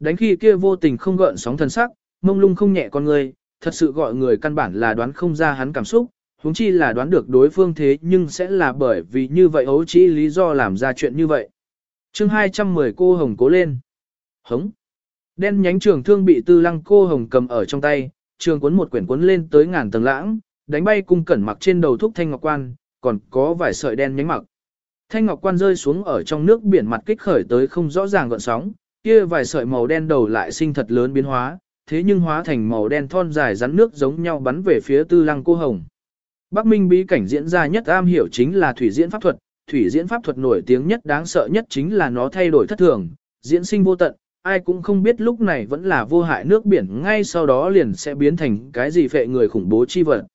đánh khi kia vô tình không gợn sóng thần sắc, mông lung không nhẹ con người, thật sự gọi người căn bản là đoán không ra hắn cảm xúc, huống chi là đoán được đối phương thế nhưng sẽ là bởi vì như vậy ấu chỉ lý do làm ra chuyện như vậy. chương 210 cô hồng cố lên. Hống. Đen nhánh trường thương bị tư lăng cô hồng cầm ở trong tay, trường cuốn một quyển cuốn lên tới ngàn tầng lãng, đánh bay cung cẩn mặc trên đầu thúc thanh ngọc quan, còn có vài sợi đen nhánh mặc. Thanh ngọc quan rơi xuống ở trong nước biển mặt kích khởi tới không rõ ràng gợn sóng, kia vài sợi màu đen đầu lại sinh thật lớn biến hóa, thế nhưng hóa thành màu đen thon dài rắn nước giống nhau bắn về phía tư lăng cô hồng. Bắc Minh bí cảnh diễn ra nhất am hiểu chính là thủy diễn pháp thuật, thủy diễn pháp thuật nổi tiếng nhất đáng sợ nhất chính là nó thay đổi thất thường, diễn sinh vô tận, ai cũng không biết lúc này vẫn là vô hại nước biển ngay sau đó liền sẽ biến thành cái gì phệ người khủng bố chi vật.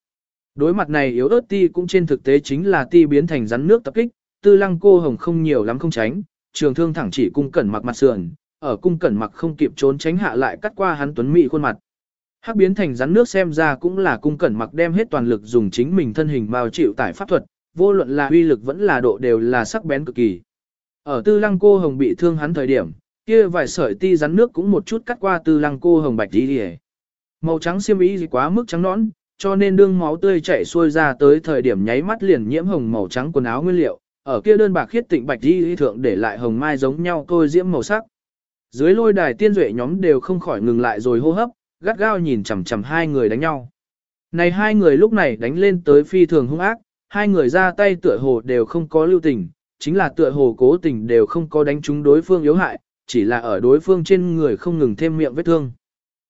Đối mặt này yếu ớt ti cũng trên thực tế chính là ti biến thành rắn nước tập kích, tư lăng cô hồng không nhiều lắm không tránh, trường thương thẳng chỉ cung cẩn mặc mặt sườn, ở cung cẩn mặc không kịp trốn tránh hạ lại cắt qua hắn tuấn mỹ khuôn mặt. Hắc biến thành rắn nước xem ra cũng là cung cẩn mặc đem hết toàn lực dùng chính mình thân hình bao chịu tải pháp thuật, vô luận là uy lực vẫn là độ đều là sắc bén cực kỳ. Ở tư lăng cô hồng bị thương hắn thời điểm, kia vài sợi ti rắn nước cũng một chút cắt qua tư lăng cô hồng bạch đi đi Màu trắng xiêm y gì quá mức trắng nõn, cho nên đương máu tươi chảy xuôi ra tới thời điểm nháy mắt liền nhiễm hồng màu trắng quần áo nguyên liệu, ở kia đơn bạc khiết tịnh bạch đi thượng để lại hồng mai giống nhau tôi diễm màu sắc. Dưới lôi đài tiên duệ nhóm đều không khỏi ngừng lại rồi hô hấp, gắt gao nhìn chằm chằm hai người đánh nhau. Này hai người lúc này đánh lên tới phi thường hung ác, hai người ra tay tựa hồ đều không có lưu tình, chính là tựa hồ cố tình đều không có đánh trúng đối phương yếu hại, chỉ là ở đối phương trên người không ngừng thêm miệng vết thương.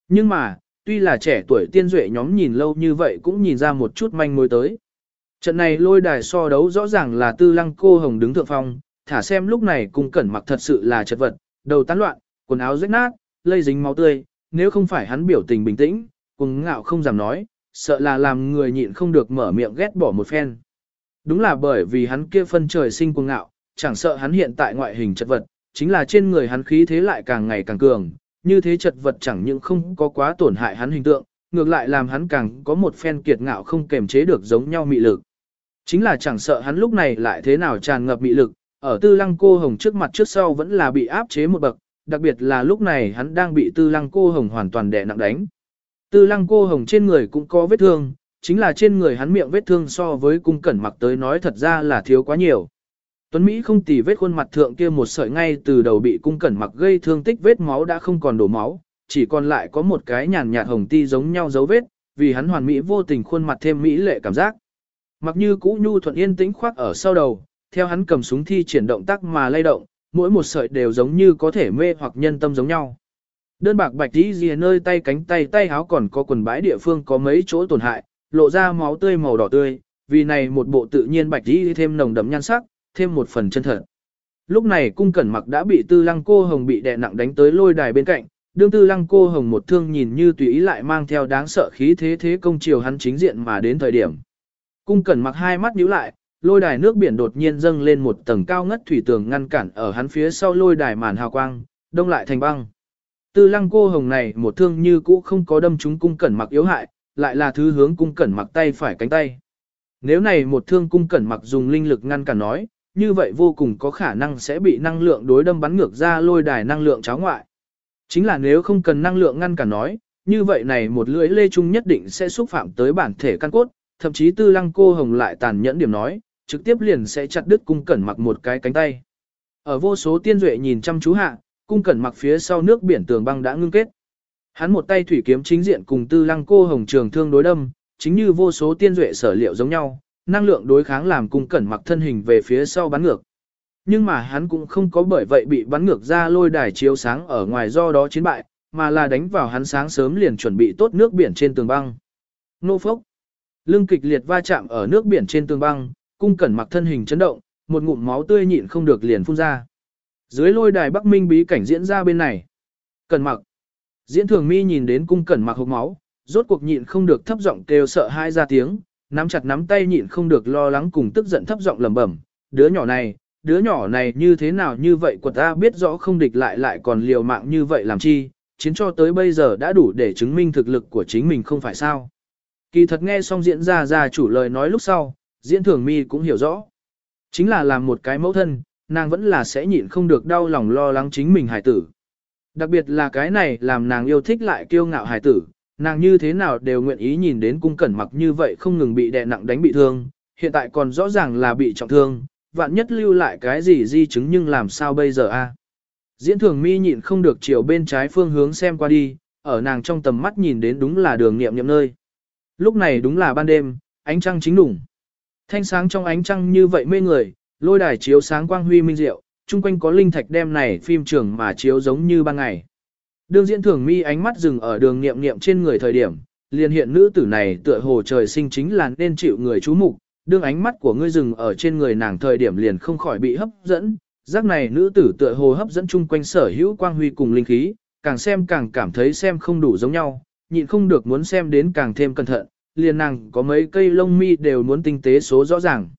Nhưng mà, tuy là trẻ tuổi tiên duệ nhóm nhìn lâu như vậy cũng nhìn ra một chút manh mối tới. Trận này lôi đài so đấu rõ ràng là tư lăng cô hồng đứng thượng phong, thả xem lúc này cung cẩn mặc thật sự là chật vật, đầu tán loạn, quần áo rách nát, lây dính máu tươi, nếu không phải hắn biểu tình bình tĩnh, cuồng ngạo không dám nói, sợ là làm người nhịn không được mở miệng ghét bỏ một phen. Đúng là bởi vì hắn kia phân trời sinh cuồng ngạo, chẳng sợ hắn hiện tại ngoại hình chật vật, chính là trên người hắn khí thế lại càng ngày càng cường, như thế chật vật chẳng những không có quá tổn hại hắn hình tượng, ngược lại làm hắn càng có một phen kiệt ngạo không kềm chế được giống nhau mị lực. Chính là chẳng sợ hắn lúc này lại thế nào tràn ngập mị lực, ở tư lăng cô hồng trước mặt trước sau vẫn là bị áp chế một bậc, đặc biệt là lúc này hắn đang bị tư lăng cô hồng hoàn toàn đè nặng đánh. Tư lăng cô hồng trên người cũng có vết thương, chính là trên người hắn miệng vết thương so với cung cẩn mặc tới nói thật ra là thiếu quá nhiều. Tuấn Mỹ không tì vết khuôn mặt thượng kia một sợi ngay từ đầu bị cung cẩn mặc gây thương tích vết máu đã không còn đổ máu, chỉ còn lại có một cái nhàn nhạt hồng ti giống nhau dấu vết, vì hắn hoàn mỹ vô tình khuôn mặt thêm mỹ lệ cảm giác. Mặc như cũ nhu thuận yên tĩnh khoác ở sau đầu, theo hắn cầm súng thi triển động tác mà lay động, mỗi một sợi đều giống như có thể mê hoặc nhân tâm giống nhau. Đơn bạc bạch tí gì nơi tay cánh tay tay háo còn có quần bãi địa phương có mấy chỗ tổn hại, lộ ra máu tươi màu đỏ tươi, vì này một bộ tự nhiên bạch tí thêm nồng đậm nhan sắc, thêm một phần chân thật. Lúc này cung cẩn mặc đã bị tư lăng cô hồng bị đè nặng đánh tới lôi đài bên cạnh, đương tư lăng cô hồng một thương nhìn như tùy ý lại mang theo đáng sợ khí thế thế công chiều hắn chính diện mà đến thời điểm. Cung cẩn mặc hai mắt nhíu lại, lôi đài nước biển đột nhiên dâng lên một tầng cao ngất thủy tường ngăn cản ở hắn phía sau lôi đài màn hào quang, đông lại thành băng. Tư lăng cô hồng này một thương như cũ không có đâm chúng cung cẩn mặc yếu hại, lại là thứ hướng cung cẩn mặc tay phải cánh tay. Nếu này một thương cung cẩn mặc dùng linh lực ngăn cản nói, như vậy vô cùng có khả năng sẽ bị năng lượng đối đâm bắn ngược ra lôi đài năng lượng cháo ngoại. Chính là nếu không cần năng lượng ngăn cản nói, như vậy này một lưỡi lê trung nhất định sẽ xúc phạm tới bản thể căn cốt, thậm chí tư lăng cô hồng lại tàn nhẫn điểm nói, trực tiếp liền sẽ chặt đứt cung cẩn mặc một cái cánh tay. Ở vô số tiên duệ nhìn chăm chú hạ, cung cẩn mặc phía sau nước biển tường băng đã ngưng kết. Hắn một tay thủy kiếm chính diện cùng tư lăng cô hồng trường thương đối đâm, chính như vô số tiên duệ sở liệu giống nhau, năng lượng đối kháng làm cung cẩn mặc thân hình về phía sau bắn ngược. Nhưng mà hắn cũng không có bởi vậy bị bắn ngược ra lôi đài chiếu sáng ở ngoài do đó chiến bại, mà là đánh vào hắn sáng sớm liền chuẩn bị tốt nước biển trên tường băng. Nô phốc. Lưng kịch liệt va chạm ở nước biển trên tường băng, cung cẩn mặc thân hình chấn động, một ngụm máu tươi nhịn không được liền phun ra. Dưới lôi đài Bắc Minh bí cảnh diễn ra bên này. Cẩn mặc. Diễn thường mi nhìn đến cung cẩn mặc hộc máu, rốt cuộc nhịn không được thấp giọng kêu sợ hai ra tiếng, nắm chặt nắm tay nhịn không được lo lắng cùng tức giận thấp giọng lẩm bẩm, đứa nhỏ này, đứa nhỏ này như thế nào như vậy quật ta biết rõ không địch lại lại còn liều mạng như vậy làm chi, chiến cho tới bây giờ đã đủ để chứng minh thực lực của chính mình không phải sao. Kỳ thật nghe xong diễn ra ra chủ lời nói lúc sau, diễn thường mi cũng hiểu rõ. Chính là làm một cái mẫu thân, nàng vẫn là sẽ nhịn không được đau lòng lo lắng chính mình hài tử. Đặc biệt là cái này làm nàng yêu thích lại kiêu ngạo hài tử, nàng như thế nào đều nguyện ý nhìn đến cung cẩn mặc như vậy không ngừng bị đè nặng đánh bị thương, hiện tại còn rõ ràng là bị trọng thương, vạn nhất lưu lại cái gì di chứng nhưng làm sao bây giờ a? Diễn thường mi nhịn không được chiều bên trái phương hướng xem qua đi, ở nàng trong tầm mắt nhìn đến đúng là đường nghiệm nghiệm nơi. Lúc này đúng là ban đêm, ánh trăng chính đủng. Thanh sáng trong ánh trăng như vậy mê người, lôi đài chiếu sáng quang huy minh diệu, chung quanh có linh thạch đem này phim trường mà chiếu giống như ban ngày. Đường diễn thường mi ánh mắt dừng ở đường nghiệm nghiệm trên người thời điểm, liền hiện nữ tử này tựa hồ trời sinh chính là nên chịu người chú mục, đương ánh mắt của ngươi dừng ở trên người nàng thời điểm liền không khỏi bị hấp dẫn, giác này nữ tử tựa hồ hấp dẫn chung quanh sở hữu quang huy cùng linh khí, càng xem càng cảm thấy xem không đủ giống nhau, nhịn không được muốn xem đến càng thêm cẩn thận, liền nàng có mấy cây lông mi đều muốn tinh tế số rõ ràng.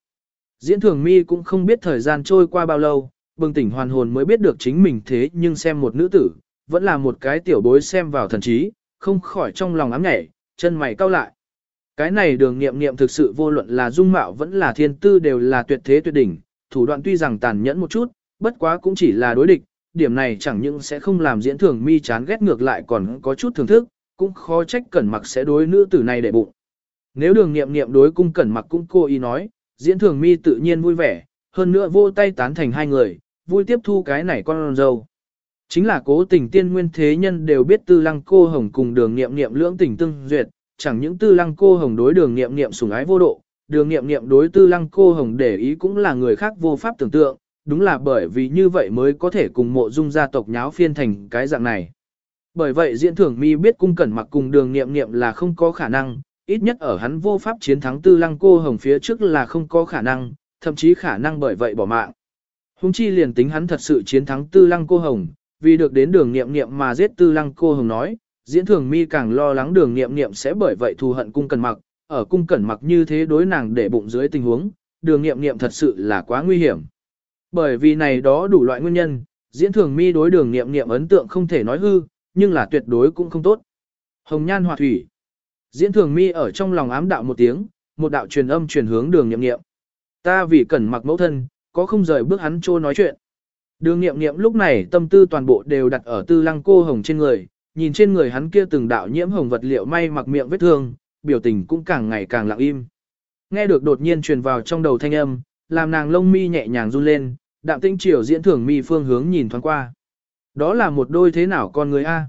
Diễn thường mi cũng không biết thời gian trôi qua bao lâu, bừng tỉnh hoàn hồn mới biết được chính mình thế nhưng xem một nữ tử, vẫn là một cái tiểu bối xem vào thần trí, không khỏi trong lòng ám nhảy, chân mày cau lại. Cái này đường nghiệm nghiệm thực sự vô luận là dung mạo vẫn là thiên tư đều là tuyệt thế tuyệt đỉnh, thủ đoạn tuy rằng tàn nhẫn một chút, bất quá cũng chỉ là đối địch, điểm này chẳng những sẽ không làm diễn thường mi chán ghét ngược lại còn có chút thưởng thức, cũng khó trách cẩn mặc sẽ đối nữ tử này để bụng. Nếu đường nghiệm nghiệm đối cung cẩn mặc cũng cô ý nói, diễn thường mi tự nhiên vui vẻ, hơn nữa vô tay tán thành hai người, vui tiếp thu cái này con dâu. Chính là cố tình tiên nguyên thế nhân đều biết tư lăng cô hồng cùng đường nghiệm nghiệm lưỡng tình tương duyệt, chẳng những tư lăng cô hồng đối đường nghiệm nghiệm sủng ái vô độ, đường nghiệm nghiệm đối tư lăng cô hồng để ý cũng là người khác vô pháp tưởng tượng, đúng là bởi vì như vậy mới có thể cùng mộ dung gia tộc nháo phiên thành cái dạng này. Bởi vậy diễn thưởng mi biết cung cẩn mặc cùng đường nghiệm nghiệm là không có khả năng, ít nhất ở hắn vô pháp chiến thắng tư lăng cô hồng phía trước là không có khả năng, thậm chí khả năng bởi vậy bỏ mạng. Hùng chi liền tính hắn thật sự chiến thắng tư lăng cô hồng, vì được đến đường nghiệm nghiệm mà giết tư lăng cô hồng nói, diễn thường mi càng lo lắng đường nghiệm nghiệm sẽ bởi vậy thù hận cung cẩn mặc, ở cung cẩn mặc như thế đối nàng để bụng dưới tình huống, đường nghiệm nghiệm thật sự là quá nguy hiểm. Bởi vì này đó đủ loại nguyên nhân, diễn thường mi đối đường nghiệm nghiệm ấn tượng không thể nói hư, nhưng là tuyệt đối cũng không tốt. Hồng nhan họa thủy. Diễn thường mi ở trong lòng ám đạo một tiếng, một đạo truyền âm truyền hướng đường nghiệm nghiệm. Ta vì cẩn mặc mẫu thân, có không rời bước hắn trô nói chuyện. Đường nghiệm nghiệm lúc này tâm tư toàn bộ đều đặt ở tư lăng cô hồng trên người, nhìn trên người hắn kia từng đạo nhiễm hồng vật liệu may mặc miệng vết thương, biểu tình cũng càng ngày càng lặng im. Nghe được đột nhiên truyền vào trong đầu thanh âm, làm nàng lông mi nhẹ nhàng run lên, đạm tinh chiều diễn thường mi phương hướng nhìn thoáng qua. Đó là một đôi thế nào con người a?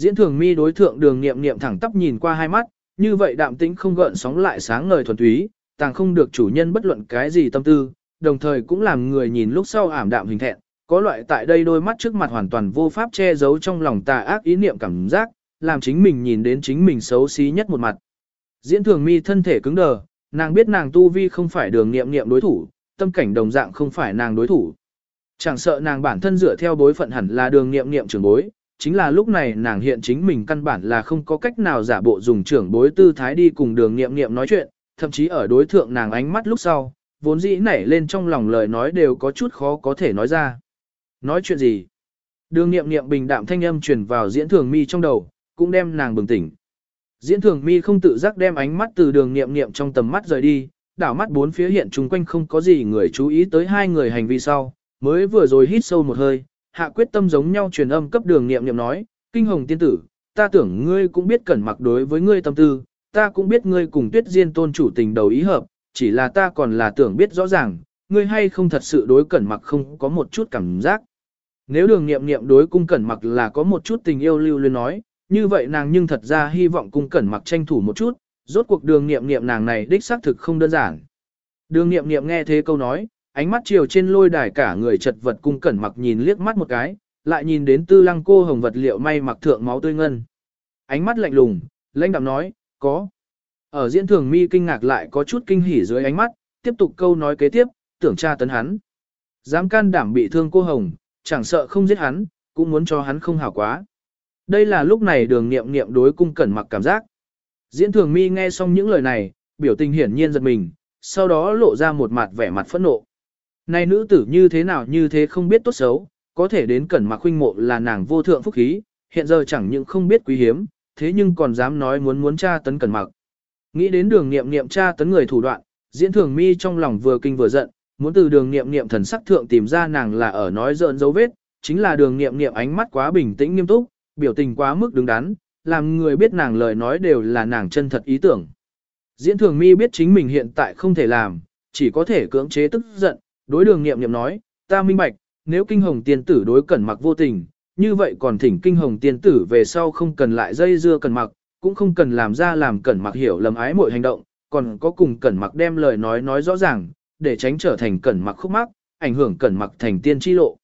Diễn thường mi đối thượng đường nghiệm nghiệm thẳng tắp nhìn qua hai mắt, như vậy đạm tĩnh không gợn sóng lại sáng ngời thuần túy, tàng không được chủ nhân bất luận cái gì tâm tư, đồng thời cũng làm người nhìn lúc sau ảm đạm hình thẹn, có loại tại đây đôi mắt trước mặt hoàn toàn vô pháp che giấu trong lòng tà ác ý niệm cảm giác, làm chính mình nhìn đến chính mình xấu xí nhất một mặt. Diễn thường mi thân thể cứng đờ, nàng biết nàng tu vi không phải đường nghiệm nghiệm đối thủ, tâm cảnh đồng dạng không phải nàng đối thủ. Chẳng sợ nàng bản thân dựa theo bối phận hẳn là đường nghiệm nghiệm trưởng bối, chính là lúc này nàng hiện chính mình căn bản là không có cách nào giả bộ dùng trưởng bối tư thái đi cùng đường nghiệm nghiệm nói chuyện, thậm chí ở đối thượng nàng ánh mắt lúc sau, vốn dĩ nảy lên trong lòng lời nói đều có chút khó có thể nói ra. Nói chuyện gì? Đường nghiệm nghiệm bình đạm thanh âm truyền vào diễn thường mi trong đầu, cũng đem nàng bừng tỉnh. Diễn thường mi không tự giác đem ánh mắt từ đường nghiệm nghiệm trong tầm mắt rời đi, đảo mắt bốn phía hiện chung quanh không có gì người chú ý tới hai người hành vi sau, mới vừa rồi hít sâu một hơi, hạ quyết tâm giống nhau truyền âm cấp đường nghiệm nghiệm nói, kinh hồng tiên tử, ta tưởng ngươi cũng biết cẩn mặc đối với ngươi tâm tư, ta cũng biết ngươi cùng tuyết diên tôn chủ tình đầu ý hợp, chỉ là ta còn là tưởng biết rõ ràng, ngươi hay không thật sự đối cẩn mặc không có một chút cảm giác. Nếu đường nghiệm nghiệm đối cung cẩn mặc là có một chút tình yêu lưu luyến nói, như vậy nàng nhưng thật ra hy vọng cung cẩn mặc tranh thủ một chút, rốt cuộc đường nghiệm nghiệm nàng này đích xác thực không đơn giản. Đường nghiệm nghiệm nghe thế câu nói, ánh mắt chiều trên lôi đài cả người chật vật cung cẩn mặc nhìn liếc mắt một cái, lại nhìn đến tư lăng cô hồng vật liệu may mặc thượng máu tươi ngân. Ánh mắt lạnh lùng, lãnh đạm nói, có. Ở diễn thường mi kinh ngạc lại có chút kinh hỉ dưới ánh mắt, tiếp tục câu nói kế tiếp, tưởng tra tấn hắn. Dám can đảm bị thương cô hồng, chẳng sợ không giết hắn, cũng muốn cho hắn không hảo quá. Đây là lúc này đường nghiệm nghiệm đối cung cẩn mặc cảm giác. Diễn thường mi nghe xong những lời này, biểu tình hiển nhiên giật mình, sau đó lộ ra một mặt vẻ mặt phẫn nộ. Này nữ tử như thế nào như thế không biết tốt xấu, có thể đến cẩn mặc huynh mộ là nàng vô thượng phúc khí, hiện giờ chẳng những không biết quý hiếm, thế nhưng còn dám nói muốn muốn tra tấn cẩn mặc. Nghĩ đến đường nghiệm nghiệm tra tấn người thủ đoạn, diễn thường mi trong lòng vừa kinh vừa giận, muốn từ đường nghiệm nghiệm thần sắc thượng tìm ra nàng là ở nói dợn dấu vết, chính là đường nghiệm nghiệm ánh mắt quá bình tĩnh nghiêm túc, biểu tình quá mức đứng đắn, làm người biết nàng lời nói đều là nàng chân thật ý tưởng. Diễn thường mi biết chính mình hiện tại không thể làm, chỉ có thể cưỡng chế tức giận, đối đường nghiệm nghiệm nói, ta minh bạch, nếu kinh hồng tiên tử đối cẩn mặc vô tình, như vậy còn thỉnh kinh hồng tiên tử về sau không cần lại dây dưa cẩn mặc, cũng không cần làm ra làm cẩn mặc hiểu lầm ái mọi hành động, còn có cùng cẩn mặc đem lời nói nói rõ ràng, để tránh trở thành cẩn mặc khúc mắc, ảnh hưởng cẩn mặc thành tiên chi lộ.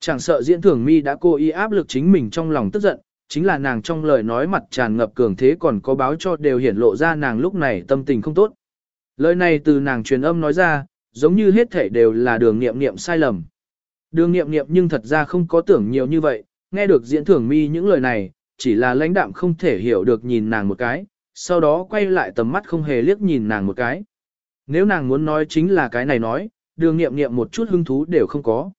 Chẳng sợ diễn thường mi đã cố ý áp lực chính mình trong lòng tức giận, chính là nàng trong lời nói mặt tràn ngập cường thế còn có báo cho đều hiển lộ ra nàng lúc này tâm tình không tốt. Lời này từ nàng truyền âm nói ra, giống như hết thể đều là đường nghiệm nghiệm sai lầm. Đường nghiệm nghiệm nhưng thật ra không có tưởng nhiều như vậy, nghe được diễn thường mi những lời này, chỉ là lãnh đạm không thể hiểu được nhìn nàng một cái, sau đó quay lại tầm mắt không hề liếc nhìn nàng một cái. Nếu nàng muốn nói chính là cái này nói, đường nghiệm nghiệm một chút hứng thú đều không có.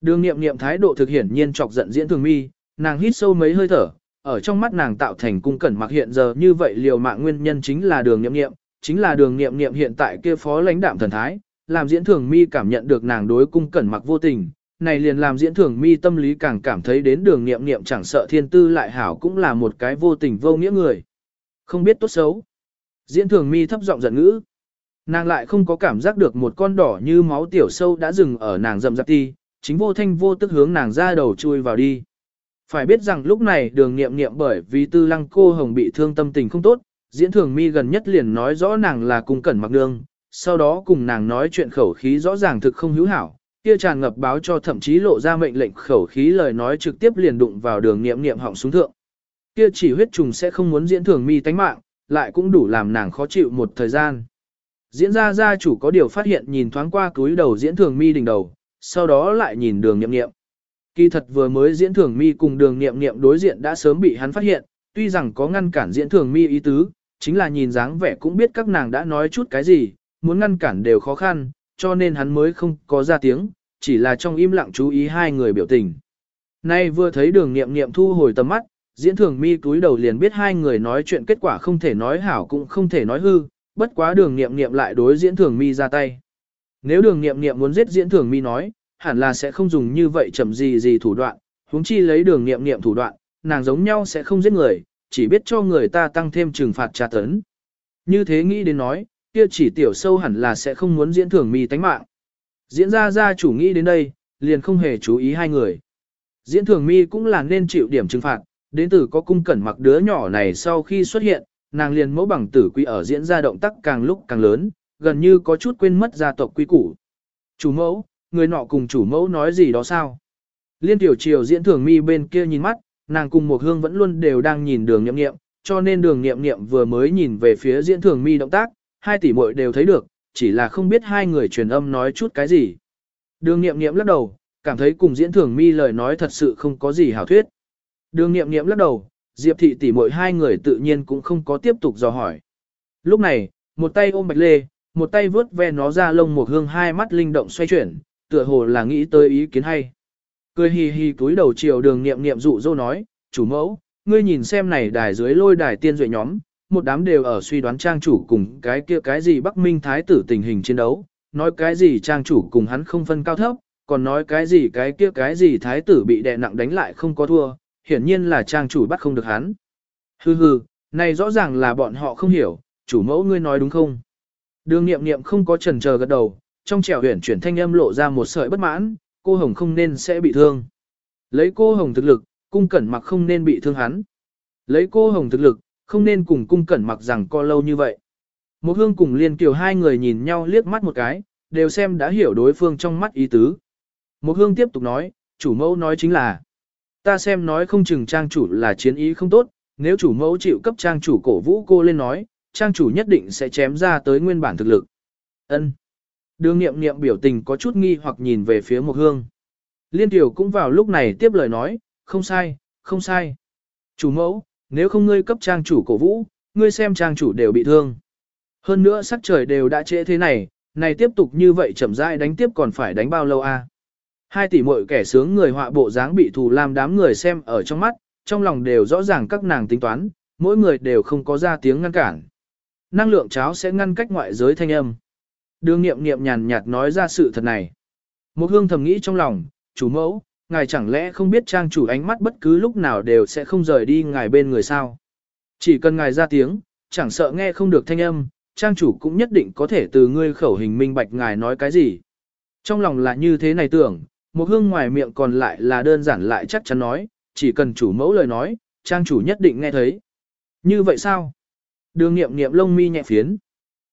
Đường nghiệm nghiệm thái độ thực hiển nhiên chọc giận diễn thường mi, nàng hít sâu mấy hơi thở, ở trong mắt nàng tạo thành cung cẩn mặc hiện giờ như vậy liều mạng nguyên nhân chính là đường nghiệm nghiệm, chính là đường nghiệm nghiệm hiện tại kia phó lãnh đạm thần thái, làm diễn thường mi cảm nhận được nàng đối cung cẩn mặc vô tình, này liền làm diễn thường mi tâm lý càng cảm thấy đến đường nghiệm nghiệm chẳng sợ thiên tư lại hảo cũng là một cái vô tình vô nghĩa người. Không biết tốt xấu. Diễn thường mi thấp giọng giận ngữ. Nàng lại không có cảm giác được một con đỏ như máu tiểu sâu đã dừng ở nàng rầm rạp ti, chính vô thanh vô tức hướng nàng ra đầu chui vào đi. Phải biết rằng lúc này đường nghiệm nghiệm bởi vì tư lăng cô hồng bị thương tâm tình không tốt, diễn thường mi gần nhất liền nói rõ nàng là cung cẩn mặc nương, sau đó cùng nàng nói chuyện khẩu khí rõ ràng thực không hữu hảo, kia tràn ngập báo cho thậm chí lộ ra mệnh lệnh khẩu khí lời nói trực tiếp liền đụng vào đường nghiệm nghiệm họng xuống thượng. Kia chỉ huyết trùng sẽ không muốn diễn thường mi tánh mạng, lại cũng đủ làm nàng khó chịu một thời gian. Diễn ra gia chủ có điều phát hiện nhìn thoáng qua túi đầu diễn thường mi đỉnh đầu, sau đó lại nhìn đường nghiệm nghiệm. Kỳ thật vừa mới diễn thường mi cùng đường nghiệm nghiệm đối diện đã sớm bị hắn phát hiện, tuy rằng có ngăn cản diễn thường mi ý tứ, chính là nhìn dáng vẻ cũng biết các nàng đã nói chút cái gì, muốn ngăn cản đều khó khăn, cho nên hắn mới không có ra tiếng, chỉ là trong im lặng chú ý hai người biểu tình. Nay vừa thấy đường nghiệm nghiệm thu hồi tầm mắt, diễn thường mi túi đầu liền biết hai người nói chuyện kết quả không thể nói hảo cũng không thể nói hư, bất quá đường nghiệm nghiệm lại đối diễn thường mi ra tay. Nếu đường nghiệm nghiệm muốn giết diễn thường mi nói, hẳn là sẽ không dùng như vậy chậm gì gì thủ đoạn, huống chi lấy đường nghiệm nghiệm thủ đoạn, nàng giống nhau sẽ không giết người, chỉ biết cho người ta tăng thêm trừng phạt tra tấn. Như thế nghĩ đến nói, kia chỉ tiểu sâu hẳn là sẽ không muốn diễn Thưởng mi tánh mạng. Diễn ra Ra chủ nghĩ đến đây, liền không hề chú ý hai người. Diễn thường mi cũng là nên chịu điểm trừng phạt, đến từ có cung cẩn mặc đứa nhỏ này sau khi xuất hiện, nàng liền mẫu bằng tử quy ở diễn ra động tác càng lúc càng lớn, gần như có chút quên mất gia tộc quy củ. Chủ mẫu, người nọ cùng chủ mẫu nói gì đó sao? Liên tiểu triều diễn thường mi bên kia nhìn mắt, nàng cùng một hương vẫn luôn đều đang nhìn đường nhậm nghiệm, cho nên đường nghiệm nghiệm vừa mới nhìn về phía diễn thường mi động tác, hai tỷ muội đều thấy được, chỉ là không biết hai người truyền âm nói chút cái gì. Đường nghiệm nghiệm lắc đầu, cảm thấy cùng diễn thường mi lời nói thật sự không có gì hảo thuyết. Đường nghiệm nghiệm lắc đầu, Diệp thị tỷ muội hai người tự nhiên cũng không có tiếp tục dò hỏi. Lúc này, một tay ôm bạch lê, một tay vớt ve nó ra lông một hương hai mắt linh động xoay chuyển, tựa hồ là nghĩ tới ý kiến hay. Cười hì hì túi đầu chiều đường nghiệm nghiệm dụ dỗ nói, chủ mẫu, ngươi nhìn xem này đài dưới lôi đài tiên duệ nhóm, một đám đều ở suy đoán trang chủ cùng cái kia cái gì Bắc Minh Thái tử tình hình chiến đấu, nói cái gì trang chủ cùng hắn không phân cao thấp, còn nói cái gì cái kia cái gì Thái tử bị đè nặng đánh lại không có thua, hiển nhiên là trang chủ bắt không được hắn. Hừ hừ, này rõ ràng là bọn họ không hiểu, chủ mẫu ngươi nói đúng không? Đường nghiệm nghiệm không có trần chờ gật đầu, trong trẻo huyền chuyển thanh âm lộ ra một sợi bất mãn, cô Hồng không nên sẽ bị thương. Lấy cô Hồng thực lực, cung cẩn mặc không nên bị thương hắn. Lấy cô Hồng thực lực, không nên cùng cung cẩn mặc rằng co lâu như vậy. Một hương cùng liên kiều hai người nhìn nhau liếc mắt một cái, đều xem đã hiểu đối phương trong mắt ý tứ. Một hương tiếp tục nói, chủ mẫu nói chính là, ta xem nói không chừng trang chủ là chiến ý không tốt, nếu chủ mẫu chịu cấp trang chủ cổ vũ cô lên nói, trang chủ nhất định sẽ chém ra tới nguyên bản thực lực. Ân. Đường nghiệm nghiệm biểu tình có chút nghi hoặc nhìn về phía một hương. Liên tiểu cũng vào lúc này tiếp lời nói, không sai, không sai. Chủ mẫu, nếu không ngươi cấp trang chủ cổ vũ, ngươi xem trang chủ đều bị thương. Hơn nữa sắc trời đều đã trễ thế này, này tiếp tục như vậy chậm rãi đánh tiếp còn phải đánh bao lâu a? À? Hai tỷ muội kẻ sướng người họa bộ dáng bị thù làm đám người xem ở trong mắt, trong lòng đều rõ ràng các nàng tính toán, mỗi người đều không có ra tiếng ngăn cản. Năng lượng cháo sẽ ngăn cách ngoại giới thanh âm. Đường nghiệm nghiệm nhàn nhạt nói ra sự thật này. Một hương thầm nghĩ trong lòng, chủ mẫu, ngài chẳng lẽ không biết trang chủ ánh mắt bất cứ lúc nào đều sẽ không rời đi ngài bên người sao. Chỉ cần ngài ra tiếng, chẳng sợ nghe không được thanh âm, trang chủ cũng nhất định có thể từ ngươi khẩu hình minh bạch ngài nói cái gì. Trong lòng là như thế này tưởng, một hương ngoài miệng còn lại là đơn giản lại chắc chắn nói, chỉ cần chủ mẫu lời nói, trang chủ nhất định nghe thấy. Như vậy sao? Đường nghiệm nghiệm lông mi nhẹ phiến.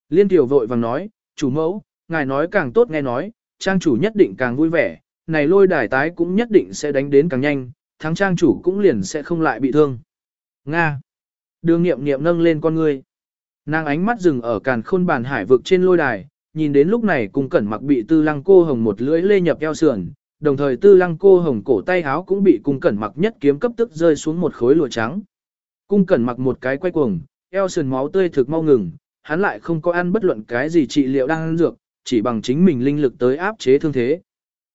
Liên tiểu vội vàng nói, chủ mẫu, ngài nói càng tốt nghe nói, trang chủ nhất định càng vui vẻ, này lôi đài tái cũng nhất định sẽ đánh đến càng nhanh, thắng trang chủ cũng liền sẽ không lại bị thương. Nga. Đường nghiệm nghiệm nâng lên con ngươi. Nàng ánh mắt dừng ở càn khôn bàn hải vực trên lôi đài, nhìn đến lúc này cùng cẩn mặc bị tư lăng cô hồng một lưỡi lê nhập eo sườn, đồng thời tư lăng cô hồng cổ tay áo cũng bị cung cẩn mặc nhất kiếm cấp tức rơi xuống một khối lụa trắng. Cung cẩn mặc một cái quay cuồng, eo sườn máu tươi thực mau ngừng, hắn lại không có ăn bất luận cái gì trị liệu đang ăn dược, chỉ bằng chính mình linh lực tới áp chế thương thế.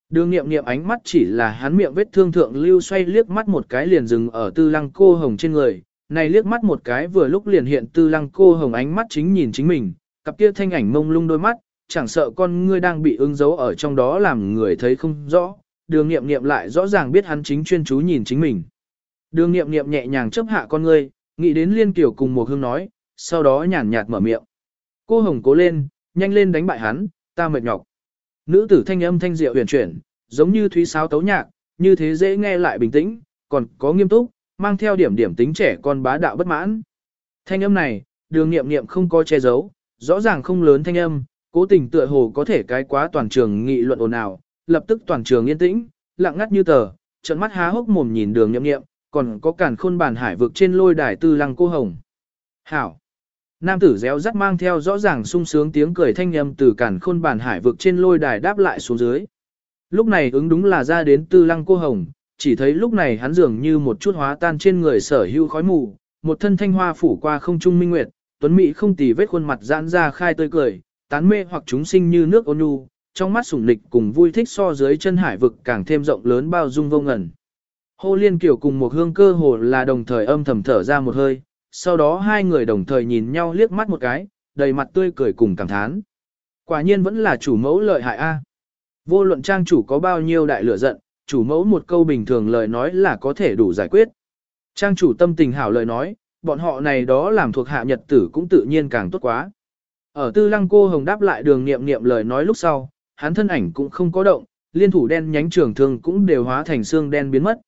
Đường nghiệm nghiệm ánh mắt chỉ là hắn miệng vết thương thượng lưu xoay liếc mắt một cái liền dừng ở tư lăng cô hồng trên người, này liếc mắt một cái vừa lúc liền hiện tư lăng cô hồng ánh mắt chính nhìn chính mình, cặp kia thanh ảnh mông lung đôi mắt, chẳng sợ con ngươi đang bị ứng dấu ở trong đó làm người thấy không rõ, đường nghiệm nghiệm lại rõ ràng biết hắn chính chuyên chú nhìn chính mình. Đường nghiệm nghiệm nhẹ nhàng chấp hạ con ngươi, nghĩ đến liên kiểu cùng một hương nói, sau đó nhàn nhạt mở miệng. Cô hồng cố lên, nhanh lên đánh bại hắn, ta mệt nhọc. Nữ tử thanh âm thanh diệu huyền chuyển, giống như thúy sáo tấu nhạc, như thế dễ nghe lại bình tĩnh, còn có nghiêm túc, mang theo điểm điểm tính trẻ con bá đạo bất mãn. Thanh âm này, đường nghiệm nghiệm không có che giấu, rõ ràng không lớn thanh âm, cố tình tựa hồ có thể cái quá toàn trường nghị luận ồn ào, lập tức toàn trường yên tĩnh, lặng ngắt như tờ, trận mắt há hốc mồm nhìn đường nghiệm nghiệm, còn có cản khôn bản hải vực trên lôi đài tư lăng cô hồng. Hảo! Nam tử réo rắt mang theo rõ ràng sung sướng tiếng cười thanh âm từ cản khôn bản hải vực trên lôi đài đáp lại xuống dưới. Lúc này ứng đúng là ra đến tư lăng cô hồng, chỉ thấy lúc này hắn dường như một chút hóa tan trên người sở hữu khói mù, một thân thanh hoa phủ qua không trung minh nguyệt, tuấn mỹ không tì vết khuôn mặt giãn ra khai tươi cười, tán mê hoặc chúng sinh như nước ôn nhu, trong mắt sủng lịch cùng vui thích so dưới chân hải vực càng thêm rộng lớn bao dung vô ngẩn. Hô Liên Kiều cùng một hương cơ hồ là đồng thời âm thầm thở ra một hơi, sau đó hai người đồng thời nhìn nhau liếc mắt một cái, đầy mặt tươi cười cùng cảm thán. Quả nhiên vẫn là chủ mẫu lợi hại a. Vô luận trang chủ có bao nhiêu đại lửa giận, chủ mẫu một câu bình thường lời nói là có thể đủ giải quyết. Trang chủ tâm tình hảo lời nói, bọn họ này đó làm thuộc hạ nhật tử cũng tự nhiên càng tốt quá. Ở tư lăng cô hồng đáp lại đường nghiệm nghiệm lời nói lúc sau, hắn thân ảnh cũng không có động, liên thủ đen nhánh trường thương cũng đều hóa thành xương đen biến mất.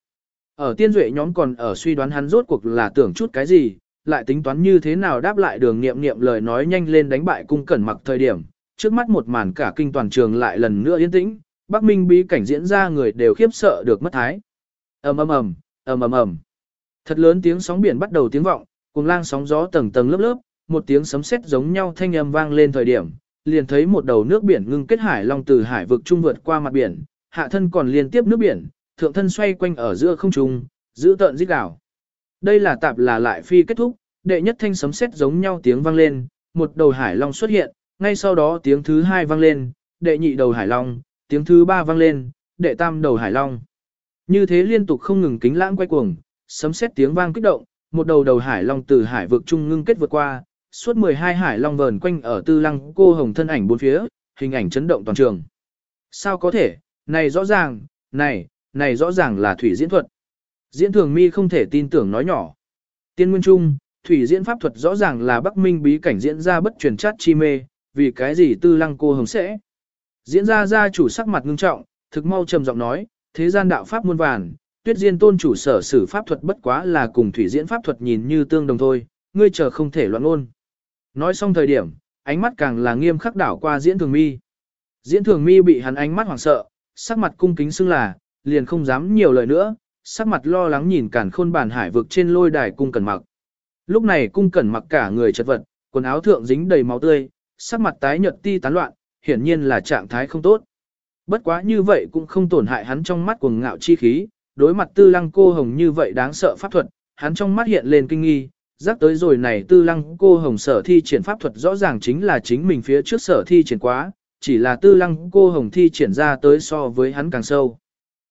Ở tiên duệ nhóm còn ở suy đoán hắn rốt cuộc là tưởng chút cái gì, lại tính toán như thế nào đáp lại đường nghiệm nghiệm lời nói nhanh lên đánh bại cung cẩn mặc thời điểm, trước mắt một màn cả kinh toàn trường lại lần nữa yên tĩnh, Bắc Minh bí cảnh diễn ra người đều khiếp sợ được mất thái. Ầm ầm ầm, ầm ầm ầm. Thật lớn tiếng sóng biển bắt đầu tiếng vọng, cùng lang sóng gió tầng tầng lớp lớp, một tiếng sấm sét giống nhau thanh âm vang lên thời điểm, liền thấy một đầu nước biển ngưng kết hải long từ hải vực trung vượt qua mặt biển, hạ thân còn liên tiếp nước biển, thượng thân xoay quanh ở giữa không trung, giữ tợn rít đảo. Đây là tạp là lại phi kết thúc, đệ nhất thanh sấm sét giống nhau tiếng vang lên, một đầu hải long xuất hiện, ngay sau đó tiếng thứ hai vang lên, đệ nhị đầu hải long, tiếng thứ ba vang lên, đệ tam đầu hải long. Như thế liên tục không ngừng kính lãng quay cuồng, sấm sét tiếng vang kích động, một đầu đầu hải long từ hải vực trung ngưng kết vượt qua, suốt 12 hải long vờn quanh ở tư lăng cô hồng thân ảnh bốn phía, hình ảnh chấn động toàn trường. Sao có thể, này rõ ràng, này, này rõ ràng là thủy diễn thuật. Diễn thường mi không thể tin tưởng nói nhỏ. Tiên nguyên trung, thủy diễn pháp thuật rõ ràng là Bắc Minh bí cảnh diễn ra bất truyền chát chi mê, vì cái gì tư lăng cô hồng sẽ. Diễn ra gia chủ sắc mặt ngưng trọng, thực mau trầm giọng nói, thế gian đạo pháp muôn vàn, tuyết diên tôn chủ sở sử pháp thuật bất quá là cùng thủy diễn pháp thuật nhìn như tương đồng thôi, ngươi chờ không thể loạn luôn. Nói xong thời điểm, ánh mắt càng là nghiêm khắc đảo qua diễn thường mi. Diễn thường mi bị hắn ánh mắt hoảng sợ, sắc mặt cung kính xưng là, liền không dám nhiều lời nữa, sắc mặt lo lắng nhìn cản khôn bản hải vực trên lôi đài cung cẩn mặc. Lúc này cung cẩn mặc cả người chật vật, quần áo thượng dính đầy máu tươi, sắc mặt tái nhợt ti tán loạn, hiển nhiên là trạng thái không tốt. Bất quá như vậy cũng không tổn hại hắn trong mắt cuồng ngạo chi khí, đối mặt tư lăng cô hồng như vậy đáng sợ pháp thuật, hắn trong mắt hiện lên kinh nghi, giác tới rồi này tư lăng cô hồng sở thi triển pháp thuật rõ ràng chính là chính mình phía trước sở thi triển quá, chỉ là tư lăng cô hồng thi triển ra tới so với hắn càng sâu.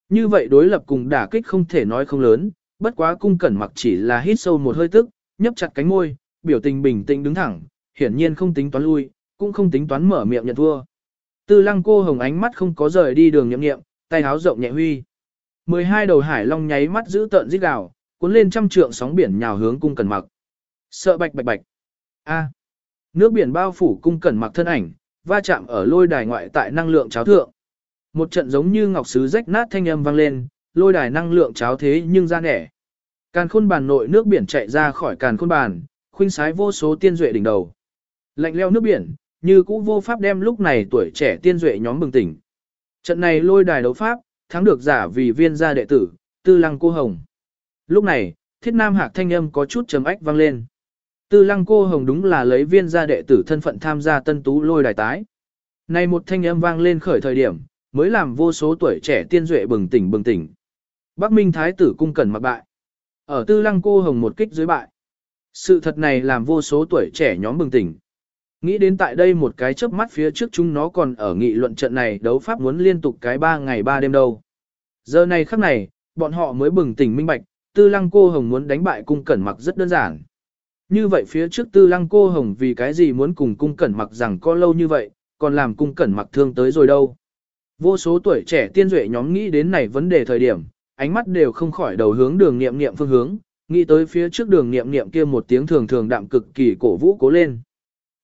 Như vậy đối lập cùng đả kích không thể nói không lớn, bất quá cung cẩn mặc chỉ là hít sâu một hơi tức, nhấp chặt cánh môi, biểu tình bình tĩnh đứng thẳng, hiển nhiên không tính toán lui, cũng không tính toán mở miệng nhận thua. Tư lăng cô hồng ánh mắt không có rời đi đường nhậm nghiệm, tay háo rộng nhẹ huy. 12 đầu hải long nháy mắt giữ tợn rít gào, cuốn lên trăm trượng sóng biển nhào hướng cung cẩn mặc. Sợ bạch bạch bạch. A. Nước biển bao phủ cung cẩn mặc thân ảnh, va chạm ở lôi đài ngoại tại năng lượng cháo thượng. Một trận giống như ngọc sứ rách nát thanh âm vang lên, lôi đài năng lượng cháo thế nhưng ra nẻ. Càn khôn bàn nội nước biển chạy ra khỏi càn khôn bàn, khuynh sái vô số tiên duệ đỉnh đầu. Lạnh leo nước biển, như cũ vô pháp đem lúc này tuổi trẻ tiên duệ nhóm bừng tỉnh. Trận này lôi đài đấu pháp, thắng được giả vì viên gia đệ tử, tư lăng cô hồng. Lúc này, thiết nam hạc thanh âm có chút trầm ách vang lên. Tư lăng cô hồng đúng là lấy viên gia đệ tử thân phận tham gia tân tú lôi đài tái. Này một thanh âm vang lên khởi thời điểm, mới làm vô số tuổi trẻ tiên duệ bừng tỉnh bừng tỉnh. Bắc Minh Thái tử cung cẩn mặc bại. Ở tư lăng cô hồng một kích dưới bại. Sự thật này làm vô số tuổi trẻ nhóm bừng tỉnh. Nghĩ đến tại đây một cái chớp mắt phía trước chúng nó còn ở nghị luận trận này đấu pháp muốn liên tục cái 3 ngày 3 đêm đâu. Giờ này khắc này, bọn họ mới bừng tỉnh minh bạch, tư lăng cô hồng muốn đánh bại cung cẩn mặc rất đơn giản. Như vậy phía trước tư lăng cô hồng vì cái gì muốn cùng cung cẩn mặc rằng có lâu như vậy, còn làm cung cẩn mặc thương tới rồi đâu. Vô số tuổi trẻ tiên duệ nhóm nghĩ đến này vấn đề thời điểm, ánh mắt đều không khỏi đầu hướng đường nghiệm nghiệm phương hướng, nghĩ tới phía trước đường nghiệm nghiệm kia một tiếng thường thường đạm cực kỳ cổ vũ cố lên.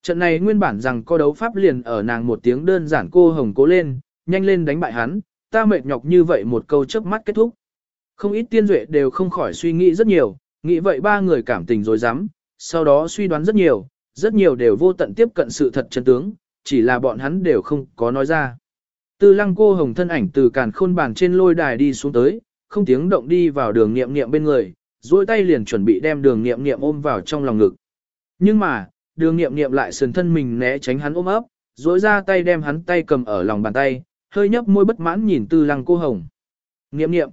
Trận này nguyên bản rằng có đấu pháp liền ở nàng một tiếng đơn giản cô hồng cố lên, nhanh lên đánh bại hắn, ta mệt nhọc như vậy một câu chớp mắt kết thúc. Không ít tiên duệ đều không khỏi suy nghĩ rất nhiều, nghĩ vậy ba người cảm tình rồi dám, sau đó suy đoán rất nhiều, rất nhiều đều vô tận tiếp cận sự thật chân tướng, chỉ là bọn hắn đều không có nói ra. Tư lăng cô hồng thân ảnh từ càn khôn bàn trên lôi đài đi xuống tới, không tiếng động đi vào đường nghiệm nghiệm bên người, duỗi tay liền chuẩn bị đem đường nghiệm nghiệm ôm vào trong lòng ngực. Nhưng mà, đường nghiệm nghiệm lại sườn thân mình né tránh hắn ôm ấp, duỗi ra tay đem hắn tay cầm ở lòng bàn tay, hơi nhấp môi bất mãn nhìn tư lăng cô hồng. Nghiệm nghiệm.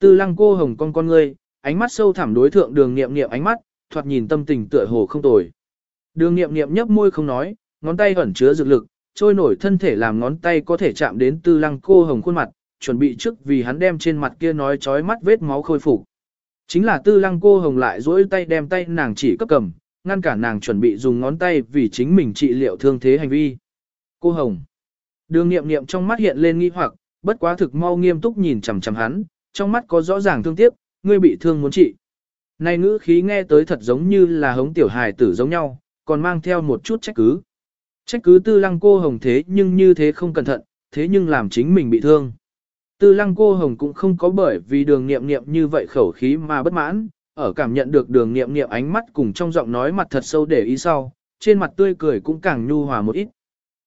Tư lăng cô hồng con con ngươi, ánh mắt sâu thẳm đối thượng đường nghiệm nghiệm ánh mắt, thoạt nhìn tâm tình tựa hồ không tồi. Đường nghiệm nghiệm nhấp môi không nói, ngón tay ẩn chứa dược lực, trôi nổi thân thể làm ngón tay có thể chạm đến tư lăng cô hồng khuôn mặt, chuẩn bị trước vì hắn đem trên mặt kia nói chói mắt vết máu khôi phục. Chính là tư lăng cô hồng lại duỗi tay đem tay nàng chỉ cấp cầm, ngăn cản nàng chuẩn bị dùng ngón tay vì chính mình trị liệu thương thế hành vi. Cô hồng. Đường nghiệm nghiệm trong mắt hiện lên nghi hoặc, bất quá thực mau nghiêm túc nhìn chằm chằm hắn, trong mắt có rõ ràng thương tiếc, ngươi bị thương muốn trị. Này ngữ khí nghe tới thật giống như là hống tiểu hài tử giống nhau, còn mang theo một chút trách cứ. Trách cứ tư lăng cô hồng thế nhưng như thế không cẩn thận, thế nhưng làm chính mình bị thương. Tư lăng cô hồng cũng không có bởi vì đường nghiệm nghiệm như vậy khẩu khí mà bất mãn, ở cảm nhận được đường nghiệm nghiệm ánh mắt cùng trong giọng nói mặt thật sâu để ý sau, trên mặt tươi cười cũng càng nhu hòa một ít.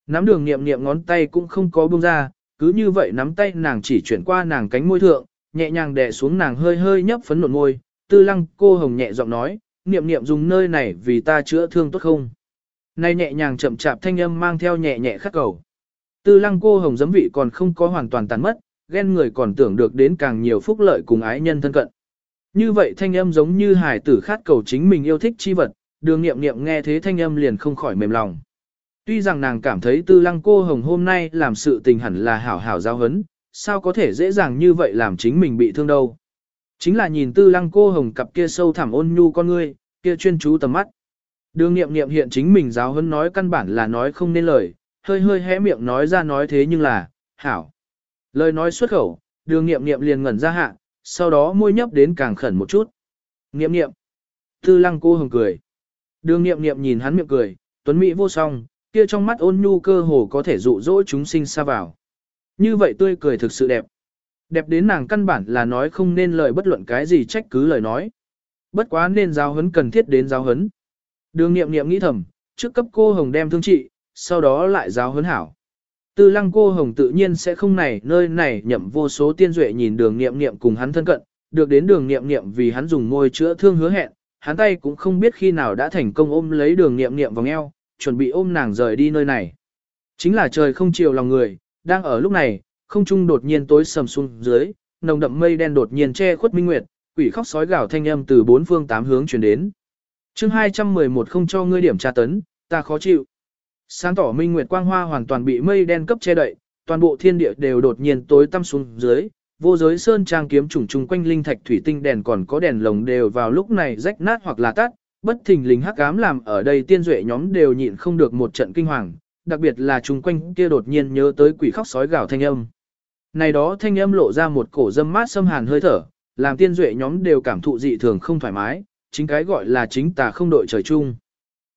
Nắm đường nghiệm nghiệm ngón tay cũng không có buông ra, cứ như vậy nắm tay nàng chỉ chuyển qua nàng cánh môi thượng, nhẹ nhàng đè xuống nàng hơi hơi nhấp phấn nộn môi, tư lăng cô hồng nhẹ giọng nói, niệm niệm dùng nơi này vì ta chữa thương tốt không nay nhẹ nhàng chậm chạp thanh âm mang theo nhẹ nhẹ khắc cầu. Tư lăng cô hồng giấm vị còn không có hoàn toàn tàn mất, ghen người còn tưởng được đến càng nhiều phúc lợi cùng ái nhân thân cận. Như vậy thanh âm giống như hải tử khát cầu chính mình yêu thích chi vật, đường nghiệm nghiệm nghe thế thanh âm liền không khỏi mềm lòng. Tuy rằng nàng cảm thấy tư lăng cô hồng hôm nay làm sự tình hẳn là hảo hảo giao hấn, sao có thể dễ dàng như vậy làm chính mình bị thương đâu. Chính là nhìn tư lăng cô hồng cặp kia sâu thẳm ôn nhu con ngươi, kia chuyên chú tầm mắt. Đường nghiệm nghiệm hiện chính mình giáo hấn nói căn bản là nói không nên lời, hơi hơi hé miệng nói ra nói thế nhưng là, hảo. Lời nói xuất khẩu, đường nghiệm nghiệm liền ngẩn ra hạ, sau đó môi nhấp đến càng khẩn một chút. Nghiệm nghiệm. Tư lăng cô hồng cười. Đường nghiệm nghiệm nhìn hắn miệng cười, tuấn mỹ vô song, kia trong mắt ôn nhu cơ hồ có thể dụ dỗ chúng sinh xa vào. Như vậy tươi cười thực sự đẹp. Đẹp đến nàng căn bản là nói không nên lời bất luận cái gì trách cứ lời nói. Bất quá nên giáo hấn cần thiết đến giáo hấn. Đường nghiệm nghiệm nghĩ thầm, trước cấp cô hồng đem thương trị, sau đó lại giáo hấn hảo. Tư lăng cô hồng tự nhiên sẽ không này nơi này nhậm vô số tiên duệ nhìn đường nghiệm nghiệm cùng hắn thân cận, được đến đường nghiệm nghiệm vì hắn dùng môi chữa thương hứa hẹn, hắn tay cũng không biết khi nào đã thành công ôm lấy đường nghiệm nghiệm vòng eo, chuẩn bị ôm nàng rời đi nơi này. Chính là trời không chiều lòng người, đang ở lúc này, không trung đột nhiên tối sầm xuống dưới, nồng đậm mây đen đột nhiên che khuất minh nguyệt, quỷ khóc sói gào thanh âm từ bốn phương tám hướng truyền đến. Chương 211 không cho ngươi điểm tra tấn, ta khó chịu. Sáng tỏ minh nguyệt quang hoa hoàn toàn bị mây đen cấp che đậy, toàn bộ thiên địa đều đột nhiên tối tăm xuống dưới, vô giới sơn trang kiếm trùng trùng quanh linh thạch thủy tinh đèn còn có đèn lồng đều vào lúc này rách nát hoặc là tắt, bất thình lình hắc ám làm ở đây tiên duệ nhóm đều nhịn không được một trận kinh hoàng, đặc biệt là trùng quanh kia đột nhiên nhớ tới quỷ khóc sói gào thanh âm. Này đó thanh âm lộ ra một cổ dâm mát xâm hàn hơi thở, làm tiên duệ nhóm đều cảm thụ dị thường không thoải mái, chính cái gọi là chính tà không đội trời chung.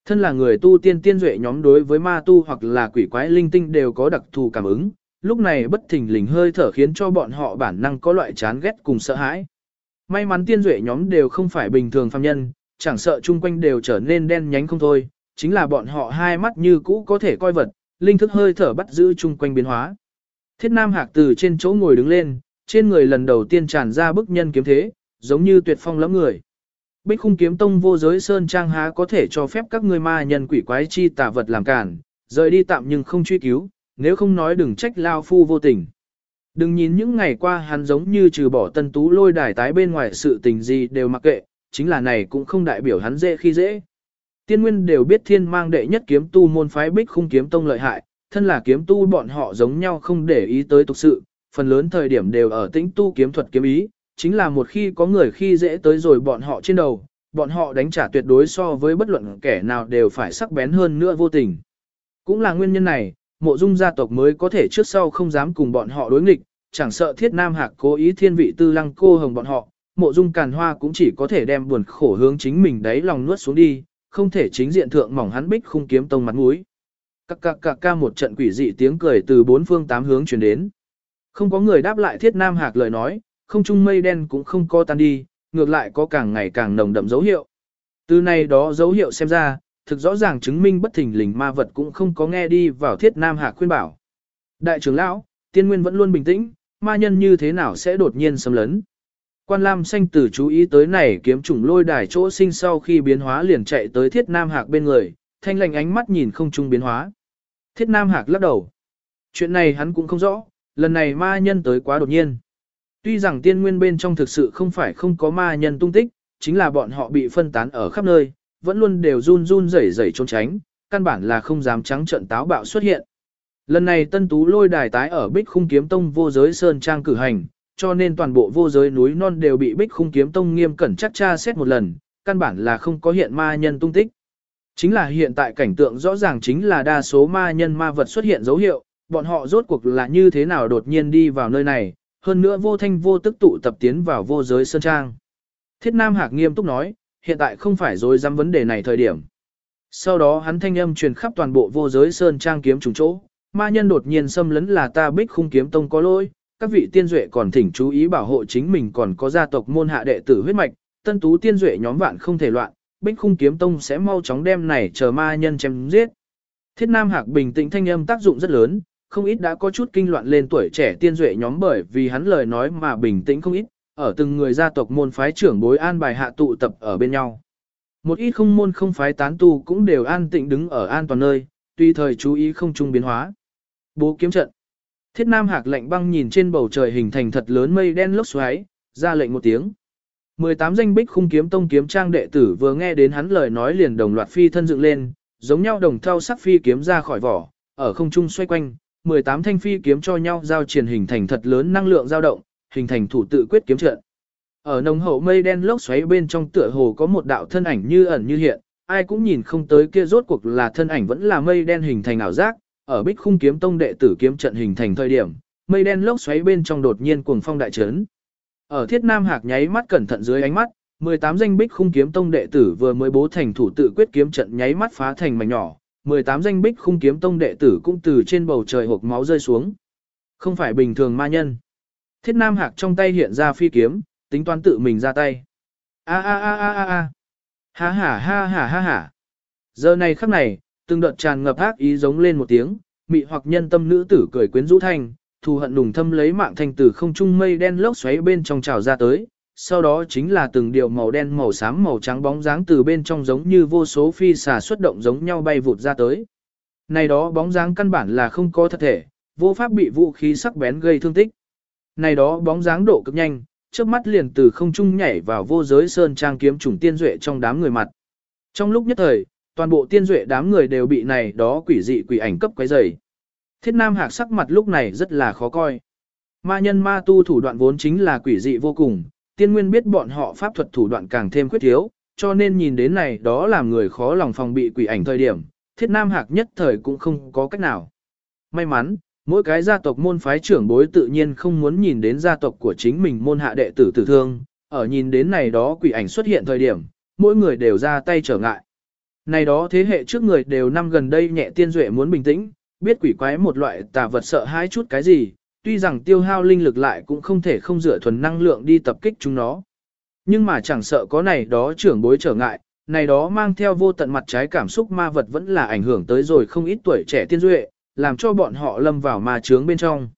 Thân là người tu tiên tiên duệ nhóm đối với ma tu hoặc là quỷ quái linh tinh đều có đặc thù cảm ứng, lúc này bất thình lình hơi thở khiến cho bọn họ bản năng có loại chán ghét cùng sợ hãi. May mắn tiên duệ nhóm đều không phải bình thường phàm nhân, chẳng sợ chung quanh đều trở nên đen nhánh không thôi, chính là bọn họ hai mắt như cũ có thể coi vật, linh thức hơi thở bắt giữ chung quanh biến hóa. Thiết Nam Hạc từ trên chỗ ngồi đứng lên, trên người lần đầu tiên tràn ra bức nhân kiếm thế, giống như tuyệt phong lắm người. Bích khung kiếm tông vô giới sơn trang há có thể cho phép các ngươi ma nhân quỷ quái chi tà vật làm cản, rời đi tạm nhưng không truy cứu, nếu không nói đừng trách lao phu vô tình. Đừng nhìn những ngày qua hắn giống như trừ bỏ tân tú lôi đài tái bên ngoài sự tình gì đều mặc kệ, chính là này cũng không đại biểu hắn dễ khi dễ. Tiên nguyên đều biết thiên mang đệ nhất kiếm tu môn phái bích khung kiếm tông lợi hại, thân là kiếm tu bọn họ giống nhau không để ý tới tục sự, phần lớn thời điểm đều ở tĩnh tu kiếm thuật kiếm ý, chính là một khi có người khi dễ tới rồi bọn họ trên đầu, bọn họ đánh trả tuyệt đối so với bất luận kẻ nào đều phải sắc bén hơn nữa vô tình. Cũng là nguyên nhân này, mộ dung gia tộc mới có thể trước sau không dám cùng bọn họ đối nghịch, chẳng sợ thiết nam hạc cố ý thiên vị tư lăng cô hồng bọn họ, mộ dung càn hoa cũng chỉ có thể đem buồn khổ hướng chính mình đáy lòng nuốt xuống đi, không thể chính diện thượng mỏng hắn bích khung kiếm tông mặt mũi. Các cạc cạc ca một trận quỷ dị tiếng cười từ bốn phương tám hướng truyền đến. Không có người đáp lại thiết nam hạc lời nói, không trung mây đen cũng không co tan đi, ngược lại có càng ngày càng nồng đậm dấu hiệu. Từ này đó dấu hiệu xem ra, thực rõ ràng chứng minh bất thình lình ma vật cũng không có nghe đi vào thiết nam hạ khuyên bảo. Đại trưởng lão, tiên nguyên vẫn luôn bình tĩnh, ma nhân như thế nào sẽ đột nhiên xâm lấn. Quan Lam xanh tử chú ý tới này kiếm trùng lôi đài chỗ sinh sau khi biến hóa liền chạy tới thiết nam hạc bên người, thanh lành ánh mắt nhìn không trung biến hóa. Thiết nam hạc lắc đầu. Chuyện này hắn cũng không rõ, lần này ma nhân tới quá đột nhiên. Tuy rằng tiên nguyên bên trong thực sự không phải không có ma nhân tung tích, chính là bọn họ bị phân tán ở khắp nơi, vẫn luôn đều run run rẩy rẩy trốn tránh, căn bản là không dám trắng trận táo bạo xuất hiện. Lần này tân tú lôi đài tái ở Bích Khung Kiếm Tông vô giới Sơn Trang cử hành, cho nên toàn bộ vô giới núi non đều bị Bích Khung Kiếm Tông nghiêm cẩn chắc tra xét một lần, căn bản là không có hiện ma nhân tung tích. Chính là hiện tại cảnh tượng rõ ràng chính là đa số ma nhân ma vật xuất hiện dấu hiệu, bọn họ rốt cuộc là như thế nào đột nhiên đi vào nơi này, hơn nữa vô thanh vô tức tụ tập tiến vào vô giới Sơn Trang. Thiết Nam Hạc nghiêm túc nói, hiện tại không phải rồi dám vấn đề này thời điểm. Sau đó hắn thanh âm truyền khắp toàn bộ vô giới Sơn Trang kiếm trùng chỗ, ma nhân đột nhiên xâm lấn là ta bích khung kiếm tông có lỗi, các vị tiên duệ còn thỉnh chú ý bảo hộ chính mình còn có gia tộc môn hạ đệ tử huyết mạch, tân tú tiên duệ nhóm vạn không thể loạn, bích khung kiếm tông sẽ mau chóng đem này chờ ma nhân chém giết. Thiết Nam Hạc bình tĩnh thanh âm tác dụng rất lớn, không ít đã có chút kinh loạn lên tuổi trẻ tiên duệ nhóm bởi vì hắn lời nói mà bình tĩnh không ít, ở từng người gia tộc môn phái trưởng bối an bài hạ tụ tập ở bên nhau. Một ít không môn không phái tán tu cũng đều an tĩnh đứng ở an toàn nơi, tùy thời chú ý không trung biến hóa. Bố kiếm trận. Thiết Nam Hạc lạnh băng nhìn trên bầu trời hình thành thật lớn mây đen lốc xoáy, ra lệnh một tiếng. 18 danh bích khung kiếm tông kiếm trang đệ tử vừa nghe đến hắn lời nói liền đồng loạt phi thân dựng lên, giống nhau đồng thao sắc phi kiếm ra khỏi vỏ, ở không trung xoay quanh, 18 thanh phi kiếm cho nhau giao triển hình thành thật lớn năng lượng dao động, hình thành thủ tự quyết kiếm trận. Ở nồng hậu mây đen lốc xoáy bên trong tựa hồ có một đạo thân ảnh như ẩn như hiện, ai cũng nhìn không tới kia rốt cuộc là thân ảnh vẫn là mây đen hình thành ảo giác, ở Bích Khung kiếm tông đệ tử kiếm trận hình thành thời điểm, mây đen lốc xoáy bên trong đột nhiên cuồng phong đại chấn. Ở Thiết Nam Hạc nháy mắt cẩn thận dưới ánh mắt, 18 danh Bích Khung kiếm tông đệ tử vừa mới bố thành thủ tự quyết kiếm trận nháy mắt phá thành mảnh nhỏ, 18 danh Bích Khung kiếm tông đệ tử cũng từ trên bầu trời hộp máu rơi xuống. Không phải bình thường ma nhân. Thiết Nam Hạc trong tay hiện ra phi kiếm, tính toán tự mình ra tay. A a a a a a. Ha ha ha ha ha ha. Giờ này khắc này, từng đợt tràn ngập ác ý giống lên một tiếng, mị hoặc nhân tâm nữ tử cười quyến rũ thanh, thù hận nùng thâm lấy mạng thanh từ không trung mây đen lốc xoáy bên trong trào ra tới, sau đó chính là từng điều màu đen màu xám màu trắng bóng dáng từ bên trong giống như vô số phi xà xuất động giống nhau bay vụt ra tới. Này đó bóng dáng căn bản là không có thật thể, vô pháp bị vũ khí sắc bén gây thương tích. Này đó bóng dáng độ cực nhanh, trước mắt liền từ không trung nhảy vào vô giới sơn trang kiếm trùng tiên duệ trong đám người mặt. Trong lúc nhất thời, toàn bộ tiên duệ đám người đều bị này đó quỷ dị quỷ ảnh cấp quấy rầy. Thiết Nam Hạc sắc mặt lúc này rất là khó coi. Ma nhân ma tu thủ đoạn vốn chính là quỷ dị vô cùng, tiên nguyên biết bọn họ pháp thuật thủ đoạn càng thêm khuyết thiếu, cho nên nhìn đến này đó làm người khó lòng phòng bị quỷ ảnh thời điểm, Thiết Nam Hạc nhất thời cũng không có cách nào. May mắn, Mỗi cái gia tộc môn phái trưởng bối tự nhiên không muốn nhìn đến gia tộc của chính mình môn hạ đệ tử tử thương, ở nhìn đến này đó quỷ ảnh xuất hiện thời điểm, mỗi người đều ra tay trở ngại. Này đó thế hệ trước người đều năm gần đây nhẹ tiên duệ muốn bình tĩnh, biết quỷ quái một loại tà vật sợ hãi chút cái gì, tuy rằng tiêu hao linh lực lại cũng không thể không dựa thuần năng lượng đi tập kích chúng nó. Nhưng mà chẳng sợ có này đó trưởng bối trở ngại, này đó mang theo vô tận mặt trái cảm xúc ma vật vẫn là ảnh hưởng tới rồi không ít tuổi trẻ tiên duệ, làm cho bọn họ lâm vào ma trướng bên trong.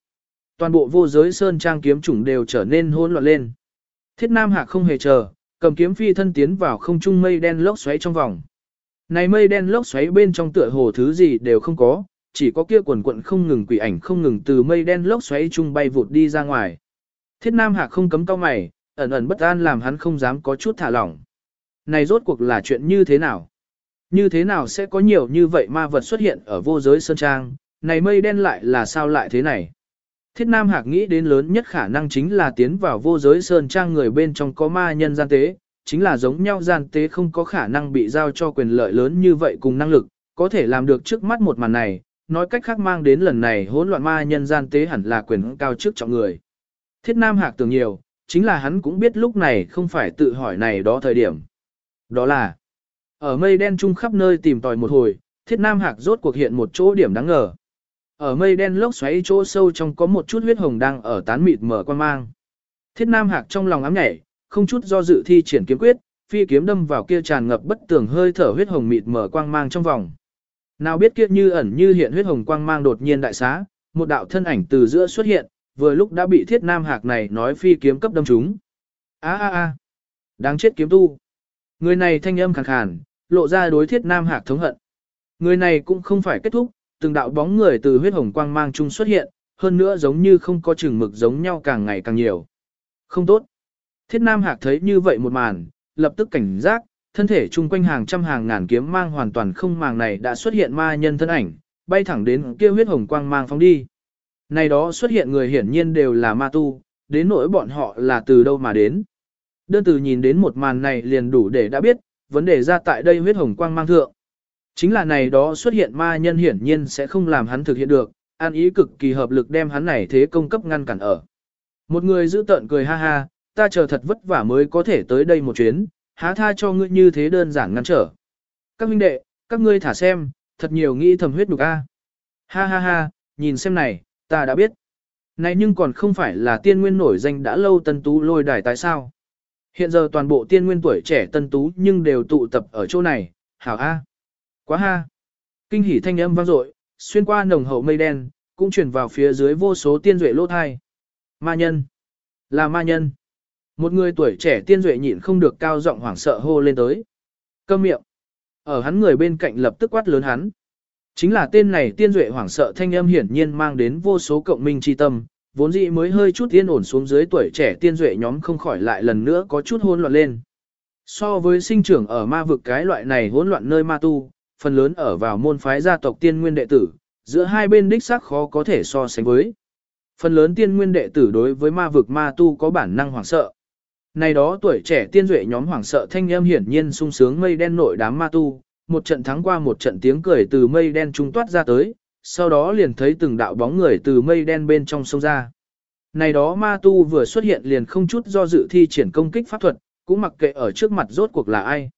Toàn bộ vô giới sơn trang kiếm chủng đều trở nên hỗn loạn lên. Thiết Nam Hạc không hề chờ, cầm kiếm phi thân tiến vào không trung mây đen lốc xoáy trong vòng. Này mây đen lốc xoáy bên trong tựa hồ thứ gì đều không có, chỉ có kia quần quận không ngừng quỷ ảnh không ngừng từ mây đen lốc xoáy trung bay vụt đi ra ngoài. Thiết Nam Hạc không cấm cao mày, ẩn ẩn bất an làm hắn không dám có chút thả lỏng. Này rốt cuộc là chuyện như thế nào? Như thế nào sẽ có nhiều như vậy ma vật xuất hiện ở vô giới sơn trang, này mây đen lại là sao lại thế này? Thiết Nam Hạc nghĩ đến lớn nhất khả năng chính là tiến vào vô giới sơn trang người bên trong có ma nhân gian tế, chính là giống nhau gian tế không có khả năng bị giao cho quyền lợi lớn như vậy cùng năng lực, có thể làm được trước mắt một màn này, nói cách khác mang đến lần này hỗn loạn ma nhân gian tế hẳn là quyền cao trước trọng người. Thiết Nam Hạc tưởng nhiều, chính là hắn cũng biết lúc này không phải tự hỏi này đó thời điểm. Đó là, ở mây đen chung khắp nơi tìm tòi một hồi, Thiết Nam Hạc rốt cuộc hiện một chỗ điểm đáng ngờ. Ở mây đen lốc xoáy chỗ sâu trong có một chút huyết hồng đang ở tán mịt mở quan mang. Thiết Nam Hạc trong lòng ám nhảy, không chút do dự thi triển kiếm quyết, phi kiếm đâm vào kia tràn ngập bất tường hơi thở huyết hồng mịt mở quang mang trong vòng. Nào biết kia như ẩn như hiện huyết hồng quang mang đột nhiên đại xá, một đạo thân ảnh từ giữa xuất hiện, vừa lúc đã bị Thiết Nam Hạc này nói phi kiếm cấp đâm trúng. Á á á, đáng chết kiếm tu. Người này thanh âm khàn khàn, lộ ra đối Thiết Nam Hạc thống hận. Người này cũng không phải kết thúc, từng đạo bóng người từ huyết hồng quang mang chung xuất hiện, hơn nữa giống như không có chừng mực giống nhau càng ngày càng nhiều. Không tốt. Thiết Nam Hạc thấy như vậy một màn, lập tức cảnh giác, thân thể chung quanh hàng trăm hàng ngàn kiếm mang hoàn toàn không màng này đã xuất hiện ma nhân thân ảnh, bay thẳng đến kia huyết hồng quang mang phóng đi. Này đó xuất hiện người hiển nhiên đều là ma tu, đến nỗi bọn họ là từ đâu mà đến. Đơn từ nhìn đến một màn này liền đủ để đã biết, vấn đề ra tại đây huyết hồng quang mang thượng. Chính là này đó xuất hiện ma nhân hiển nhiên sẽ không làm hắn thực hiện được, an ý cực kỳ hợp lực đem hắn này thế công cấp ngăn cản ở. Một người giữ tợn cười ha ha, ta chờ thật vất vả mới có thể tới đây một chuyến, há tha cho ngươi như thế đơn giản ngăn trở. Các huynh đệ, các ngươi thả xem, thật nhiều nghĩ thầm huyết nục a. Ha ha ha, nhìn xem này, ta đã biết. Này nhưng còn không phải là tiên nguyên nổi danh đã lâu tân tú lôi đài tại sao? Hiện giờ toàn bộ tiên nguyên tuổi trẻ tân tú nhưng đều tụ tập ở chỗ này, hảo a. Quá ha! Kinh hỉ thanh âm vang dội, xuyên qua nồng hậu mây đen, cũng truyền vào phía dưới vô số tiên duệ lô thai. Ma nhân! Là ma nhân! Một người tuổi trẻ tiên duệ nhịn không được cao giọng hoảng sợ hô lên tới. Câm miệng! Ở hắn người bên cạnh lập tức quát lớn hắn. Chính là tên này tiên duệ hoảng sợ thanh âm hiển nhiên mang đến vô số cộng minh chi tâm, vốn dĩ mới hơi chút yên ổn xuống dưới tuổi trẻ tiên duệ nhóm không khỏi lại lần nữa có chút hỗn loạn lên. So với sinh trưởng ở ma vực cái loại này hỗn loạn nơi ma tu, phần lớn ở vào môn phái gia tộc tiên nguyên đệ tử, giữa hai bên đích xác khó có thể so sánh với. Phần lớn tiên nguyên đệ tử đối với ma vực ma tu có bản năng hoảng sợ. Này đó tuổi trẻ tiên duệ nhóm hoảng sợ thanh âm hiển nhiên sung sướng mây đen nội đám ma tu, một trận thắng qua một trận tiếng cười từ mây đen trung toát ra tới, sau đó liền thấy từng đạo bóng người từ mây đen bên trong sông ra. Này đó ma tu vừa xuất hiện liền không chút do dự thi triển công kích pháp thuật, cũng mặc kệ ở trước mặt rốt cuộc là ai.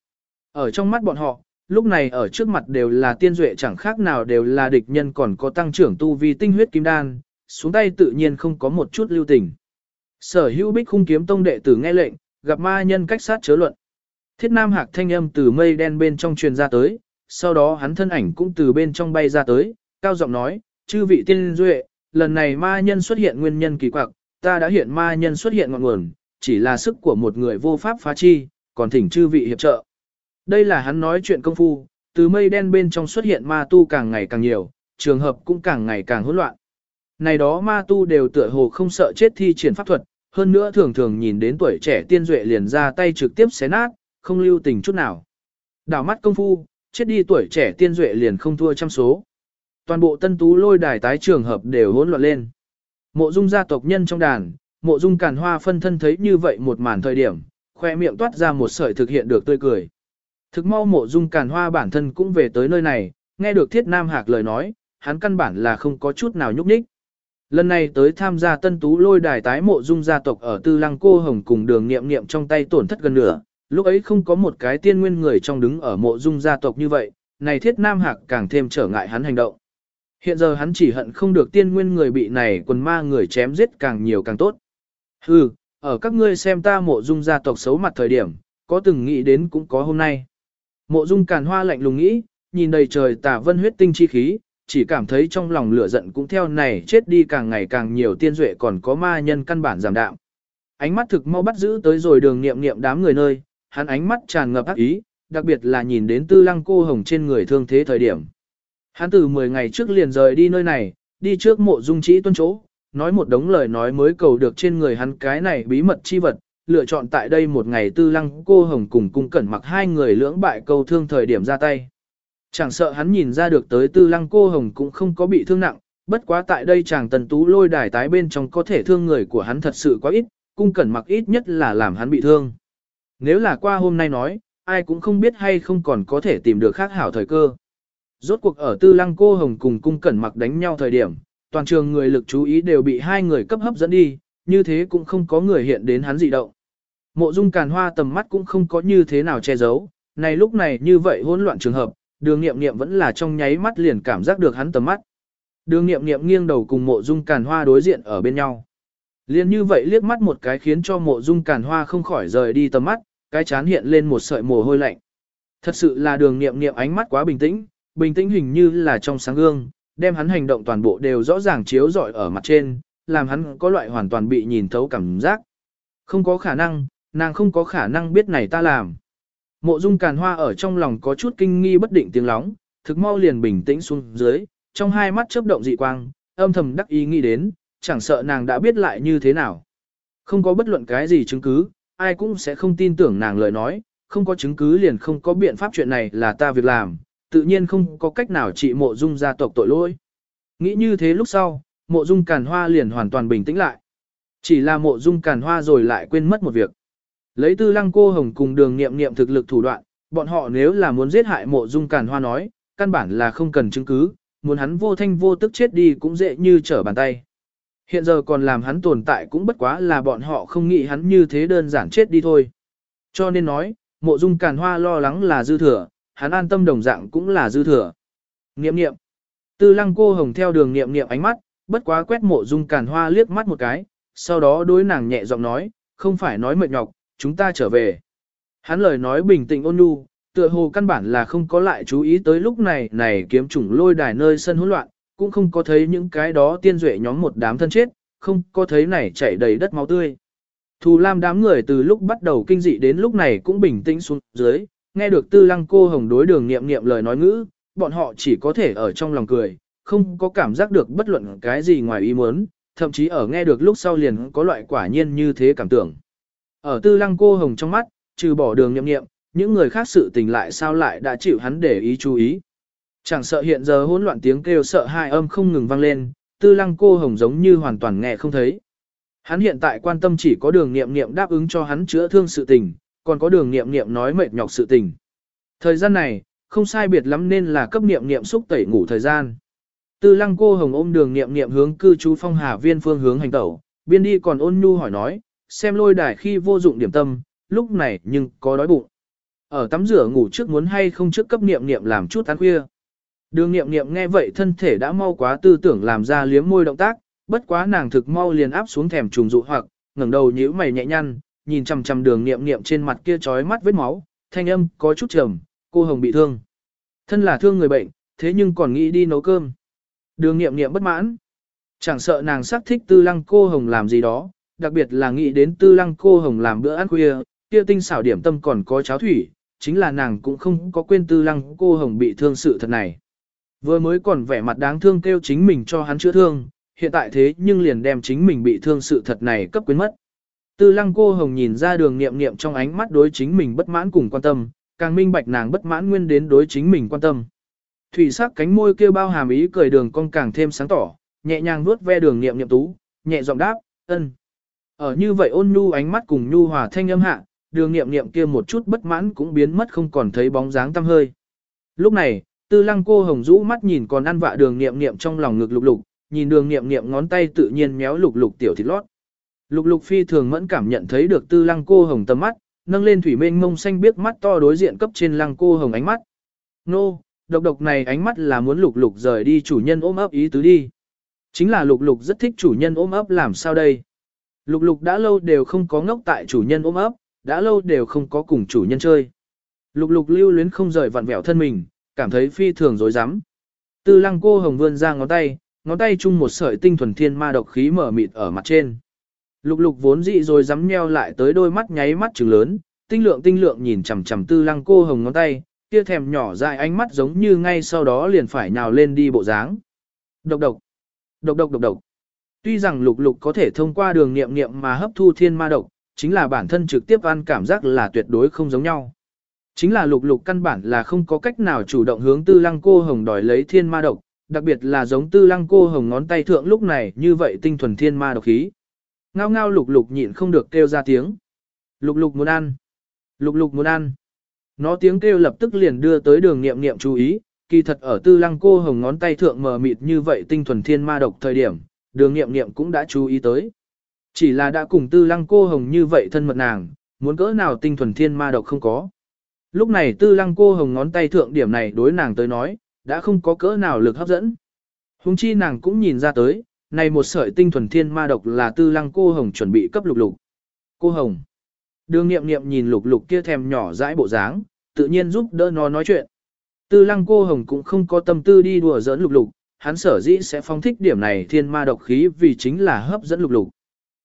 Ở trong mắt bọn họ, lúc này ở trước mặt đều là tiên duệ chẳng khác nào đều là địch nhân còn có tăng trưởng tu vi tinh huyết kim đan, xuống tay tự nhiên không có một chút lưu tình. Sở hữu bích khung kiếm tông đệ tử nghe lệnh, gặp ma nhân cách sát chớ luận. Thiết nam hạc thanh âm từ mây đen bên trong truyền ra tới, sau đó hắn thân ảnh cũng từ bên trong bay ra tới, cao giọng nói, chư vị tiên duệ, lần này ma nhân xuất hiện nguyên nhân kỳ quặc, ta đã hiện ma nhân xuất hiện ngọn nguồn, chỉ là sức của một người vô pháp phá chi, còn thỉnh chư vị hiệp trợ. Đây là hắn nói chuyện công phu, từ mây đen bên trong xuất hiện ma tu càng ngày càng nhiều, trường hợp cũng càng ngày càng hỗn loạn. Này đó ma tu đều tựa hồ không sợ chết thi triển pháp thuật, hơn nữa thường thường nhìn đến tuổi trẻ tiên duệ liền ra tay trực tiếp xé nát, không lưu tình chút nào. Đảo mắt công phu, chết đi tuổi trẻ tiên duệ liền không thua trăm số. Toàn bộ tân tú lôi đài tái trường hợp đều hỗn loạn lên. Mộ dung gia tộc nhân trong đàn, mộ dung càn hoa phân thân thấy như vậy một màn thời điểm, khoe miệng toát ra một sợi thực hiện được tươi cười. Thực mau mộ dung càn hoa bản thân cũng về tới nơi này, nghe được thiết nam hạc lời nói, hắn căn bản là không có chút nào nhúc nhích. Lần này tới tham gia tân tú lôi đài tái mộ dung gia tộc ở tư lăng cô hồng cùng đường nghiệm nghiệm trong tay tổn thất gần nửa, lúc ấy không có một cái tiên nguyên người trong đứng ở mộ dung gia tộc như vậy, này thiết nam hạc càng thêm trở ngại hắn hành động. Hiện giờ hắn chỉ hận không được tiên nguyên người bị này quần ma người chém giết càng nhiều càng tốt. Hừ, ở các ngươi xem ta mộ dung gia tộc xấu mặt thời điểm, có từng nghĩ đến cũng có hôm nay. Mộ dung càn hoa lạnh lùng nghĩ, nhìn đầy trời tả vân huyết tinh chi khí, chỉ cảm thấy trong lòng lửa giận cũng theo này chết đi càng ngày càng nhiều tiên duệ còn có ma nhân căn bản giảm đạm. Ánh mắt thực mau bắt giữ tới rồi đường nghiệm nghiệm đám người nơi, hắn ánh mắt tràn ngập ác ý, đặc biệt là nhìn đến tư lăng cô hồng trên người thương thế thời điểm. Hắn từ 10 ngày trước liền rời đi nơi này, đi trước mộ dung trĩ tuân chỗ, nói một đống lời nói mới cầu được trên người hắn cái này bí mật chi vật, lựa chọn tại đây một ngày tư lăng cô hồng cùng cung cẩn mặc hai người lưỡng bại câu thương thời điểm ra tay. Chẳng sợ hắn nhìn ra được tới tư lăng cô hồng cũng không có bị thương nặng, bất quá tại đây chàng tần tú lôi đài tái bên trong có thể thương người của hắn thật sự quá ít, cung cẩn mặc ít nhất là làm hắn bị thương. Nếu là qua hôm nay nói, ai cũng không biết hay không còn có thể tìm được khác hảo thời cơ. Rốt cuộc ở tư lăng cô hồng cùng cung cẩn mặc đánh nhau thời điểm, toàn trường người lực chú ý đều bị hai người cấp hấp dẫn đi, như thế cũng không có người hiện đến hắn dị động. Mộ dung càn hoa tầm mắt cũng không có như thế nào che giấu, này lúc này như vậy hỗn loạn trường hợp, đường nghiệm nghiệm vẫn là trong nháy mắt liền cảm giác được hắn tầm mắt. Đường nghiệm nghiệm nghiêng đầu cùng mộ dung càn hoa đối diện ở bên nhau. Liên như vậy liếc mắt một cái khiến cho mộ dung càn hoa không khỏi rời đi tầm mắt, cái chán hiện lên một sợi mồ hôi lạnh. Thật sự là đường nghiệm nghiệm ánh mắt quá bình tĩnh, bình tĩnh hình như là trong sáng gương, đem hắn hành động toàn bộ đều rõ ràng chiếu rọi ở mặt trên, làm hắn có loại hoàn toàn bị nhìn thấu cảm giác. Không có khả năng, nàng không có khả năng biết này ta làm. Mộ dung càn hoa ở trong lòng có chút kinh nghi bất định tiếng lóng, thực mau liền bình tĩnh xuống dưới, trong hai mắt chớp động dị quang, âm thầm đắc ý nghĩ đến, chẳng sợ nàng đã biết lại như thế nào. Không có bất luận cái gì chứng cứ, ai cũng sẽ không tin tưởng nàng lời nói, không có chứng cứ liền không có biện pháp chuyện này là ta việc làm, tự nhiên không có cách nào trị mộ dung gia tộc tội lỗi. Nghĩ như thế lúc sau, mộ dung càn hoa liền hoàn toàn bình tĩnh lại. Chỉ là mộ dung càn hoa rồi lại quên mất một việc. Lấy tư lăng cô hồng cùng đường nghiệm nghiệm thực lực thủ đoạn, bọn họ nếu là muốn giết hại mộ dung càn hoa nói, căn bản là không cần chứng cứ, muốn hắn vô thanh vô tức chết đi cũng dễ như trở bàn tay. Hiện giờ còn làm hắn tồn tại cũng bất quá là bọn họ không nghĩ hắn như thế đơn giản chết đi thôi. Cho nên nói, mộ dung càn hoa lo lắng là dư thừa, hắn an tâm đồng dạng cũng là dư thừa. Nghiệm nghiệm. Tư lăng cô hồng theo đường nghiệm nghiệm ánh mắt, bất quá quét mộ dung càn hoa liếc mắt một cái, sau đó đối nàng nhẹ giọng nói, không phải nói mệt nhọc, chúng ta trở về. Hắn lời nói bình tĩnh ôn nhu, tựa hồ căn bản là không có lại chú ý tới lúc này này kiếm chủng lôi đài nơi sân hỗn loạn, cũng không có thấy những cái đó tiên duệ nhóm một đám thân chết, không có thấy này chảy đầy đất máu tươi. Thù Lam đám người từ lúc bắt đầu kinh dị đến lúc này cũng bình tĩnh xuống dưới, nghe được tư lăng cô hồng đối đường nghiệm nghiệm lời nói ngữ, bọn họ chỉ có thể ở trong lòng cười, không có cảm giác được bất luận cái gì ngoài ý muốn, thậm chí ở nghe được lúc sau liền có loại quả nhiên như thế cảm tưởng. Ở tư lăng cô hồng trong mắt, trừ bỏ đường nhậm nghiệm, những người khác sự tình lại sao lại đã chịu hắn để ý chú ý. Chẳng sợ hiện giờ hỗn loạn tiếng kêu sợ hai âm không ngừng vang lên, tư lăng cô hồng giống như hoàn toàn nghe không thấy. Hắn hiện tại quan tâm chỉ có đường nghiệm nghiệm đáp ứng cho hắn chữa thương sự tình, còn có đường nghiệm nghiệm nói mệt nhọc sự tình. Thời gian này, không sai biệt lắm nên là cấp nghiệm nghiệm xúc tẩy ngủ thời gian. Tư lăng cô hồng ôm đường nghiệm nghiệm hướng cư trú phong hà viên phương hướng hành tẩu, biên đi còn ôn nhu hỏi nói, xem lôi đài khi vô dụng điểm tâm, lúc này nhưng có đói bụng. Ở tắm rửa ngủ trước muốn hay không trước cấp niệm niệm làm chút ăn khuya. Đường niệm niệm nghe vậy thân thể đã mau quá tư tưởng làm ra liếm môi động tác, bất quá nàng thực mau liền áp xuống thèm trùng dụ hoặc, ngẩng đầu nhíu mày nhẹ nhăn, nhìn chằm chằm đường niệm niệm trên mặt kia trói mắt vết máu, thanh âm có chút trầm, cô hồng bị thương. Thân là thương người bệnh, thế nhưng còn nghĩ đi nấu cơm. Đường niệm niệm bất mãn. Chẳng sợ nàng xác thích tư lăng cô hồng làm gì đó, đặc biệt là nghĩ đến tư lăng cô hồng làm bữa ăn khuya, kia tinh xảo điểm tâm còn có cháo thủy, chính là nàng cũng không có quên tư lăng cô hồng bị thương sự thật này. Vừa mới còn vẻ mặt đáng thương kêu chính mình cho hắn chữa thương, hiện tại thế nhưng liền đem chính mình bị thương sự thật này cấp quyến mất. Tư lăng cô hồng nhìn ra đường niệm niệm trong ánh mắt đối chính mình bất mãn cùng quan tâm, càng minh bạch nàng bất mãn nguyên đến đối chính mình quan tâm. Thủy sắc cánh môi kêu bao hàm ý cười đường con càng thêm sáng tỏ, nhẹ nhàng vuốt ve đường niệm niệm tú, nhẹ giọng đáp, ân. Ở như vậy ôn nhu ánh mắt cùng nhu hòa thanh âm hạ, đường nghiệm nghiệm kia một chút bất mãn cũng biến mất không còn thấy bóng dáng tăm hơi. Lúc này, tư lăng cô hồng rũ mắt nhìn còn ăn vạ đường nghiệm nghiệm trong lòng ngực lục lục, nhìn đường nghiệm nghiệm ngón tay tự nhiên méo lục lục tiểu thịt lót. Lục lục phi thường mẫn cảm nhận thấy được tư lăng cô hồng tầm mắt, nâng lên thủy mênh mông xanh biếc mắt to đối diện cấp trên lăng cô hồng ánh mắt. Nô, độc độc này ánh mắt là muốn lục lục rời đi chủ nhân ôm ấp ý tứ đi. Chính là lục lục rất thích chủ nhân ôm ấp làm sao đây. Lục lục đã lâu đều không có ngốc tại chủ nhân ôm ấp, đã lâu đều không có cùng chủ nhân chơi. Lục lục lưu luyến không rời vặn vẹo thân mình, cảm thấy phi thường dối rắm Tư lăng cô hồng vươn ra ngón tay, ngón tay chung một sợi tinh thuần thiên ma độc khí mở mịt ở mặt trên. Lục lục vốn dị rồi dám nheo lại tới đôi mắt nháy mắt trừng lớn, tinh lượng tinh lượng nhìn chằm chằm tư lăng cô hồng ngón tay, kia thèm nhỏ dại ánh mắt giống như ngay sau đó liền phải nhào lên đi bộ dáng. Độc độc, độc độc độc độc. Tuy rằng lục lục có thể thông qua đường niệm niệm mà hấp thu thiên ma độc, chính là bản thân trực tiếp ăn cảm giác là tuyệt đối không giống nhau. Chính là lục lục căn bản là không có cách nào chủ động hướng tư lăng cô hồng đòi lấy thiên ma độc, đặc biệt là giống tư lăng cô hồng ngón tay thượng lúc này như vậy tinh thuần thiên ma độc khí. Ngao ngao lục lục nhịn không được kêu ra tiếng. Lục lục muốn ăn. Lục lục muốn ăn. Nó tiếng kêu lập tức liền đưa tới đường nghiệm nghiệm chú ý, kỳ thật ở tư lăng cô hồng ngón tay thượng mờ mịt như vậy tinh thuần thiên ma độc thời điểm, đường nghiệm nghiệm cũng đã chú ý tới. Chỉ là đã cùng tư lăng cô hồng như vậy thân mật nàng, muốn cỡ nào tinh thuần thiên ma độc không có. Lúc này tư lăng cô hồng ngón tay thượng điểm này đối nàng tới nói, đã không có cỡ nào lực hấp dẫn. Hùng chi nàng cũng nhìn ra tới, này một sợi tinh thuần thiên ma độc là tư lăng cô hồng chuẩn bị cấp lục lục. Cô hồng. Đường nghiệm nghiệm nhìn lục lục kia thèm nhỏ dãi bộ dáng, tự nhiên giúp đỡ nó nói chuyện. Tư lăng cô hồng cũng không có tâm tư đi đùa giỡn lục lục, hắn sở dĩ sẽ phong thích điểm này thiên ma độc khí vì chính là hấp dẫn lục lục.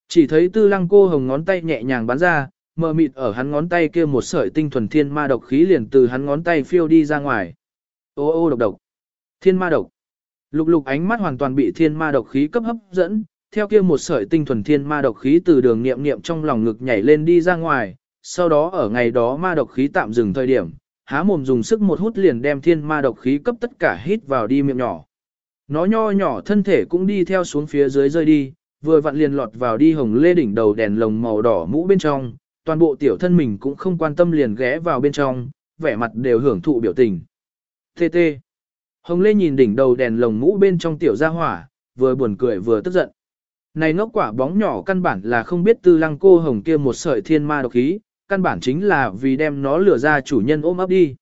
Chỉ thấy tư lăng cô hồng ngón tay nhẹ nhàng bắn ra, mờ mịt ở hắn ngón tay kia một sợi tinh thuần thiên ma độc khí liền từ hắn ngón tay phiêu đi ra ngoài. Ô ô độc độc. Thiên ma độc. Lục lục ánh mắt hoàn toàn bị thiên ma độc khí cấp hấp dẫn, theo kia một sợi tinh thuần thiên ma độc khí từ đường niệm niệm trong lòng ngực nhảy lên đi ra ngoài, sau đó ở ngày đó ma độc khí tạm dừng thời điểm, há mồm dùng sức một hút liền đem thiên ma độc khí cấp tất cả hít vào đi miệng nhỏ. Nó nho nhỏ thân thể cũng đi theo xuống phía dưới rơi đi, vừa vặn liền lọt vào đi hồng lê đỉnh đầu đèn lồng màu đỏ mũ bên trong, toàn bộ tiểu thân mình cũng không quan tâm liền ghé vào bên trong, vẻ mặt đều hưởng thụ biểu tình. Tê tê. Hồng lê nhìn đỉnh đầu đèn lồng mũ bên trong tiểu gia hỏa, vừa buồn cười vừa tức giận. Này ngốc quả bóng nhỏ căn bản là không biết tư lăng cô hồng kia một sợi thiên ma độc khí, căn bản chính là vì đem nó lừa ra chủ nhân ôm ấp đi.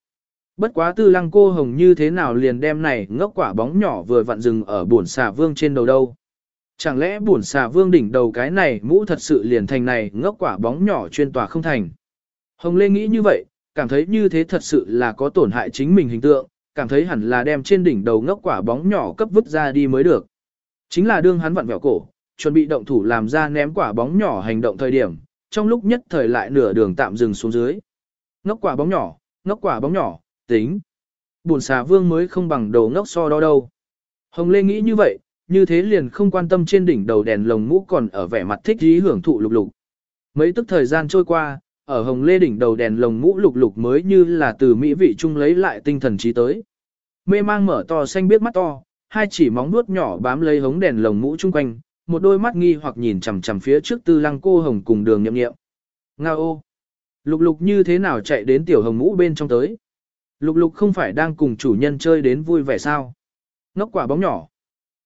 Bất quá tư lăng cô hồng như thế nào liền đem này ngốc quả bóng nhỏ vừa vặn dừng ở buồn xà vương trên đầu đâu. Chẳng lẽ buồn xà vương đỉnh đầu cái này mũ thật sự liền thành này ngốc quả bóng nhỏ chuyên tòa không thành. Hồng Lê nghĩ như vậy, cảm thấy như thế thật sự là có tổn hại chính mình hình tượng, cảm thấy hẳn là đem trên đỉnh đầu ngốc quả bóng nhỏ cấp vứt ra đi mới được. Chính là đương hắn vặn vẹo cổ, chuẩn bị động thủ làm ra ném quả bóng nhỏ hành động thời điểm, trong lúc nhất thời lại nửa đường tạm dừng xuống dưới. Ngốc quả bóng nhỏ, ngốc quả bóng nhỏ, tính. Bùn xà vương mới không bằng đầu ngốc so đo đâu. Hồng Lê nghĩ như vậy, như thế liền không quan tâm trên đỉnh đầu đèn lồng mũ còn ở vẻ mặt thích ý hưởng thụ lục lục. Mấy tức thời gian trôi qua, ở Hồng Lê đỉnh đầu đèn lồng mũ lục lục mới như là từ mỹ vị chung lấy lại tinh thần trí tới. Mê mang mở to xanh biết mắt to, hai chỉ móng nuốt nhỏ bám lấy hống đèn lồng mũ chung quanh, một đôi mắt nghi hoặc nhìn chằm chằm phía trước tư lăng cô hồng cùng đường nhậm nghiệm. Nga ô! Lục lục như thế nào chạy đến tiểu hồng mũ bên trong tới? Lục lục không phải đang cùng chủ nhân chơi đến vui vẻ sao? Ngốc quả bóng nhỏ.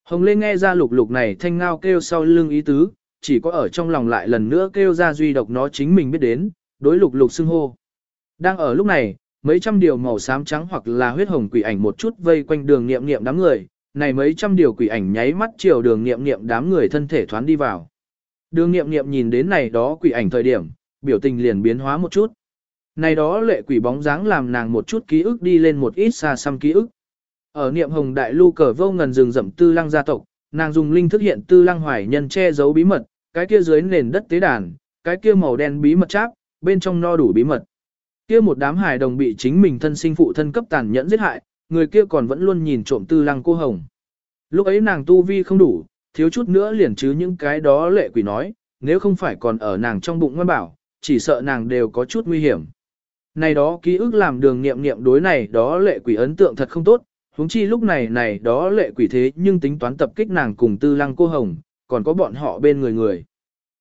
Hồng Lê nghe ra lục lục này thanh ngao kêu sau lưng ý tứ, chỉ có ở trong lòng lại lần nữa kêu ra duy độc nó chính mình biết đến, đối lục lục xưng hô. Đang ở lúc này, mấy trăm điều màu xám trắng hoặc là huyết hồng quỷ ảnh một chút vây quanh đường nghiệm nghiệm đám người, này mấy trăm điều quỷ ảnh nháy mắt chiều đường nghiệm nghiệm đám người thân thể thoán đi vào. Đường nghiệm nghiệm nhìn đến này đó quỷ ảnh thời điểm, biểu tình liền biến hóa một chút. Này đó lệ quỷ bóng dáng làm nàng một chút ký ức đi lên một ít xa xăm ký ức. Ở niệm hồng đại lưu cờ vô ngần rừng rậm tư lăng gia tộc, nàng dùng linh thức hiện tư lăng hoài nhân che giấu bí mật, cái kia dưới nền đất tế đàn, cái kia màu đen bí mật cháp, bên trong no đủ bí mật. Kia một đám hài đồng bị chính mình thân sinh phụ thân cấp tàn nhẫn giết hại, người kia còn vẫn luôn nhìn trộm tư lăng cô hồng. Lúc ấy nàng tu vi không đủ, thiếu chút nữa liền chứ những cái đó lệ quỷ nói, nếu không phải còn ở nàng trong bụng ngoan bảo, chỉ sợ nàng đều có chút nguy hiểm. Này đó ký ức làm đường nghiệm nghiệm đối này đó lệ quỷ ấn tượng thật không tốt, huống chi lúc này này đó lệ quỷ thế nhưng tính toán tập kích nàng cùng tư lăng cô hồng, còn có bọn họ bên người người.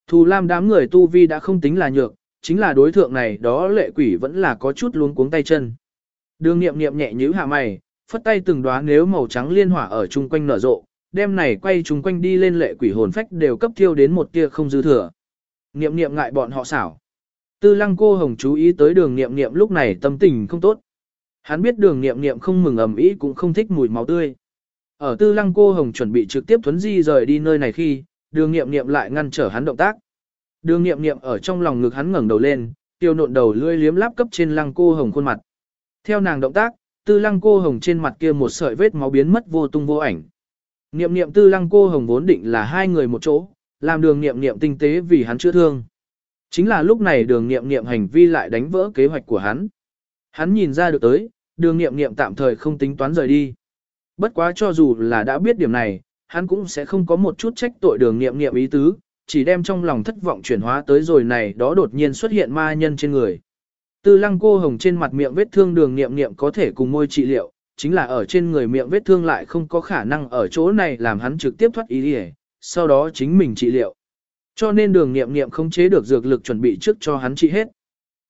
Thù Lam đám người tu vi đã không tính là nhược, chính là đối tượng này đó lệ quỷ vẫn là có chút luống cuống tay chân. Đường nghiệm nghiệm nhẹ nhíu hạ mày, phất tay từng đoán nếu màu trắng liên hỏa ở chung quanh nở rộ, đêm này quay chung quanh đi lên lệ quỷ hồn phách đều cấp thiêu đến một tia không dư thừa. Niệm niệm ngại bọn họ xảo. Tư lăng cô hồng chú ý tới đường niệm niệm lúc này tâm tình không tốt. Hắn biết đường niệm niệm không mừng ầm ĩ cũng không thích mùi máu tươi. Ở tư lăng cô hồng chuẩn bị trực tiếp thuấn di rời đi nơi này khi, đường niệm niệm lại ngăn trở hắn động tác. Đường niệm niệm ở trong lòng ngực hắn ngẩng đầu lên, tiêu nộn đầu lưỡi liếm láp cấp trên lăng cô hồng khuôn mặt. Theo nàng động tác, tư lăng cô hồng trên mặt kia một sợi vết máu biến mất vô tung vô ảnh. Niệm niệm tư lăng cô hồng vốn định là hai người một chỗ, làm đường niệm niệm tinh tế vì hắn chữa thương. Chính là lúc này đường niệm niệm hành vi lại đánh vỡ kế hoạch của hắn. Hắn nhìn ra được tới, đường niệm niệm tạm thời không tính toán rời đi. Bất quá cho dù là đã biết điểm này, hắn cũng sẽ không có một chút trách tội đường niệm niệm ý tứ, chỉ đem trong lòng thất vọng chuyển hóa tới rồi này đó đột nhiên xuất hiện ma nhân trên người. Tư lăng cô hồng trên mặt miệng vết thương đường niệm niệm có thể cùng môi trị liệu, chính là ở trên người miệng vết thương lại không có khả năng ở chỗ này làm hắn trực tiếp thoát ý đi sau đó chính mình trị liệu. Cho nên đường niệm niệm không chế được dược lực chuẩn bị trước cho hắn trị hết.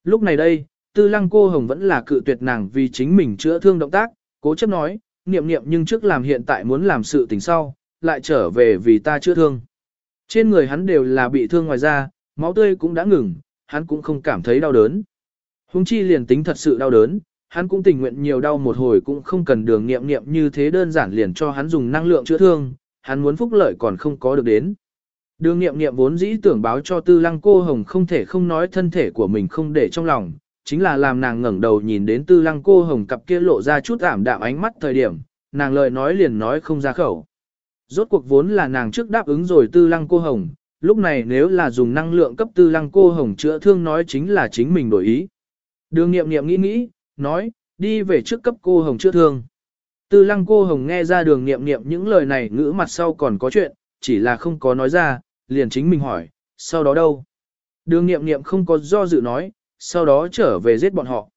Lúc này đây, tư lăng cô hồng vẫn là cự tuyệt nàng vì chính mình chữa thương động tác, cố chấp nói, niệm niệm nhưng trước làm hiện tại muốn làm sự tình sau, lại trở về vì ta chữa thương. Trên người hắn đều là bị thương ngoài da, máu tươi cũng đã ngừng, hắn cũng không cảm thấy đau đớn. Hùng chi liền tính thật sự đau đớn, hắn cũng tình nguyện nhiều đau một hồi cũng không cần đường nghiệm nghiệm như thế đơn giản liền cho hắn dùng năng lượng chữa thương, hắn muốn phúc lợi còn không có được đến. Đường nghiệm nghiệm vốn dĩ tưởng báo cho tư lăng cô hồng không thể không nói thân thể của mình không để trong lòng, chính là làm nàng ngẩng đầu nhìn đến tư lăng cô hồng cặp kia lộ ra chút ảm đạm ánh mắt thời điểm, nàng lời nói liền nói không ra khẩu. Rốt cuộc vốn là nàng trước đáp ứng rồi tư lăng cô hồng, lúc này nếu là dùng năng lượng cấp tư lăng cô hồng chữa thương nói chính là chính mình đổi ý. Đường nghiệm nghiệm nghĩ nghĩ, nói, đi về trước cấp cô hồng chữa thương. Tư lăng cô hồng nghe ra đường nghiệm nghiệm những lời này ngữ mặt sau còn có chuyện, chỉ là không có nói ra, liền chính mình hỏi, sau đó đâu? Đường nghiệm nghiệm không có do dự nói, sau đó trở về giết bọn họ.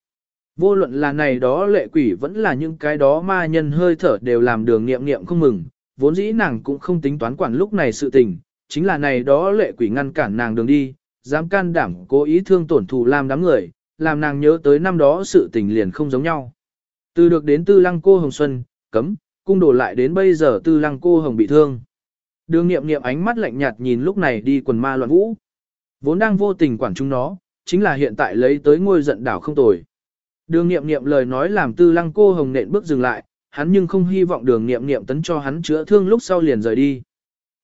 Vô luận là này đó lệ quỷ vẫn là những cái đó ma nhân hơi thở đều làm đường nghiệm nghiệm không mừng, vốn dĩ nàng cũng không tính toán quản lúc này sự tình, chính là này đó lệ quỷ ngăn cản nàng đường đi, dám can đảm cố ý thương tổn thù làm đám người, làm nàng nhớ tới năm đó sự tình liền không giống nhau. Từ được đến tư lăng cô Hồng Xuân, cấm, cung đổ lại đến bây giờ tư lăng cô Hồng bị thương. Đường nghiệm nghiệm ánh mắt lạnh nhạt nhìn lúc này đi quần ma loạn vũ. Vốn đang vô tình quản chúng nó, chính là hiện tại lấy tới ngôi giận đảo không tồi. Đường nghiệm nghiệm lời nói làm tư lăng cô Hồng nện bước dừng lại, hắn nhưng không hy vọng đường nghiệm nghiệm tấn cho hắn chữa thương lúc sau liền rời đi.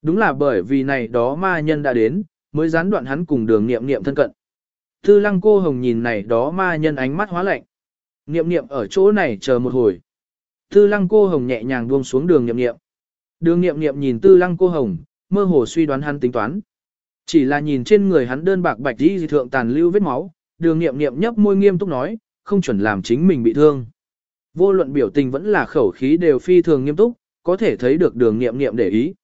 Đúng là bởi vì này đó ma nhân đã đến, mới gián đoạn hắn cùng đường nghiệm nghiệm thân cận. Tư lăng cô hồng nhìn này đó ma nhân ánh mắt hóa lạnh. Nghiệm nghiệm ở chỗ này chờ một hồi. Tư lăng cô hồng nhẹ nhàng buông xuống đường nghiệm nghiệm. Đường nghiệm nghiệm nhìn tư lăng cô hồng, mơ hồ suy đoán hắn tính toán. Chỉ là nhìn trên người hắn đơn bạc bạch đi thượng tàn lưu vết máu, đường nghiệm nghiệm nhấp môi nghiêm túc nói, không chuẩn làm chính mình bị thương. Vô luận biểu tình vẫn là khẩu khí đều phi thường nghiêm túc, có thể thấy được đường nghiệm nghiệm để ý.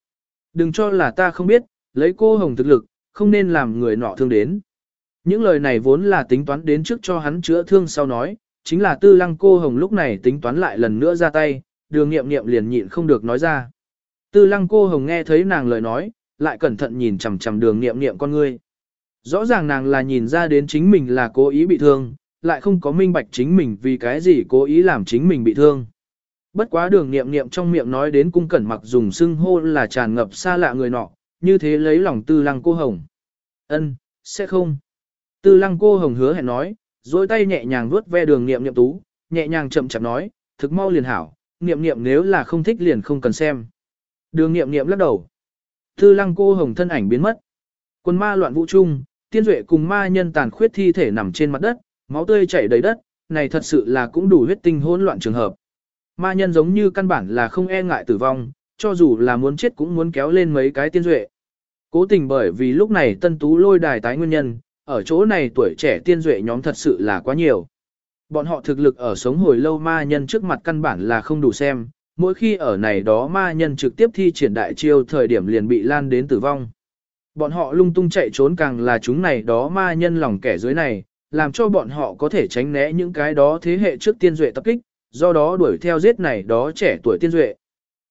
Đừng cho là ta không biết, lấy cô hồng thực lực, không nên làm người nọ thương đến. Những lời này vốn là tính toán đến trước cho hắn chữa thương sau nói, chính là tư lăng cô hồng lúc này tính toán lại lần nữa ra tay, đường nghiệm nghiệm liền nhịn không được nói ra. Tư lăng cô hồng nghe thấy nàng lời nói, lại cẩn thận nhìn chằm chằm đường Niệm Niệm con ngươi. Rõ ràng nàng là nhìn ra đến chính mình là cố ý bị thương, lại không có minh bạch chính mình vì cái gì cố ý làm chính mình bị thương. Bất quá đường Niệm Niệm trong miệng nói đến cung cẩn mặc dùng xưng hô là tràn ngập xa lạ người nọ, như thế lấy lòng tư lăng cô hồng. ân sẽ không. Tư lăng cô hồng hứa hẹn nói, dối tay nhẹ nhàng vuốt ve đường Niệm Niệm tú, nhẹ nhàng chậm chậm nói, thực mau liền hảo, Niệm Niệm nếu là không thích liền không cần xem. Đường nghiệm nghiệm lắc đầu. Tư lăng cô hồng thân ảnh biến mất. Quân ma loạn vũ trung, tiên duệ cùng ma nhân tàn khuyết thi thể nằm trên mặt đất, máu tươi chảy đầy đất, này thật sự là cũng đủ huyết tinh hỗn loạn trường hợp. Ma nhân giống như căn bản là không e ngại tử vong, cho dù là muốn chết cũng muốn kéo lên mấy cái tiên duệ. Cố tình bởi vì lúc này tân tú lôi đài tái nguyên nhân, ở chỗ này tuổi trẻ tiên duệ nhóm thật sự là quá nhiều. Bọn họ thực lực ở sống hồi lâu ma nhân trước mặt căn bản là không đủ xem, mỗi khi ở này đó ma nhân trực tiếp thi triển đại chiêu thời điểm liền bị lan đến tử vong. Bọn họ lung tung chạy trốn càng là chúng này đó ma nhân lòng kẻ dưới này, làm cho bọn họ có thể tránh né những cái đó thế hệ trước tiên duệ tập kích, do đó đuổi theo giết này đó trẻ tuổi tiên duệ.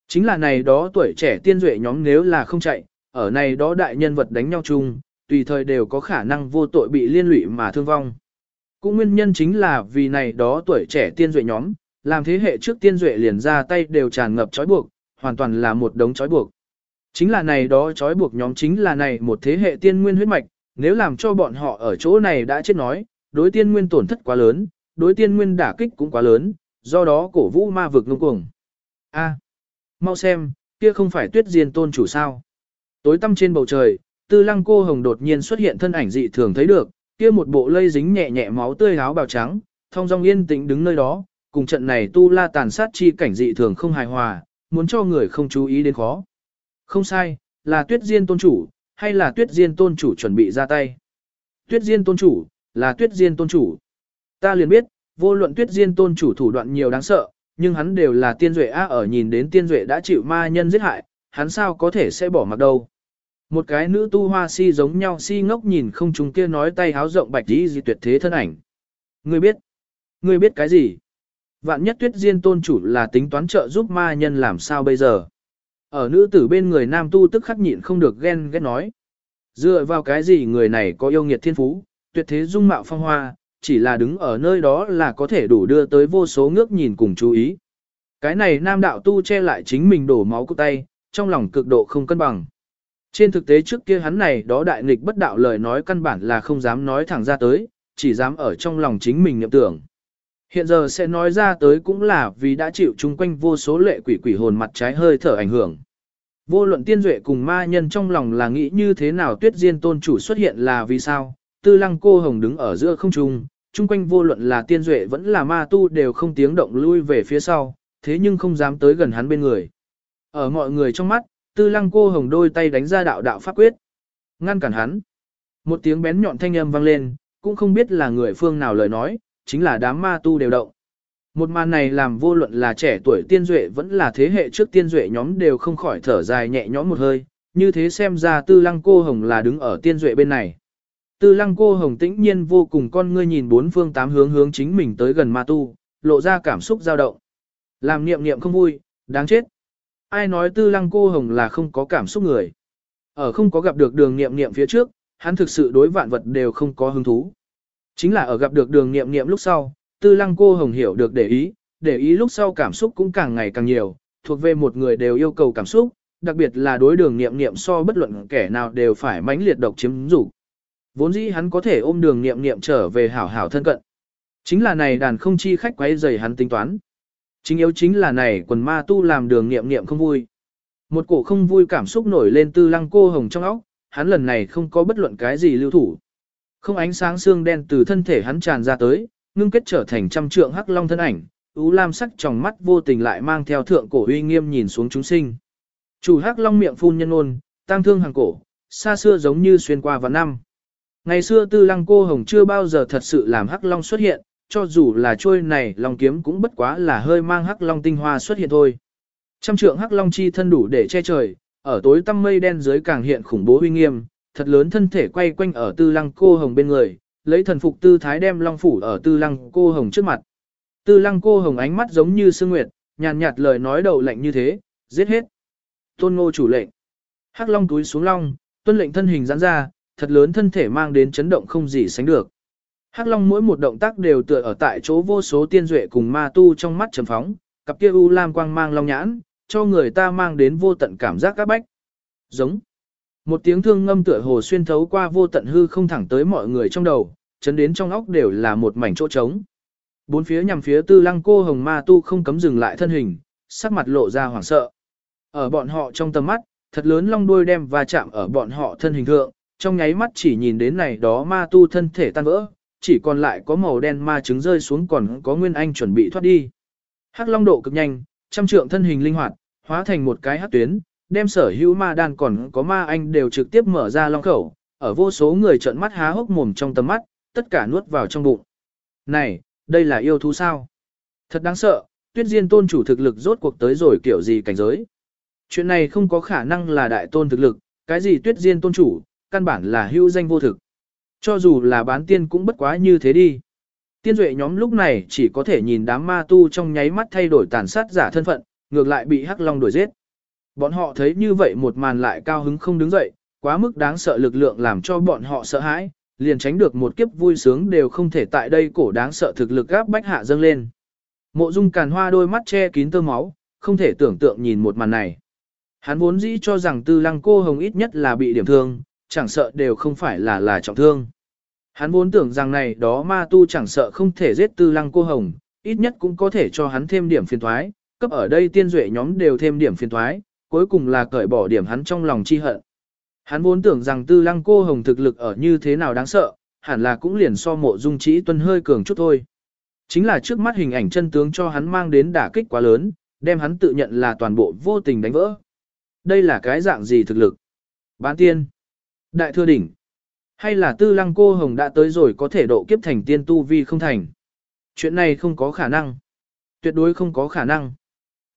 Chính là này đó tuổi trẻ tiên duệ nhóm nếu là không chạy, ở này đó đại nhân vật đánh nhau chung, tùy thời đều có khả năng vô tội bị liên lụy mà thương vong. Cũng nguyên nhân chính là vì này đó tuổi trẻ tiên duệ nhóm, làm thế hệ trước tiên duệ liền ra tay đều tràn ngập trói buộc, hoàn toàn là một đống trói buộc. Chính là này đó trói buộc nhóm chính là này một thế hệ tiên nguyên huyết mạch, nếu làm cho bọn họ ở chỗ này đã chết nói, đối tiên nguyên tổn thất quá lớn, đối tiên nguyên đả kích cũng quá lớn, do đó cổ vũ ma vực ngông cuồng. A, mau xem, kia không phải tuyết diên tôn chủ sao. Tối tăm trên bầu trời, tư lăng cô hồng đột nhiên xuất hiện thân ảnh dị thường thấy được, kia một bộ lây dính nhẹ nhẹ máu tươi áo bào trắng, thông dong yên tĩnh đứng nơi đó, cùng trận này tu la tàn sát chi cảnh dị thường không hài hòa, muốn cho người không chú ý đến khó. Không sai, là tuyết diên tôn chủ, hay là tuyết diên tôn chủ chuẩn bị ra tay. Tuyết diên tôn chủ, là tuyết diên tôn chủ. Ta liền biết, vô luận tuyết diên tôn chủ thủ đoạn nhiều đáng sợ, nhưng hắn đều là tiên duệ á ở nhìn đến tiên duệ đã chịu ma nhân giết hại, hắn sao có thể sẽ bỏ mặc đâu. Một cái nữ tu hoa si giống nhau si ngốc nhìn không chúng kia nói tay háo rộng bạch đi gì tuyệt thế thân ảnh. Ngươi biết, ngươi biết cái gì? Vạn nhất tuyết diên tôn chủ là tính toán trợ giúp ma nhân làm sao bây giờ? Ở nữ tử bên người nam tu tức khắc nhịn không được ghen ghét nói. Dựa vào cái gì người này có yêu nghiệt thiên phú, tuyệt thế dung mạo phong hoa, chỉ là đứng ở nơi đó là có thể đủ đưa tới vô số ngước nhìn cùng chú ý. Cái này nam đạo tu che lại chính mình đổ máu của tay, trong lòng cực độ không cân bằng. Trên thực tế trước kia hắn này đó đại nghịch bất đạo lời nói căn bản là không dám nói thẳng ra tới, chỉ dám ở trong lòng chính mình niệm tưởng. Hiện giờ sẽ nói ra tới cũng là vì đã chịu chung quanh vô số lệ quỷ quỷ hồn mặt trái hơi thở ảnh hưởng. Vô luận tiên duệ cùng ma nhân trong lòng là nghĩ như thế nào tuyết diên tôn chủ xuất hiện là vì sao, tư lăng cô hồng đứng ở giữa không trung, chung quanh vô luận là tiên duệ vẫn là ma tu đều không tiếng động lui về phía sau, thế nhưng không dám tới gần hắn bên người. Ở mọi người trong mắt, tư lăng cô hồng đôi tay đánh ra đạo đạo pháp quyết. Ngăn cản hắn. Một tiếng bén nhọn thanh âm vang lên, cũng không biết là người phương nào lời nói, chính là đám ma tu đều động. Một màn này làm vô luận là trẻ tuổi tiên duệ vẫn là thế hệ trước tiên duệ nhóm đều không khỏi thở dài nhẹ nhõm một hơi, như thế xem ra tư lăng cô hồng là đứng ở tiên duệ bên này. Tư lăng cô hồng tĩnh nhiên vô cùng con ngươi nhìn bốn phương tám hướng hướng chính mình tới gần ma tu, lộ ra cảm xúc dao động. Làm niệm niệm không vui, đáng chết. Ai nói tư lăng cô hồng là không có cảm xúc người. Ở không có gặp được đường niệm niệm phía trước, hắn thực sự đối vạn vật đều không có hứng thú. Chính là ở gặp được đường niệm niệm lúc sau, tư lăng cô hồng hiểu được để ý, để ý lúc sau cảm xúc cũng càng ngày càng nhiều, thuộc về một người đều yêu cầu cảm xúc, đặc biệt là đối đường niệm niệm so bất luận kẻ nào đều phải mãnh liệt độc chiếm dục. Vốn dĩ hắn có thể ôm đường niệm niệm trở về hảo hảo thân cận. Chính là này đàn không chi khách quấy rầy hắn tính toán. Chính yếu chính là này quần ma tu làm đường niệm niệm không vui. Một cổ không vui cảm xúc nổi lên tư lăng cô hồng trong óc, hắn lần này không có bất luận cái gì lưu thủ. Không ánh sáng xương đen từ thân thể hắn tràn ra tới, ngưng kết trở thành trăm trượng hắc long thân ảnh, ú lam sắc trong mắt vô tình lại mang theo thượng cổ uy nghiêm nhìn xuống chúng sinh. Chủ hắc long miệng phun nhân ôn, tăng thương hàng cổ, xa xưa giống như xuyên qua vạn năm. Ngày xưa tư lăng cô hồng chưa bao giờ thật sự làm hắc long xuất hiện, cho dù là trôi này long kiếm cũng bất quá là hơi mang hắc long tinh hoa xuất hiện thôi. Trăm trượng hắc long chi thân đủ để che trời, ở tối tăm mây đen dưới càng hiện khủng bố uy nghiêm, thật lớn thân thể quay quanh ở tư lăng cô hồng bên người, lấy thần phục tư thái đem long phủ ở tư lăng cô hồng trước mặt. Tư lăng cô hồng ánh mắt giống như sương nguyệt, nhàn nhạt lời nói đầu lệnh như thế, giết hết. Tôn ngô chủ lệnh. Hắc long túi xuống long, tuân lệnh thân hình giãn ra, thật lớn thân thể mang đến chấn động không gì sánh được. Hắc long mỗi một động tác đều tựa ở tại chỗ vô số tiên duệ cùng ma tu trong mắt trầm phóng, cặp kia u lam quang mang long nhãn, cho người ta mang đến vô tận cảm giác các bách. Giống. Một tiếng thương ngâm tựa hồ xuyên thấu qua vô tận hư không thẳng tới mọi người trong đầu, chấn đến trong óc đều là một mảnh chỗ trống. Bốn phía nhằm phía tư lăng cô hồng ma tu không cấm dừng lại thân hình, sắc mặt lộ ra hoảng sợ. Ở bọn họ trong tầm mắt, thật lớn long đuôi đem va chạm ở bọn họ thân hình thượng, trong nháy mắt chỉ nhìn đến này đó ma tu thân thể tan vỡ, chỉ còn lại có màu đen ma trứng rơi xuống còn có Nguyên Anh chuẩn bị thoát đi. Hắc long độ cực nhanh, trăm trượng thân hình linh hoạt, hóa thành một cái hắc tuyến, đem sở hữu ma đan còn có ma anh đều trực tiếp mở ra long khẩu, ở vô số người trợn mắt há hốc mồm trong tầm mắt, tất cả nuốt vào trong bụng. Này, đây là yêu thú sao? Thật đáng sợ, tuyết diên tôn chủ thực lực rốt cuộc tới rồi kiểu gì cảnh giới. Chuyện này không có khả năng là đại tôn thực lực, cái gì tuyết diên tôn chủ, căn bản là hữu danh vô thực. Cho dù là bán tiên cũng bất quá như thế đi. Tiên duệ nhóm lúc này chỉ có thể nhìn đám ma tu trong nháy mắt thay đổi tàn sát giả thân phận, ngược lại bị hắc long đuổi giết. Bọn họ thấy như vậy một màn lại cao hứng không đứng dậy, quá mức đáng sợ lực lượng làm cho bọn họ sợ hãi, liền tránh được một kiếp vui sướng đều không thể tại đây cổ đáng sợ thực lực gáp bách hạ dâng lên. Mộ dung càn hoa đôi mắt che kín tơ máu, không thể tưởng tượng nhìn một màn này. Hắn vốn dĩ cho rằng tư lăng cô hồng ít nhất là bị điểm thương, chẳng sợ đều không phải là là trọng thương. Hắn vốn tưởng rằng này đó ma tu chẳng sợ không thể giết tư lăng cô hồng, ít nhất cũng có thể cho hắn thêm điểm phiền thoái, cấp ở đây tiên duệ nhóm đều thêm điểm phiền thoái, cuối cùng là cởi bỏ điểm hắn trong lòng chi hận. Hắn vốn tưởng rằng tư lăng cô hồng thực lực ở như thế nào đáng sợ, hẳn là cũng liền so mộ dung trĩ tuân hơi cường chút thôi. Chính là trước mắt hình ảnh chân tướng cho hắn mang đến đả kích quá lớn, đem hắn tự nhận là toàn bộ vô tình đánh vỡ. Đây là cái dạng gì thực lực? Bán tiên? Đại thừa đỉnh? Hay là tư lăng cô hồng đã tới rồi có thể độ kiếp thành tiên tu vi không thành? Chuyện này không có khả năng. Tuyệt đối không có khả năng.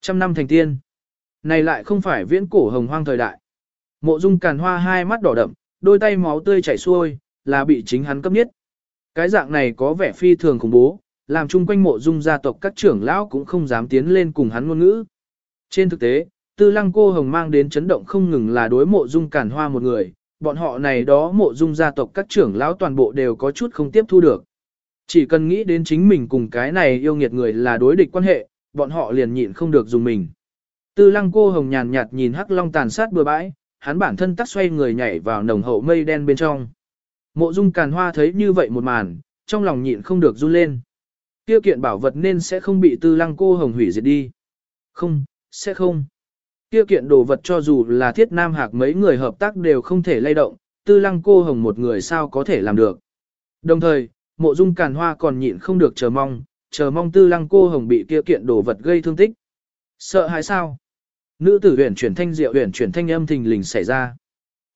Trăm năm thành tiên. Này lại không phải viễn cổ hồng hoang thời đại. Mộ dung càn hoa hai mắt đỏ đậm, đôi tay máu tươi chảy xuôi, là bị chính hắn cấp nhất. Cái dạng này có vẻ phi thường khủng bố, làm chung quanh mộ dung gia tộc các trưởng lão cũng không dám tiến lên cùng hắn ngôn ngữ. Trên thực tế, tư lăng cô hồng mang đến chấn động không ngừng là đối mộ dung càn hoa một người, bọn họ này đó mộ dung gia tộc các trưởng lão toàn bộ đều có chút không tiếp thu được. Chỉ cần nghĩ đến chính mình cùng cái này yêu nghiệt người là đối địch quan hệ, bọn họ liền nhịn không được dùng mình. Tư lăng cô hồng nhàn nhạt nhìn hắc long tàn sát bừa bãi, hắn bản thân tắt xoay người nhảy vào nồng hậu mây đen bên trong. Mộ dung càn hoa thấy như vậy một màn, trong lòng nhịn không được run lên. Tiêu kiện bảo vật nên sẽ không bị tư lăng cô hồng hủy diệt đi. Không, sẽ không. Tiêu kiện đồ vật cho dù là thiết nam hạc mấy người hợp tác đều không thể lay động, tư lăng cô hồng một người sao có thể làm được. Đồng thời, mộ dung càn hoa còn nhịn không được chờ mong, chờ mong tư lăng cô hồng bị kia kiện đồ vật gây thương tích. Sợ hãi sao? Nữ tử huyền chuyển thanh diệu huyền chuyển thanh âm thình lình xảy ra.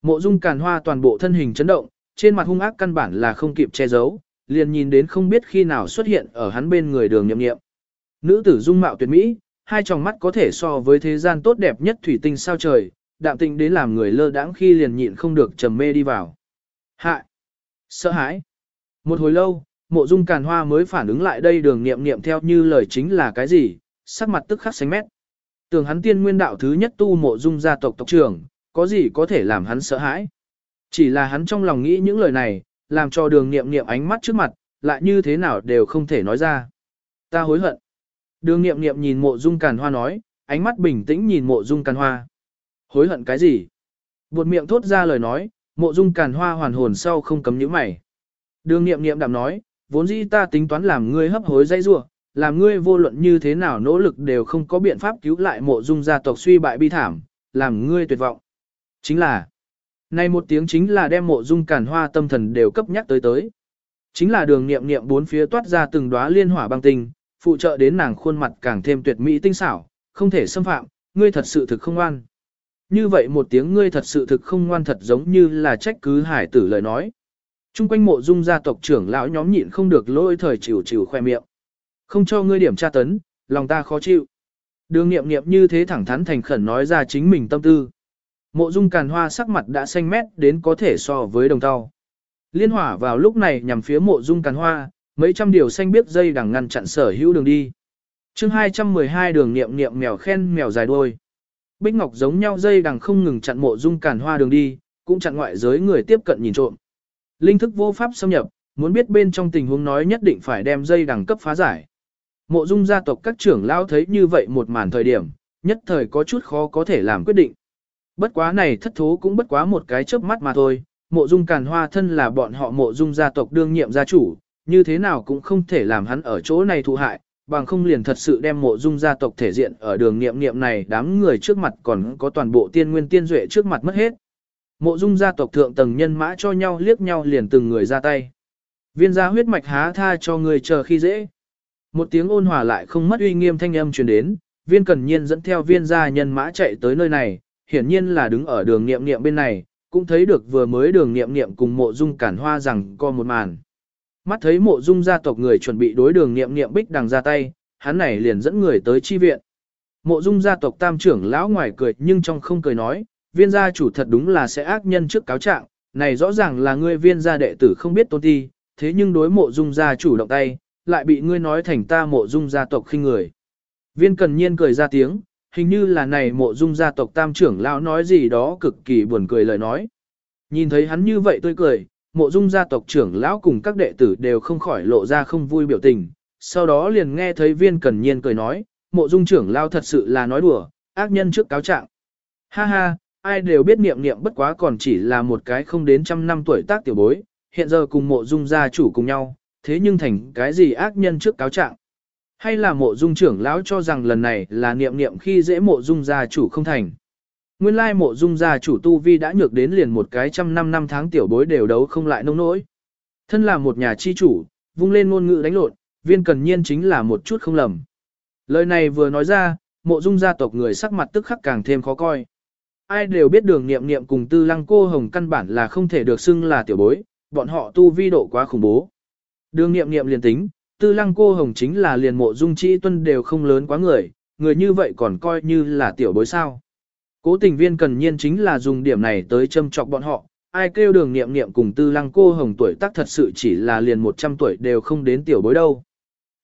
Mộ dung càn hoa toàn bộ thân hình chấn động, trên mặt hung ác căn bản là không kịp che giấu, liền nhìn đến không biết khi nào xuất hiện ở hắn bên người đường nhậm nghiệm. Nữ tử dung mạo tuyệt mỹ, hai tròng mắt có thể so với thế gian tốt đẹp nhất thủy tinh sao trời, đạm tinh đến làm người lơ đãng khi liền nhịn không được trầm mê đi vào. Hại! Sợ hãi! Một hồi lâu, mộ dung càn hoa mới phản ứng lại đây đường nghiệm nghiệm theo như lời chính là cái gì, sắc mặt tức khắc xanh mét. Tưởng hắn tiên nguyên đạo thứ nhất tu mộ dung gia tộc tộc trưởng, có gì có thể làm hắn sợ hãi. Chỉ là hắn trong lòng nghĩ những lời này, làm cho đường nghiệm nghiệm ánh mắt trước mặt, lại như thế nào đều không thể nói ra. Ta hối hận. Đường nghiệm nghiệm nhìn mộ dung càn hoa nói, ánh mắt bình tĩnh nhìn mộ dung càn hoa. Hối hận cái gì? Buột miệng thốt ra lời nói, mộ dung càn hoa hoàn hồn sau không cấm nhíu mày. Đường nghiệm nghiệm đạm nói, vốn dĩ ta tính toán làm ngươi hấp hối dây rua, làm ngươi vô luận như thế nào nỗ lực đều không có biện pháp cứu lại mộ dung gia tộc suy bại bi thảm, làm ngươi tuyệt vọng. Chính là, này một tiếng chính là đem mộ dung cản hoa tâm thần đều cấp nhắc tới tới. Chính là đường niệm niệm bốn phía toát ra từng đóa liên hỏa băng tinh, phụ trợ đến nàng khuôn mặt càng thêm tuyệt mỹ tinh xảo, không thể xâm phạm, ngươi thật sự thực không ngoan. Như vậy một tiếng ngươi thật sự thực không ngoan thật giống như là trách cứ hải tử lời nói. Trung quanh mộ dung gia tộc trưởng lão nhóm nhịn không được lôi thời chịu chịu khoe miệng. Không cho ngươi điểm tra tấn, lòng ta khó chịu. Đường nghiệm nghiệm như thế thẳng thắn thành khẩn nói ra chính mình tâm tư. Mộ dung càn hoa sắc mặt đã xanh mét đến có thể so với đồng tao. Liên hỏa vào lúc này nhằm phía mộ dung càn hoa, mấy trăm điều xanh biết dây đằng ngăn chặn sở hữu đường đi. chương 212 đường niệm niệm mèo khen mèo dài đuôi. Bích ngọc giống nhau dây đằng không ngừng chặn mộ dung càn hoa đường đi, cũng chặn ngoại giới người tiếp cận nhìn trộm. Linh thức vô pháp xâm nhập, muốn biết bên trong tình huống nói nhất định phải đem dây đằng cấp phá giải. Mộ dung gia tộc các trưởng lão thấy như vậy một màn thời điểm, nhất thời có chút khó có thể làm quyết định. Bất quá này thất thố cũng bất quá một cái chớp mắt mà thôi, mộ dung càn hoa thân là bọn họ mộ dung gia tộc đương nhiệm gia chủ, như thế nào cũng không thể làm hắn ở chỗ này thụ hại, bằng không liền thật sự đem mộ dung gia tộc thể diện ở đường nghiệm nghiệm này đám người trước mặt còn có toàn bộ tiên nguyên tiên duệ trước mặt mất hết. Mộ dung gia tộc thượng tầng nhân mã cho nhau liếc nhau liền từng người ra tay. Viên gia huyết mạch há tha cho người chờ khi dễ. Một tiếng ôn hòa lại không mất uy nghiêm thanh âm truyền đến, viên cần nhiên dẫn theo viên gia nhân mã chạy tới nơi này, hiển nhiên là đứng ở đường niệm niệm bên này, cũng thấy được vừa mới đường niệm niệm cùng mộ dung cản hoa rằng co một màn. Mắt thấy mộ dung gia tộc người chuẩn bị đối đường niệm niệm bích đằng ra tay, hắn này liền dẫn người tới chi viện. Mộ dung gia tộc tam trưởng lão ngoài cười nhưng trong không cười nói, viên gia chủ thật đúng là sẽ ác nhân trước cáo trạng, này rõ ràng là ngươi viên gia đệ tử không biết tôn ti, thế nhưng đối mộ dung gia chủ động tay, lại bị ngươi nói thành ta mộ dung gia tộc khinh người. Viên cần nhiên cười ra tiếng, hình như là này mộ dung gia tộc tam trưởng lão nói gì đó cực kỳ buồn cười lời nói. Nhìn thấy hắn như vậy tôi cười, mộ dung gia tộc trưởng lão cùng các đệ tử đều không khỏi lộ ra không vui biểu tình, sau đó liền nghe thấy viên cần nhiên cười nói, mộ dung trưởng lão thật sự là nói đùa, ác nhân trước cáo trạng. Ha ha, ai đều biết niệm niệm bất quá còn chỉ là một cái không đến trăm năm tuổi tác tiểu bối, hiện giờ cùng mộ dung gia chủ cùng nhau, thế nhưng thành cái gì ác nhân trước cáo trạng. Hay là mộ dung trưởng lão cho rằng lần này là niệm niệm khi dễ mộ dung gia chủ không thành. Nguyên lai mộ dung gia chủ tu vi đã nhược đến liền một cái trăm năm năm tháng tiểu bối đều đấu không lại nông nỗi. Thân là một nhà chi chủ, vung lên ngôn ngữ đánh lộn, viên cần nhiên chính là một chút không lầm. Lời này vừa nói ra, mộ dung gia tộc người sắc mặt tức khắc càng thêm khó coi. Ai đều biết đường niệm niệm cùng tư lăng cô hồng căn bản là không thể được xưng là tiểu bối, bọn họ tu vi độ quá khủng bố. Đường niệm niệm liền tính, tư lăng cô hồng chính là liền mộ dung trĩ tuân đều không lớn quá người, người như vậy còn coi như là tiểu bối sao. Cố tình viên cần nhiên chính là dùng điểm này tới châm chọc bọn họ, ai kêu đường niệm niệm cùng tư lăng cô hồng tuổi tác thật sự chỉ là liền 100 tuổi đều không đến tiểu bối đâu.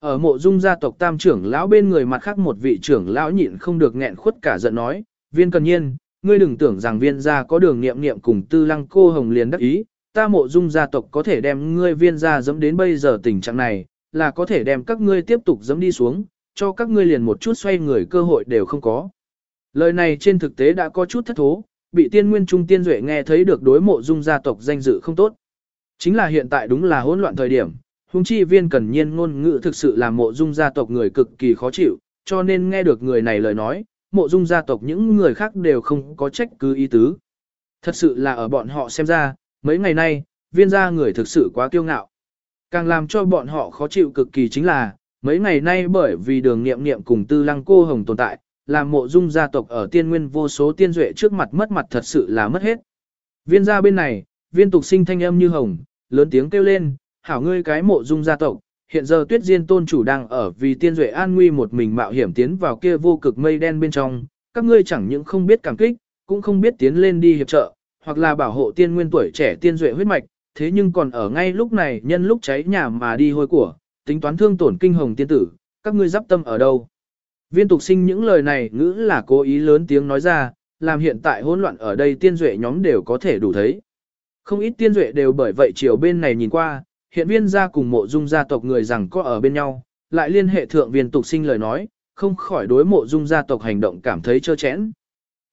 Ở mộ dung gia tộc tam trưởng lão bên người mặt khác một vị trưởng lão nhịn không được nghẹn khuất cả giận nói, viên cần nhiên, ngươi đừng tưởng rằng viên gia có đường niệm niệm cùng tư lăng cô hồng liền đắc ý, ta mộ dung gia tộc có thể đem ngươi viên gia dẫm đến bây giờ tình trạng này, là có thể đem các ngươi tiếp tục dẫm đi xuống, cho các ngươi liền một chút xoay người cơ hội đều không có. Lời này trên thực tế đã có chút thất thố, bị tiên nguyên trung tiên duệ nghe thấy được đối mộ dung gia tộc danh dự không tốt. Chính là hiện tại đúng là hỗn loạn thời điểm, hung chi viên cần nhiên ngôn ngữ thực sự làm mộ dung gia tộc người cực kỳ khó chịu, cho nên nghe được người này lời nói, mộ dung gia tộc những người khác đều không có trách cứ ý tứ. Thật sự là ở bọn họ xem ra, mấy ngày nay, viên gia người thực sự quá kiêu ngạo. Càng làm cho bọn họ khó chịu cực kỳ chính là, mấy ngày nay bởi vì đường nghiệm nghiệm cùng tư lăng cô hồng tồn tại, làm mộ dung gia tộc ở tiên nguyên vô số tiên duệ trước mặt mất mặt thật sự là mất hết. Viên gia bên này, viên tục sinh thanh âm như hồng, lớn tiếng kêu lên, hảo ngươi cái mộ dung gia tộc, hiện giờ tuyết diên tôn chủ đang ở vì tiên duệ an nguy một mình mạo hiểm tiến vào kia vô cực mây đen bên trong, các ngươi chẳng những không biết cảm kích, cũng không biết tiến lên đi hiệp trợ, hoặc là bảo hộ tiên nguyên tuổi trẻ tiên duệ huyết mạch, thế nhưng còn ở ngay lúc này nhân lúc cháy nhà mà đi hôi của, tính toán thương tổn kinh hồng tiên tử, các ngươi giáp tâm ở đâu. Viên tục sinh những lời này ngữ là cố ý lớn tiếng nói ra, làm hiện tại hỗn loạn ở đây tiên duệ nhóm đều có thể đủ thấy. Không ít tiên duệ đều bởi vậy chiều bên này nhìn qua, hiện viên gia cùng mộ dung gia tộc người rằng có ở bên nhau, lại liên hệ thượng viên tục sinh lời nói, không khỏi đối mộ dung gia tộc hành động cảm thấy chơ chẽn.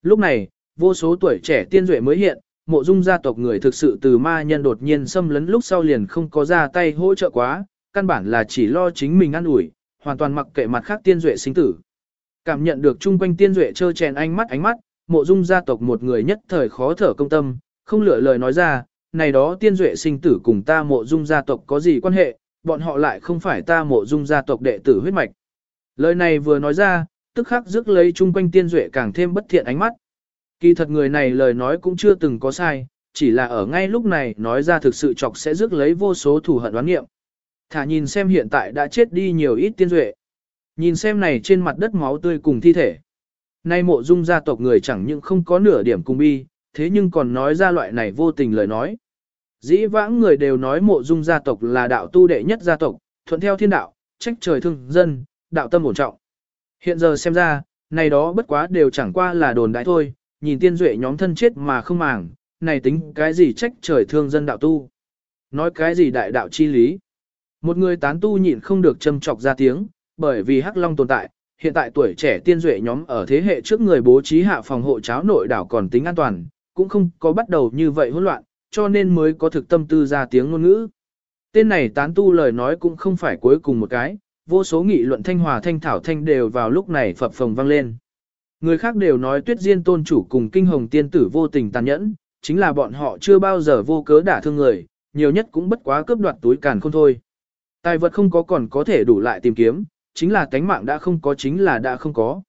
Lúc này, vô số tuổi trẻ tiên duệ mới hiện, mộ dung gia tộc người thực sự từ ma nhân đột nhiên xâm lấn lúc sau liền không có ra tay hỗ trợ quá, căn bản là chỉ lo chính mình ăn ủi hoàn toàn mặc kệ mặt khác tiên duệ sinh tử. Cảm nhận được chung quanh tiên duệ trơ chèn ánh mắt ánh mắt, mộ dung gia tộc một người nhất thời khó thở công tâm, không lựa lời nói ra, này đó tiên duệ sinh tử cùng ta mộ dung gia tộc có gì quan hệ, bọn họ lại không phải ta mộ dung gia tộc đệ tử huyết mạch. Lời này vừa nói ra, tức khắc rước lấy chung quanh tiên duệ càng thêm bất thiện ánh mắt. Kỳ thật người này lời nói cũng chưa từng có sai, chỉ là ở ngay lúc này nói ra thực sự chọc sẽ rước lấy vô số thù hận đoán nghiệm. Thả nhìn xem hiện tại đã chết đi nhiều ít tiên duệ. Nhìn xem này trên mặt đất máu tươi cùng thi thể. Nay mộ dung gia tộc người chẳng những không có nửa điểm cùng bi, thế nhưng còn nói ra loại này vô tình lời nói. Dĩ vãng người đều nói mộ dung gia tộc là đạo tu đệ nhất gia tộc, thuận theo thiên đạo, trách trời thương dân, đạo tâm ổn trọng. Hiện giờ xem ra, này đó bất quá đều chẳng qua là đồn đại thôi, nhìn tiên duệ nhóm thân chết mà không màng, này tính cái gì trách trời thương dân đạo tu. Nói cái gì đại đạo chi lý. Một người tán tu nhịn không được châm chọc ra tiếng, bởi vì Hắc Long tồn tại, hiện tại tuổi trẻ tiên duệ nhóm ở thế hệ trước người bố trí hạ phòng hộ cháo nội đảo còn tính an toàn, cũng không có bắt đầu như vậy hỗn loạn, cho nên mới có thực tâm tư ra tiếng ngôn ngữ. Tên này tán tu lời nói cũng không phải cuối cùng một cái, vô số nghị luận thanh hòa thanh thảo thanh đều vào lúc này phập phồng vang lên. Người khác đều nói tuyết diên tôn chủ cùng kinh hồng tiên tử vô tình tàn nhẫn, chính là bọn họ chưa bao giờ vô cớ đả thương người, nhiều nhất cũng bất quá cướp đoạt túi càn không thôi. Tài vật không có còn có thể đủ lại tìm kiếm, chính là tánh mạng đã không có chính là đã không có.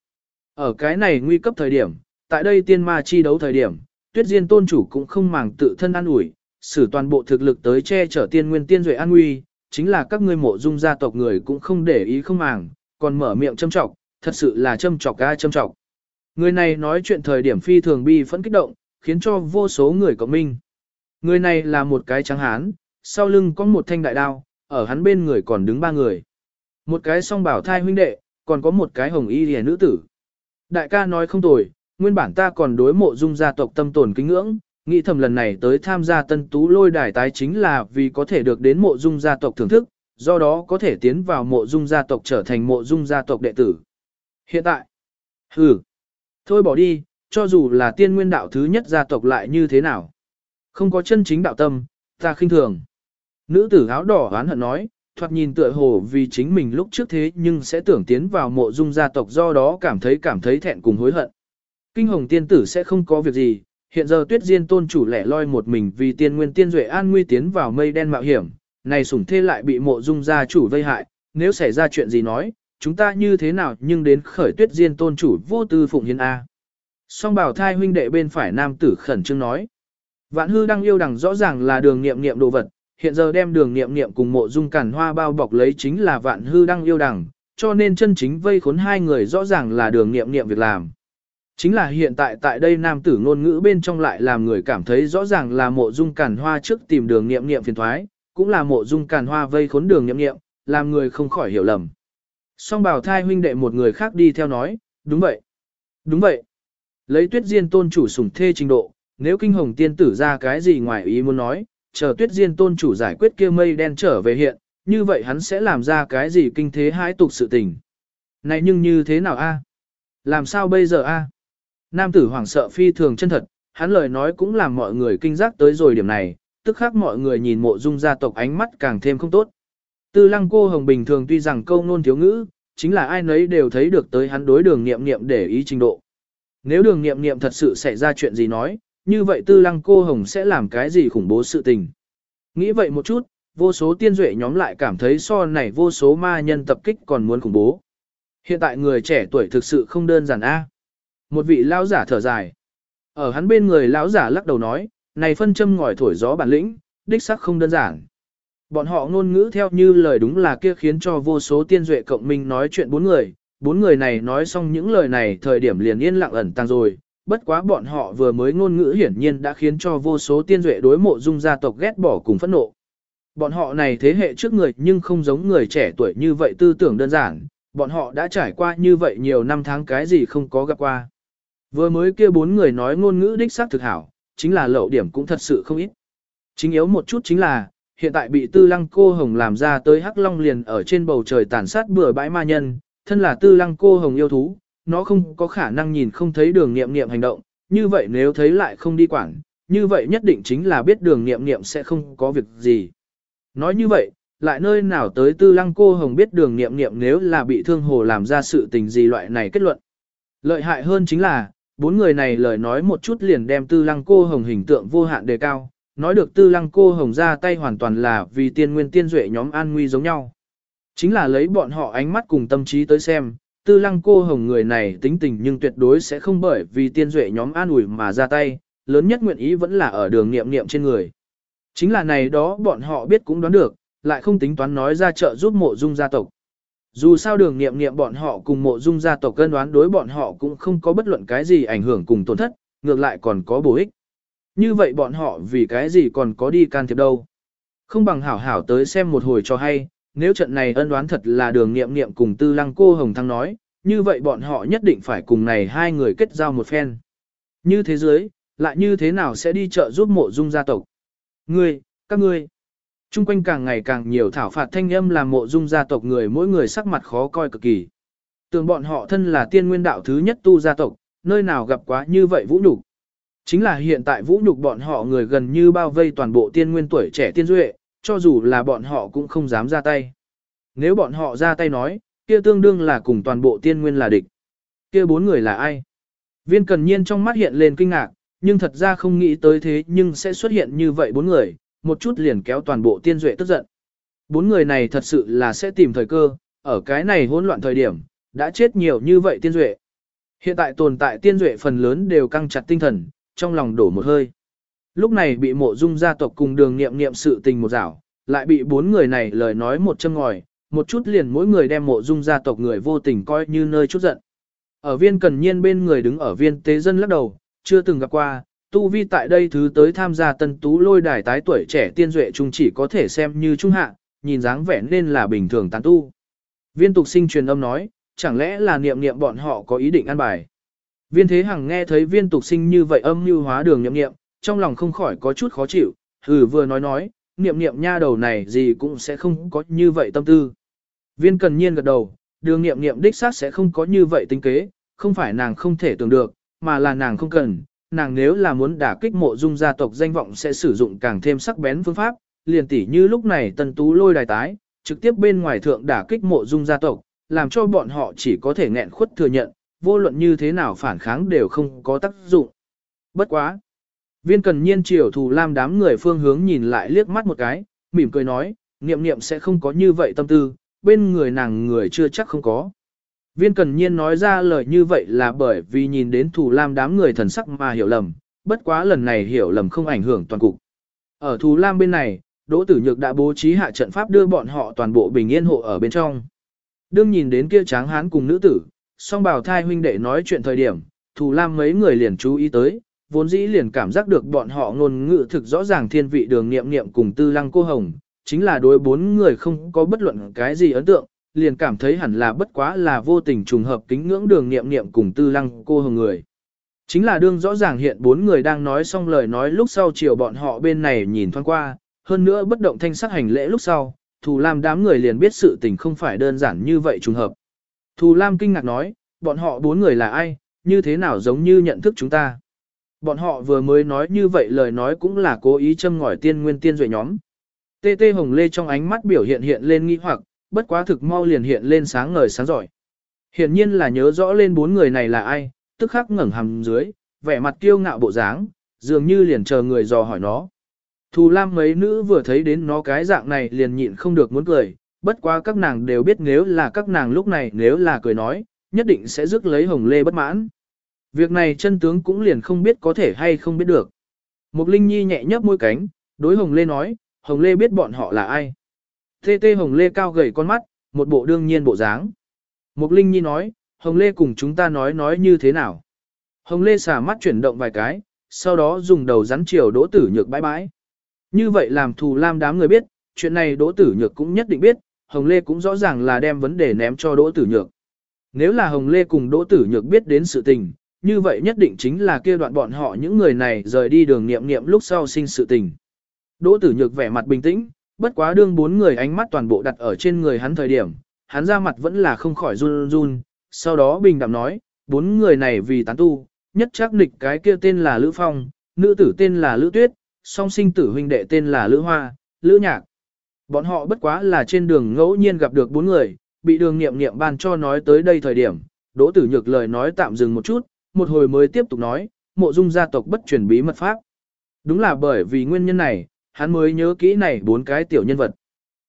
Ở cái này nguy cấp thời điểm, tại đây tiên ma chi đấu thời điểm, tuyết diên tôn chủ cũng không màng tự thân an ủi, sử toàn bộ thực lực tới che chở tiên nguyên tiên duệ an nguy, chính là các ngươi mộ dung gia tộc người cũng không để ý không màng, còn mở miệng châm trọng, thật sự là châm trọc ga châm trọng. Người này nói chuyện thời điểm phi thường bi phẫn kích động, khiến cho vô số người cộng minh. Người này là một cái trắng hán, sau lưng có một thanh đại đao, ở hắn bên người còn đứng ba người. Một cái song bảo thai huynh đệ, còn có một cái hồng y rìa nữ tử. Đại ca nói không tồi, nguyên bản ta còn đối mộ dung gia tộc tâm tồn kính ngưỡng, nghĩ thầm lần này tới tham gia tân tú lôi đài tái chính là vì có thể được đến mộ dung gia tộc thưởng thức, do đó có thể tiến vào mộ dung gia tộc trở thành mộ dung gia tộc đệ tử. Hiện tại, hừ, thôi bỏ đi, cho dù là tiên nguyên đạo thứ nhất gia tộc lại như thế nào. Không có chân chính đạo tâm, ta khinh thường. Nữ tử áo đỏ oán hận nói, thoạt nhìn tựa hồ vì chính mình lúc trước thế nhưng sẽ tưởng tiến vào mộ dung gia tộc do đó cảm thấy cảm thấy thẹn cùng hối hận. Kinh hồng tiên tử sẽ không có việc gì, hiện giờ tuyết diên tôn chủ lẻ loi một mình vì tiên nguyên tiên duệ an nguy tiến vào mây đen mạo hiểm, này sủng thê lại bị mộ dung gia chủ vây hại, nếu xảy ra chuyện gì nói, chúng ta như thế nào nhưng đến khởi tuyết diên tôn chủ vô tư phụng hiến A. Song bảo thai huynh đệ bên phải nam tử khẩn trương nói. Vạn hư đang yêu đằng rõ ràng là đường nghiệm nghiệm đồ vật, hiện giờ đem đường nghiệm nghiệm cùng mộ dung cản hoa bao bọc lấy chính là vạn hư đang yêu đằng, cho nên chân chính vây khốn hai người rõ ràng là đường nghiệm nghiệm việc làm. Chính là hiện tại tại đây nam tử ngôn ngữ bên trong lại làm người cảm thấy rõ ràng là mộ dung cản hoa trước tìm đường nghiệm nghiệm phiền thoái, cũng là mộ dung cản hoa vây khốn đường nghiệm nghiệm, làm người không khỏi hiểu lầm. Song bảo thai huynh đệ một người khác đi theo nói, đúng vậy, đúng vậy. Lấy tuyết diên tôn chủ sủng thê trình độ, nếu kinh hồng tiên tử ra cái gì ngoài ý muốn nói, chờ tuyết diên tôn chủ giải quyết kia mây đen trở về hiện, như vậy hắn sẽ làm ra cái gì kinh thế hãi tục sự tình. Này nhưng như thế nào a? Làm sao bây giờ a? Nam tử hoảng sợ phi thường chân thật, hắn lời nói cũng làm mọi người kinh giác tới rồi điểm này, tức khác mọi người nhìn mộ dung gia tộc ánh mắt càng thêm không tốt. Tư lăng cô hồng bình thường tuy rằng câu nôn thiếu ngữ, chính là ai nấy đều thấy được tới hắn đối đường nghiệm nghiệm để ý trình độ. Nếu đường nghiệm nghiệm thật sự xảy ra chuyện gì nói, như vậy tư lăng cô hồng sẽ làm cái gì khủng bố sự tình. Nghĩ vậy một chút, vô số tiên duệ nhóm lại cảm thấy so này vô số ma nhân tập kích còn muốn khủng bố. Hiện tại người trẻ tuổi thực sự không đơn giản a. À? Một vị lão giả thở dài. Ở hắn bên người lão giả lắc đầu nói, này phân châm ngòi thổi gió bản lĩnh, đích xác không đơn giản. Bọn họ ngôn ngữ theo như lời đúng là kia khiến cho vô số tiên duệ cộng minh nói chuyện bốn người, bốn người này nói xong những lời này thời điểm liền yên lặng ẩn tăng rồi, bất quá bọn họ vừa mới ngôn ngữ hiển nhiên đã khiến cho vô số tiên duệ đối mộ dung gia tộc ghét bỏ cùng phẫn nộ. Bọn họ này thế hệ trước người nhưng không giống người trẻ tuổi như vậy tư tưởng đơn giản, bọn họ đã trải qua như vậy nhiều năm tháng cái gì không có gặp qua. Vừa mới kia bốn người nói ngôn ngữ đích xác thực hảo, chính là lậu điểm cũng thật sự không ít. Chính yếu một chút chính là, hiện tại bị tư lăng cô hồng làm ra tới hắc long liền ở trên bầu trời tàn sát bừa bãi ma nhân, thân là tư lăng cô hồng yêu thú, nó không có khả năng nhìn không thấy đường nghiệm nghiệm hành động, như vậy nếu thấy lại không đi quản, như vậy nhất định chính là biết đường nghiệm nghiệm sẽ không có việc gì. Nói như vậy, lại nơi nào tới tư lăng cô hồng biết đường nghiệm nghiệm nếu là bị thương hồ làm ra sự tình gì loại này kết luận. Lợi hại hơn chính là, bốn người này lời nói một chút liền đem tư lăng cô hồng hình tượng vô hạn đề cao, nói được tư lăng cô hồng ra tay hoàn toàn là vì tiên nguyên tiên duệ nhóm an nguy giống nhau. Chính là lấy bọn họ ánh mắt cùng tâm trí tới xem, tư lăng cô hồng người này tính tình nhưng tuyệt đối sẽ không bởi vì tiên duệ nhóm an ủi mà ra tay, lớn nhất nguyện ý vẫn là ở đường niệm niệm trên người. Chính là này đó bọn họ biết cũng đoán được, lại không tính toán nói ra trợ giúp mộ dung gia tộc. Dù sao đường niệm niệm bọn họ cùng mộ dung gia tộc cân đoán đối bọn họ cũng không có bất luận cái gì ảnh hưởng cùng tổn thất, ngược lại còn có bổ ích. Như vậy bọn họ vì cái gì còn có đi can thiệp đâu. Không bằng hảo hảo tới xem một hồi cho hay, nếu trận này ân đoán thật là đường nghiệm nghiệm cùng tư lăng cô Hồng Thăng nói, như vậy bọn họ nhất định phải cùng này hai người kết giao một phen. Như thế giới, lại như thế nào sẽ đi chợ giúp mộ dung gia tộc? Ngươi, các ngươi. Trung quanh càng ngày càng nhiều thảo phạt thanh âm làm mộ dung gia tộc người mỗi người sắc mặt khó coi cực kỳ. Tưởng bọn họ thân là tiên nguyên đạo thứ nhất tu gia tộc, nơi nào gặp quá như vậy vũ nhục. Chính là hiện tại vũ nhục bọn họ người gần như bao vây toàn bộ tiên nguyên tuổi trẻ tiên duệ, cho dù là bọn họ cũng không dám ra tay. Nếu bọn họ ra tay nói, kia tương đương là cùng toàn bộ tiên nguyên là địch. Kia bốn người là ai? Viên cần nhiên trong mắt hiện lên kinh ngạc, nhưng thật ra không nghĩ tới thế nhưng sẽ xuất hiện như vậy bốn người, một chút liền kéo toàn bộ tiên duệ tức giận. Bốn người này thật sự là sẽ tìm thời cơ, ở cái này hỗn loạn thời điểm, đã chết nhiều như vậy tiên duệ. Hiện tại tồn tại tiên duệ phần lớn đều căng chặt tinh thần, trong lòng đổ một hơi. Lúc này bị mộ dung gia tộc cùng đường nghiệm nghiệm sự tình một rảo, lại bị bốn người này lời nói một châm ngòi, một chút liền mỗi người đem mộ dung gia tộc người vô tình coi như nơi chút giận. Ở viên cần nhiên bên người đứng ở viên tế dân lắc đầu, chưa từng gặp qua, tu vi tại đây thứ tới tham gia tân tú lôi đài tái tuổi trẻ tiên duệ trung chỉ có thể xem như trung hạ, nhìn dáng vẻ nên là bình thường tán tu. Viên tục sinh truyền âm nói, chẳng lẽ là niệm niệm bọn họ có ý định ăn bài. Viên thế hằng nghe thấy viên tục sinh như vậy âm như hóa đường niệm niệm, trong lòng không khỏi có chút khó chịu, hừ vừa nói nói, niệm niệm nha đầu này gì cũng sẽ không có như vậy tâm tư. Viên cần nhiên gật đầu, đường nghiệm nghiệm đích xác sẽ không có như vậy tính kế, không phải nàng không thể tưởng được, mà là nàng không cần, nàng nếu là muốn đả kích mộ dung gia tộc danh vọng sẽ sử dụng càng thêm sắc bén phương pháp, liền tỉ như lúc này tần tú lôi đài tái, trực tiếp bên ngoài thượng đả kích mộ dung gia tộc, làm cho bọn họ chỉ có thể nghẹn khuất thừa nhận, vô luận như thế nào phản kháng đều không có tác dụng. Bất quá. Viên cần nhiên chiều thù lam đám người phương hướng nhìn lại liếc mắt một cái, mỉm cười nói, niệm niệm sẽ không có như vậy tâm tư, bên người nàng người chưa chắc không có. Viên cần nhiên nói ra lời như vậy là bởi vì nhìn đến thù lam đám người thần sắc mà hiểu lầm, bất quá lần này hiểu lầm không ảnh hưởng toàn cục. Ở thù lam bên này, Đỗ Tử Nhược đã bố trí hạ trận pháp đưa bọn họ toàn bộ bình yên hộ ở bên trong. Đương nhìn đến kia tráng hán cùng nữ tử, song bảo thai huynh đệ nói chuyện thời điểm, thù lam mấy người liền chú ý tới, vốn dĩ liền cảm giác được bọn họ ngôn ngữ thực rõ ràng thiên vị đường nghiệm nghiệm cùng tư lăng cô hồng, chính là đối bốn người không có bất luận cái gì ấn tượng, liền cảm thấy hẳn là bất quá là vô tình trùng hợp kính ngưỡng đường nghiệm nghiệm cùng tư lăng cô hồng người. Chính là đương rõ ràng hiện bốn người đang nói xong lời nói lúc sau chiều bọn họ bên này nhìn thoáng qua, hơn nữa bất động thanh sắc hành lễ lúc sau, Thù Lam đám người liền biết sự tình không phải đơn giản như vậy trùng hợp. Thù Lam kinh ngạc nói, bọn họ bốn người là ai, như thế nào giống như nhận thức chúng ta. Bọn họ vừa mới nói như vậy lời nói cũng là cố ý châm ngòi tiên nguyên tiên duệ nhóm. Tê tê hồng lê trong ánh mắt biểu hiện hiện lên nghi hoặc, bất quá thực mau liền hiện lên sáng ngời sáng giỏi. Hiện nhiên là nhớ rõ lên bốn người này là ai, tức khắc ngẩng hầm dưới, vẻ mặt kiêu ngạo bộ dáng, dường như liền chờ người dò hỏi nó. Thù lam mấy nữ vừa thấy đến nó cái dạng này liền nhịn không được muốn cười, bất quá các nàng đều biết nếu là các nàng lúc này nếu là cười nói, nhất định sẽ rước lấy hồng lê bất mãn. Việc này chân tướng cũng liền không biết có thể hay không biết được. Mục Linh Nhi nhẹ nhấp môi cánh, đối Hồng Lê nói, Hồng Lê biết bọn họ là ai. Tê tê Hồng Lê cao gầy con mắt, một bộ đương nhiên bộ dáng. Mục Linh Nhi nói, Hồng Lê cùng chúng ta nói nói như thế nào. Hồng Lê xả mắt chuyển động vài cái, sau đó dùng đầu rắn chiều đỗ tử nhược bãi bãi. Như vậy làm thù lam đám người biết, chuyện này đỗ tử nhược cũng nhất định biết, Hồng Lê cũng rõ ràng là đem vấn đề ném cho đỗ tử nhược. Nếu là Hồng Lê cùng đỗ tử nhược biết đến sự tình, như vậy nhất định chính là kia đoạn bọn họ những người này rời đi đường nghiệm nghiệm lúc sau sinh sự tình. Đỗ tử nhược vẻ mặt bình tĩnh, bất quá đương bốn người ánh mắt toàn bộ đặt ở trên người hắn thời điểm, hắn ra mặt vẫn là không khỏi run run, sau đó bình đạm nói, bốn người này vì tán tu, nhất chắc nịch cái kia tên là Lữ Phong, nữ tử tên là Lữ Tuyết, song sinh tử huynh đệ tên là Lữ Hoa, Lữ Nhạc. Bọn họ bất quá là trên đường ngẫu nhiên gặp được bốn người, bị đường nghiệm nghiệm ban cho nói tới đây thời điểm, Đỗ Tử Nhược lời nói tạm dừng một chút, một hồi mới tiếp tục nói, mộ dung gia tộc bất truyền bí mật pháp. Đúng là bởi vì nguyên nhân này, hắn mới nhớ kỹ này bốn cái tiểu nhân vật.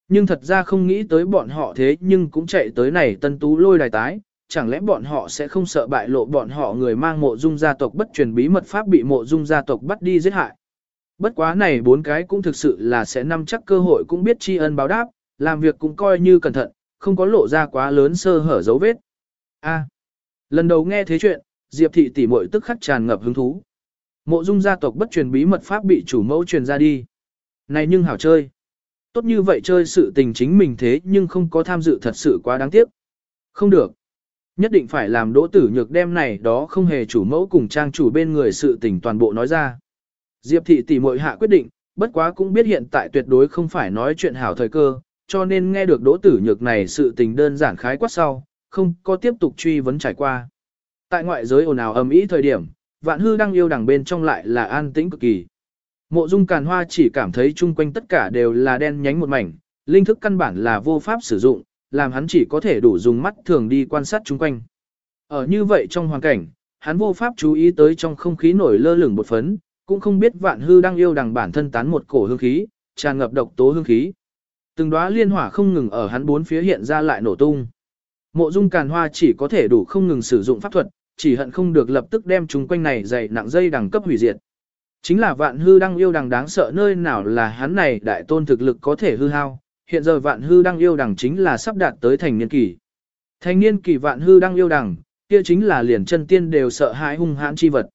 Nhưng thật ra không nghĩ tới bọn họ thế nhưng cũng chạy tới này tân tú lôi đài tái, chẳng lẽ bọn họ sẽ không sợ bại lộ bọn họ người mang mộ dung gia tộc bất truyền bí mật pháp bị mộ dung gia tộc bắt đi giết hại. Bất quá này bốn cái cũng thực sự là sẽ nắm chắc cơ hội cũng biết tri ân báo đáp, làm việc cũng coi như cẩn thận, không có lộ ra quá lớn sơ hở dấu vết. A. À, lần đầu nghe thế chuyện, Diệp thị tỷ muội tức khắc tràn ngập hứng thú. Mộ Dung gia tộc bất truyền bí mật pháp bị chủ mẫu truyền ra đi. Này nhưng hảo chơi. Tốt như vậy chơi sự tình chính mình thế nhưng không có tham dự thật sự quá đáng tiếc. Không được. Nhất định phải làm đỗ tử nhược đem này đó không hề chủ mẫu cùng trang chủ bên người sự tình toàn bộ nói ra. Diệp thị tỷ muội hạ quyết định, bất quá cũng biết hiện tại tuyệt đối không phải nói chuyện hảo thời cơ, cho nên nghe được đỗ tử nhược này sự tình đơn giản khái quát sau, không có tiếp tục truy vấn trải qua. Tại ngoại giới ồn ào ầm ĩ thời điểm, vạn hư đang yêu đằng bên trong lại là an tĩnh cực kỳ. Mộ dung càn hoa chỉ cảm thấy chung quanh tất cả đều là đen nhánh một mảnh, linh thức căn bản là vô pháp sử dụng, làm hắn chỉ có thể đủ dùng mắt thường đi quan sát chung quanh. Ở như vậy trong hoàn cảnh, hắn vô pháp chú ý tới trong không khí nổi lơ lửng bột phấn, cũng không biết vạn hư đang yêu đằng bản thân tán một cổ hương khí, tràn ngập độc tố hương khí. Từng đóa liên hỏa không ngừng ở hắn bốn phía hiện ra lại nổ tung. Mộ dung càn hoa chỉ có thể đủ không ngừng sử dụng pháp thuật, chỉ hận không được lập tức đem chúng quanh này dày nặng dây đằng cấp hủy diệt. Chính là vạn hư đang yêu đằng đáng sợ nơi nào là hắn này đại tôn thực lực có thể hư hao, hiện giờ vạn hư đang yêu đằng chính là sắp đạt tới thành niên kỳ. Thành niên kỳ vạn hư đang yêu đằng, kia chính là liền chân tiên đều sợ hãi hung hãn chi vật.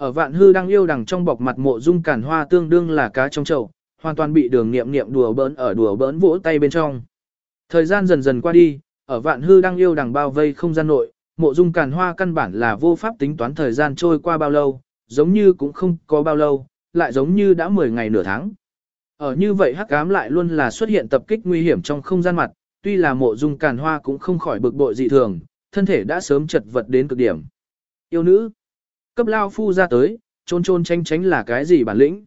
Ở vạn hư đang yêu đằng trong bọc mặt mộ dung cản hoa tương đương là cá trong chậu, hoàn toàn bị đường nghiệm nghiệm đùa bỡn ở đùa bỡn vỗ tay bên trong. Thời gian dần dần qua đi, ở vạn hư đang yêu đằng bao vây không gian nội, mộ dung càn hoa căn bản là vô pháp tính toán thời gian trôi qua bao lâu, giống như cũng không có bao lâu, lại giống như đã 10 ngày nửa tháng. Ở như vậy hắc ám lại luôn là xuất hiện tập kích nguy hiểm trong không gian mặt, tuy là mộ dung càn hoa cũng không khỏi bực bội dị thường, thân thể đã sớm chật vật đến cực điểm. Yêu nữ, cấp lao phu ra tới, trôn trôn tranh tránh là cái gì bản lĩnh.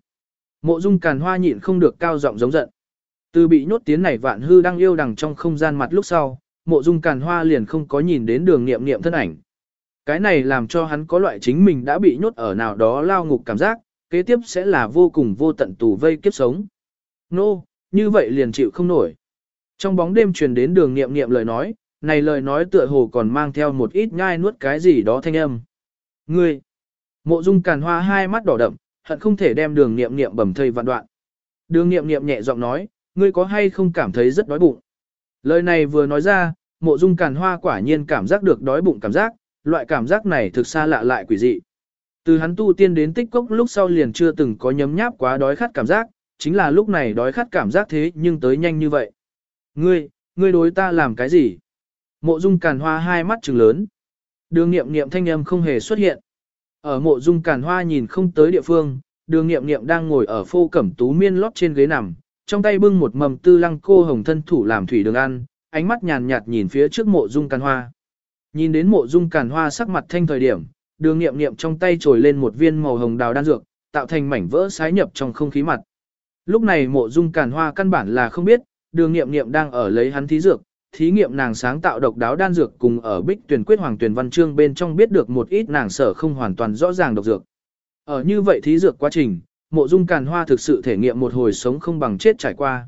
Mộ dung càn hoa nhịn không được cao giọng giống giận. Từ bị nhốt tiến này vạn hư đang yêu đằng trong không gian mặt lúc sau, mộ dung càn hoa liền không có nhìn đến đường nghiệm nghiệm thân ảnh. Cái này làm cho hắn có loại chính mình đã bị nhốt ở nào đó lao ngục cảm giác, kế tiếp sẽ là vô cùng vô tận tù vây kiếp sống. Nô, no, như vậy liền chịu không nổi. Trong bóng đêm truyền đến đường nghiệm nghiệm lời nói, này lời nói tựa hồ còn mang theo một ít nhai nuốt cái gì đó thanh âm. Ngươi! Mộ dung càn hoa hai mắt đỏ đậm, hận không thể đem đường nghiệm nghiệm bầm thây vạn đoạn. Đường nghiệm nghiệm nhẹ giọng nói, ngươi có hay không cảm thấy rất đói bụng. Lời này vừa nói ra, mộ dung càn hoa quả nhiên cảm giác được đói bụng cảm giác, loại cảm giác này thực xa lạ lại quỷ dị. Từ hắn tu tiên đến tích cốc lúc sau liền chưa từng có nhấm nháp quá đói khát cảm giác, chính là lúc này đói khát cảm giác thế nhưng tới nhanh như vậy. Ngươi, ngươi đối ta làm cái gì? Mộ dung càn hoa hai mắt trừng lớn. Đường nghiệm nghiệm thanh âm không hề xuất hiện. Ở mộ dung càn hoa nhìn không tới địa phương, đường nghiệm nghiệm đang ngồi ở phô cẩm tú miên lót trên ghế nằm, trong tay bưng một mầm tư lăng cô hồng thân thủ làm thủy đường ăn, ánh mắt nhàn nhạt nhìn phía trước mộ dung càn hoa. Nhìn đến mộ dung càn hoa sắc mặt thanh thời điểm, đường nghiệm nghiệm trong tay trồi lên một viên màu hồng đào đan dược, tạo thành mảnh vỡ sái nhập trong không khí mặt. Lúc này mộ dung càn hoa căn bản là không biết, đường nghiệm nghiệm đang ở lấy hắn thí dược, thí nghiệm nàng sáng tạo độc đáo đan dược cùng ở bích tuyển quyết hoàng tuyển văn chương bên trong biết được một ít nàng sở không hoàn toàn rõ ràng độc dược. Ở như vậy thí dược quá trình, mộ dung càn hoa thực sự thể nghiệm một hồi sống không bằng chết trải qua.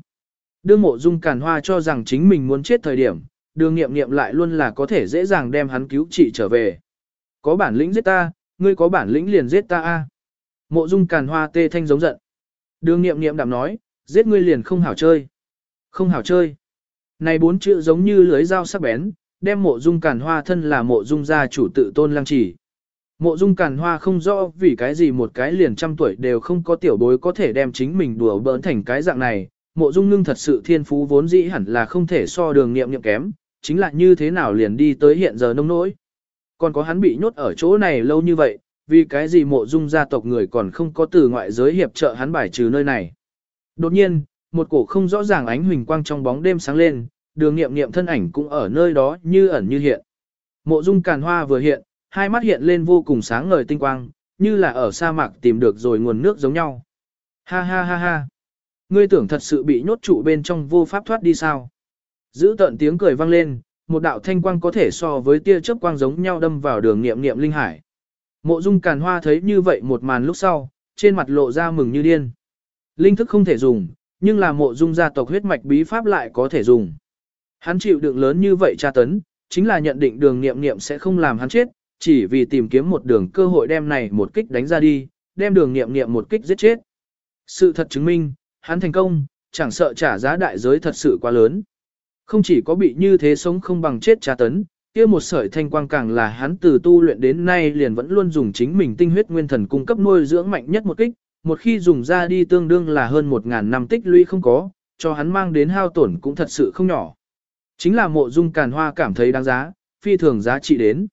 Đương mộ dung càn hoa cho rằng chính mình muốn chết thời điểm, đường nghiệm nghiệm lại luôn là có thể dễ dàng đem hắn cứu trị trở về. Có bản lĩnh giết ta, ngươi có bản lĩnh liền giết ta a. Mộ dung càn hoa tê thanh giống giận. Đường nghiệm nghiệm đạm nói, giết ngươi liền không hảo chơi. Không hảo chơi. Này bốn chữ giống như lưới dao sắc bén, đem mộ dung càn hoa thân là mộ dung gia chủ tự tôn lăng chỉ. Mộ dung càn hoa không rõ vì cái gì một cái liền trăm tuổi đều không có tiểu bối có thể đem chính mình đùa bỡn thành cái dạng này. Mộ dung ngưng thật sự thiên phú vốn dĩ hẳn là không thể so đường nghiệm nghiệm kém, chính là như thế nào liền đi tới hiện giờ nông nỗi. Còn có hắn bị nhốt ở chỗ này lâu như vậy, vì cái gì mộ dung gia tộc người còn không có từ ngoại giới hiệp trợ hắn bài trừ nơi này. Đột nhiên, một cổ không rõ ràng ánh huỳnh quang trong bóng đêm sáng lên, đường nghiệm nghiệm thân ảnh cũng ở nơi đó như ẩn như hiện. Mộ dung càn hoa vừa hiện, hai mắt hiện lên vô cùng sáng ngời tinh quang, như là ở sa mạc tìm được rồi nguồn nước giống nhau. Ha ha ha ha. Ngươi tưởng thật sự bị nhốt trụ bên trong vô pháp thoát đi sao? Giữ tận tiếng cười vang lên, một đạo thanh quang có thể so với tia chớp quang giống nhau đâm vào đường nghiệm nghiệm linh hải. Mộ dung càn hoa thấy như vậy một màn lúc sau, trên mặt lộ ra mừng như điên. Linh thức không thể dùng, nhưng là mộ dung gia tộc huyết mạch bí pháp lại có thể dùng. Hắn chịu đựng lớn như vậy tra tấn, chính là nhận định đường nghiệm nghiệm sẽ không làm hắn chết, chỉ vì tìm kiếm một đường cơ hội đem này một kích đánh ra đi, đem đường nghiệm nghiệm một kích giết chết. Sự thật chứng minh, hắn thành công, chẳng sợ trả giá đại giới thật sự quá lớn. Không chỉ có bị như thế sống không bằng chết tra tấn, kia một sợi thanh quang càng là hắn từ tu luyện đến nay liền vẫn luôn dùng chính mình tinh huyết nguyên thần cung cấp nuôi dưỡng mạnh nhất một kích, một khi dùng ra đi tương đương là hơn một ngàn năm tích lũy không có, cho hắn mang đến hao tổn cũng thật sự không nhỏ. Chính là mộ dung càn hoa cảm thấy đáng giá, phi thường giá trị đến.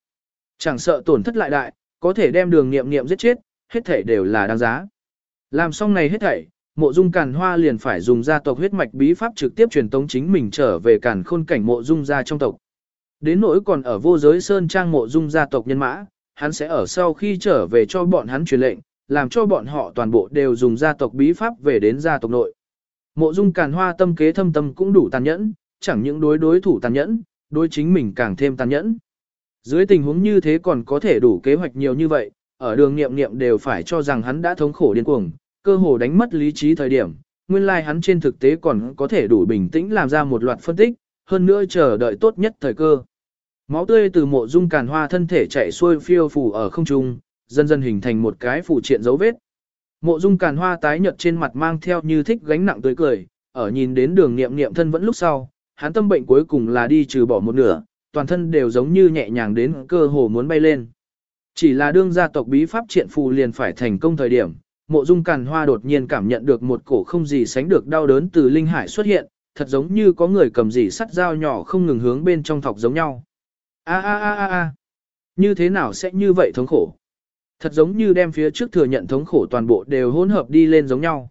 Chẳng sợ tổn thất lại đại, có thể đem đường nghiệm nghiệm giết chết, hết thảy đều là đáng giá. Làm xong này hết thảy, mộ dung càn hoa liền phải dùng gia tộc huyết mạch bí pháp trực tiếp truyền tống chính mình trở về càn khôn cảnh mộ dung gia trong tộc. Đến nỗi còn ở vô giới sơn trang mộ dung gia tộc nhân mã, hắn sẽ ở sau khi trở về cho bọn hắn truyền lệnh, làm cho bọn họ toàn bộ đều dùng gia tộc bí pháp về đến gia tộc nội. Mộ dung càn hoa tâm kế thâm tâm cũng đủ tàn nhẫn, chẳng những đối đối thủ tàn nhẫn, đối chính mình càng thêm tàn nhẫn. Dưới tình huống như thế còn có thể đủ kế hoạch nhiều như vậy, ở đường nghiệm nghiệm đều phải cho rằng hắn đã thống khổ điên cuồng, cơ hồ đánh mất lý trí thời điểm, nguyên lai like hắn trên thực tế còn có thể đủ bình tĩnh làm ra một loạt phân tích, hơn nữa chờ đợi tốt nhất thời cơ. Máu tươi từ mộ dung càn hoa thân thể chạy xuôi phiêu phù ở không trung, dần dần hình thành một cái phủ triện dấu vết. Mộ dung càn hoa tái nhợt trên mặt mang theo như thích gánh nặng tươi cười, ở nhìn đến đường nghiệm nghiệm thân vẫn lúc sau, hắn tâm bệnh cuối cùng là đi trừ bỏ một nửa, toàn thân đều giống như nhẹ nhàng đến cơ hồ muốn bay lên. Chỉ là đương gia tộc bí pháp triện phù liền phải thành công thời điểm, mộ dung càn hoa đột nhiên cảm nhận được một cổ không gì sánh được đau đớn từ linh hải xuất hiện, thật giống như có người cầm gì sắt dao nhỏ không ngừng hướng bên trong thọc giống nhau. A a a a a, như thế nào sẽ như vậy thống khổ? Thật giống như đem phía trước thừa nhận thống khổ toàn bộ đều hỗn hợp đi lên giống nhau.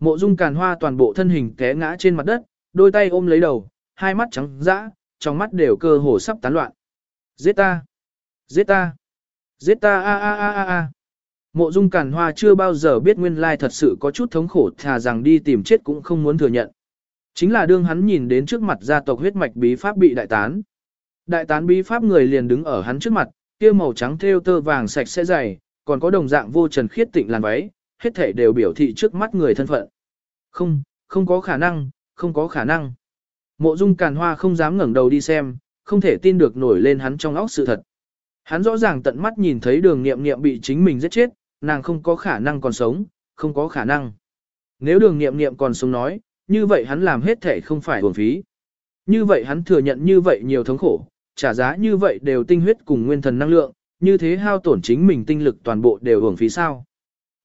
Mộ dung càn hoa toàn bộ thân hình té ngã trên mặt đất, đôi tay ôm lấy đầu, hai mắt trắng dã, trong mắt đều cơ hồ sắp tán loạn. Giết ta! Giết ta! Giết ta a a a a a! Mộ dung càn hoa chưa bao giờ biết nguyên lai thật sự có chút thống khổ thà rằng đi tìm chết cũng không muốn thừa nhận. Chính là đương hắn nhìn đến trước mặt gia tộc huyết mạch bí pháp bị đại tán. Đại tán bí pháp người liền đứng ở hắn trước mặt, kia màu trắng thêu tơ vàng sạch sẽ dày, còn có đồng dạng vô trần khiết tịnh làn váy, hết thể đều biểu thị trước mắt người thân phận. Không, không có khả năng, không có khả năng. Mộ dung càn hoa không dám ngẩng đầu đi xem, không thể tin được nổi lên hắn trong óc sự thật. Hắn rõ ràng tận mắt nhìn thấy đường nghiệm nghiệm bị chính mình giết chết, nàng không có khả năng còn sống, không có khả năng. Nếu đường nghiệm nghiệm còn sống nói, như vậy hắn làm hết thể không phải uổng phí. Như vậy hắn thừa nhận như vậy nhiều thống khổ, trả giá như vậy đều tinh huyết cùng nguyên thần năng lượng, như thế hao tổn chính mình tinh lực toàn bộ đều uổng phí sao.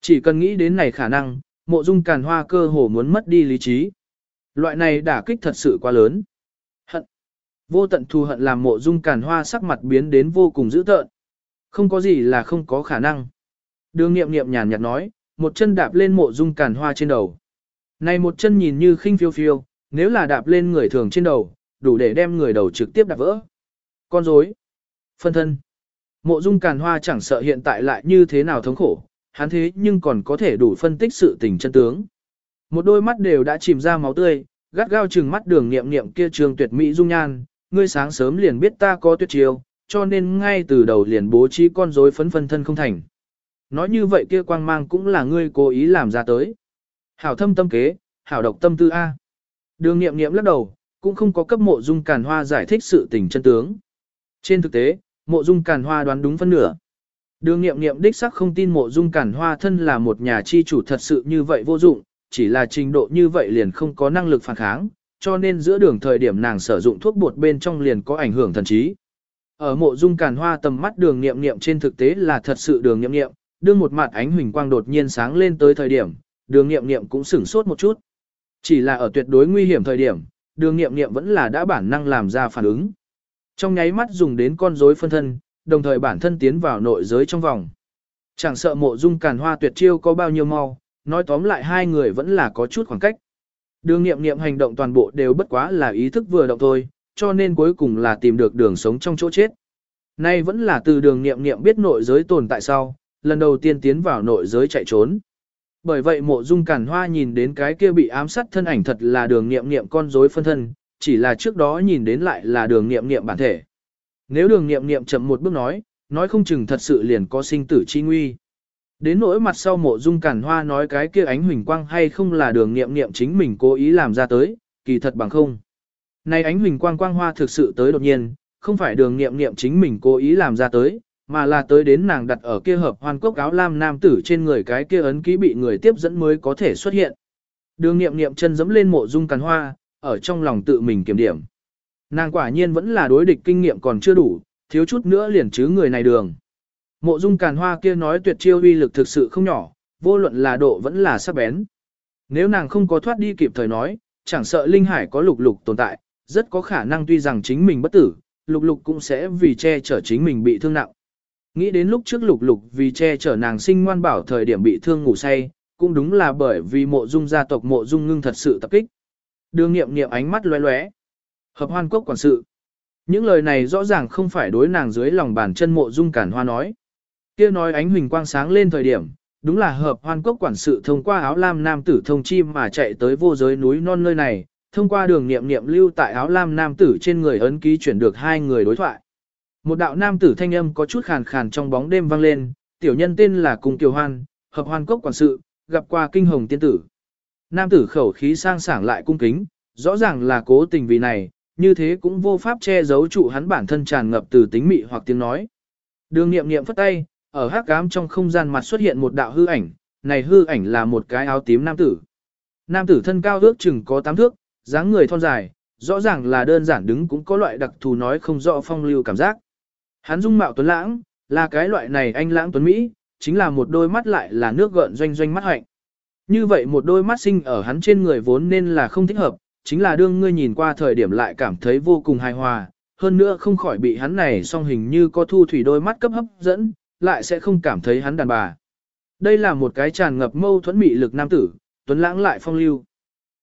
Chỉ cần nghĩ đến này khả năng, mộ dung càn hoa cơ hồ muốn mất đi lý trí. Loại này đả kích thật sự quá lớn. Hận. Vô tận thù hận làm mộ dung càn hoa sắc mặt biến đến vô cùng dữ tợn. Không có gì là không có khả năng. Đường nghiệm nghiệm nhàn nhạt nói, một chân đạp lên mộ dung càn hoa trên đầu. Này một chân nhìn như khinh phiêu phiêu, nếu là đạp lên người thường trên đầu, đủ để đem người đầu trực tiếp đạp vỡ. Con rối, phân thân. Mộ dung càn hoa chẳng sợ hiện tại lại như thế nào thống khổ, hắn thế nhưng còn có thể đủ phân tích sự tình chân tướng. Một đôi mắt đều đã chìm ra máu tươi, gắt gao chừng mắt đường nghiệm nghiệm kia trường tuyệt mỹ dung nhan, ngươi sáng sớm liền biết ta có tuyệt chiêu, cho nên ngay từ đầu liền bố trí con rối phấn phân thân không thành. Nói như vậy kia quang mang cũng là ngươi cố ý làm ra tới. Hảo thâm tâm kế, hảo độc tâm tư A. Đường nghiệm nghiệm lắc đầu, cũng không có cấp mộ dung càn hoa giải thích sự tình chân tướng. Trên thực tế, mộ dung càn hoa đoán đúng phân nửa. Đường nghiệm nghiệm đích sắc không tin mộ dung càn hoa thân là một nhà chi chủ thật sự như vậy vô dụng, chỉ là trình độ như vậy liền không có năng lực phản kháng, cho nên giữa đường thời điểm nàng sử dụng thuốc bột bên trong liền có ảnh hưởng thần trí. Ở mộ dung càn hoa tầm mắt đường nghiệm nghiệm trên thực tế là thật sự đường nghiệm nghiệm, đương một mặt ánh huỳnh quang đột nhiên sáng lên tới thời điểm, đường nghiệm nghiệm cũng sửng sốt một chút. Chỉ là ở tuyệt đối nguy hiểm thời điểm, đường nghiệm nghiệm vẫn là đã bản năng làm ra phản ứng. Trong nháy mắt dùng đến con rối phân thân, đồng thời bản thân tiến vào nội giới trong vòng. Chẳng sợ mộ dung càn hoa tuyệt chiêu có bao nhiêu mau, nói tóm lại hai người vẫn là có chút khoảng cách. Đường nghiệm nghiệm hành động toàn bộ đều bất quá là ý thức vừa động thôi, cho nên cuối cùng là tìm được đường sống trong chỗ chết. Nay vẫn là từ đường nghiệm nghiệm biết nội giới tồn tại sau, lần đầu tiên tiến vào nội giới chạy trốn. Bởi vậy mộ dung cản hoa nhìn đến cái kia bị ám sát thân ảnh thật là đường nghiệm nghiệm con rối phân thân, chỉ là trước đó nhìn đến lại là đường nghiệm nghiệm bản thể. Nếu đường nghiệm nghiệm chậm một bước nói, nói không chừng thật sự liền có sinh tử chi nguy. Đến nỗi mặt sau mộ dung cản hoa nói cái kia ánh huỳnh quang hay không là đường nghiệm nghiệm chính mình cố ý làm ra tới, kỳ thật bằng không. Này ánh huỳnh quang quang hoa thực sự tới đột nhiên, không phải đường nghiệm nghiệm chính mình cố ý làm ra tới, mà là tới đến nàng đặt ở kia hợp hoan cốc áo lam nam tử trên người cái kia ấn ký bị người tiếp dẫn mới có thể xuất hiện. Đường nghiệm nghiệm chân dẫm lên mộ dung càn hoa, ở trong lòng tự mình kiểm điểm. Nàng quả nhiên vẫn là đối địch kinh nghiệm còn chưa đủ, thiếu chút nữa liền chứ người này đường. Mộ dung càn hoa kia nói tuyệt chiêu uy lực thực sự không nhỏ, vô luận là độ vẫn là sắc bén. Nếu nàng không có thoát đi kịp thời nói, chẳng sợ linh hải có lục lục tồn tại, rất có khả năng tuy rằng chính mình bất tử, lục lục cũng sẽ vì che chở chính mình bị thương nặng. Nghĩ đến lúc trước lục lục vì che chở nàng sinh ngoan bảo thời điểm bị thương ngủ say, cũng đúng là bởi vì mộ dung gia tộc mộ dung ngưng thật sự tập kích. Đường nghiệm nghiệm ánh mắt lóe lóe. Hợp hoan quốc quản sự. Những lời này rõ ràng không phải đối nàng dưới lòng bàn chân mộ dung cản hoa nói. kia nói ánh huỳnh quang sáng lên thời điểm, đúng là hợp hoan quốc quản sự thông qua áo lam nam tử thông chi mà chạy tới vô giới núi non nơi này, thông qua đường nghiệm nghiệm lưu tại áo lam nam tử trên người ấn ký chuyển được hai người đối thoại. Một đạo nam tử thanh âm có chút khàn khàn trong bóng đêm vang lên, tiểu nhân tên là Cung Kiều Hoan, hợp hoan cốc quản sự, gặp qua kinh hồng tiên tử. Nam tử khẩu khí sang sảng lại cung kính, rõ ràng là cố tình vì này, như thế cũng vô pháp che giấu trụ hắn bản thân tràn ngập từ tính mị hoặc tiếng nói. Đường nghiệm nghiệm phất tay, ở hắc ám trong không gian mặt xuất hiện một đạo hư ảnh, này hư ảnh là một cái áo tím nam tử. Nam tử thân cao ước chừng có tám thước, dáng người thon dài, rõ ràng là đơn giản đứng cũng có loại đặc thù nói không rõ phong lưu cảm giác. Hắn dung mạo tuấn lãng, là cái loại này anh lãng tuấn Mỹ, chính là một đôi mắt lại là nước gợn doanh doanh mắt hạnh. Như vậy một đôi mắt sinh ở hắn trên người vốn nên là không thích hợp, chính là đương ngươi nhìn qua thời điểm lại cảm thấy vô cùng hài hòa, hơn nữa không khỏi bị hắn này song hình như có thu thủy đôi mắt cấp hấp dẫn, lại sẽ không cảm thấy hắn đàn bà. Đây là một cái tràn ngập mâu thuẫn mị lực nam tử, tuấn lãng lại phong lưu.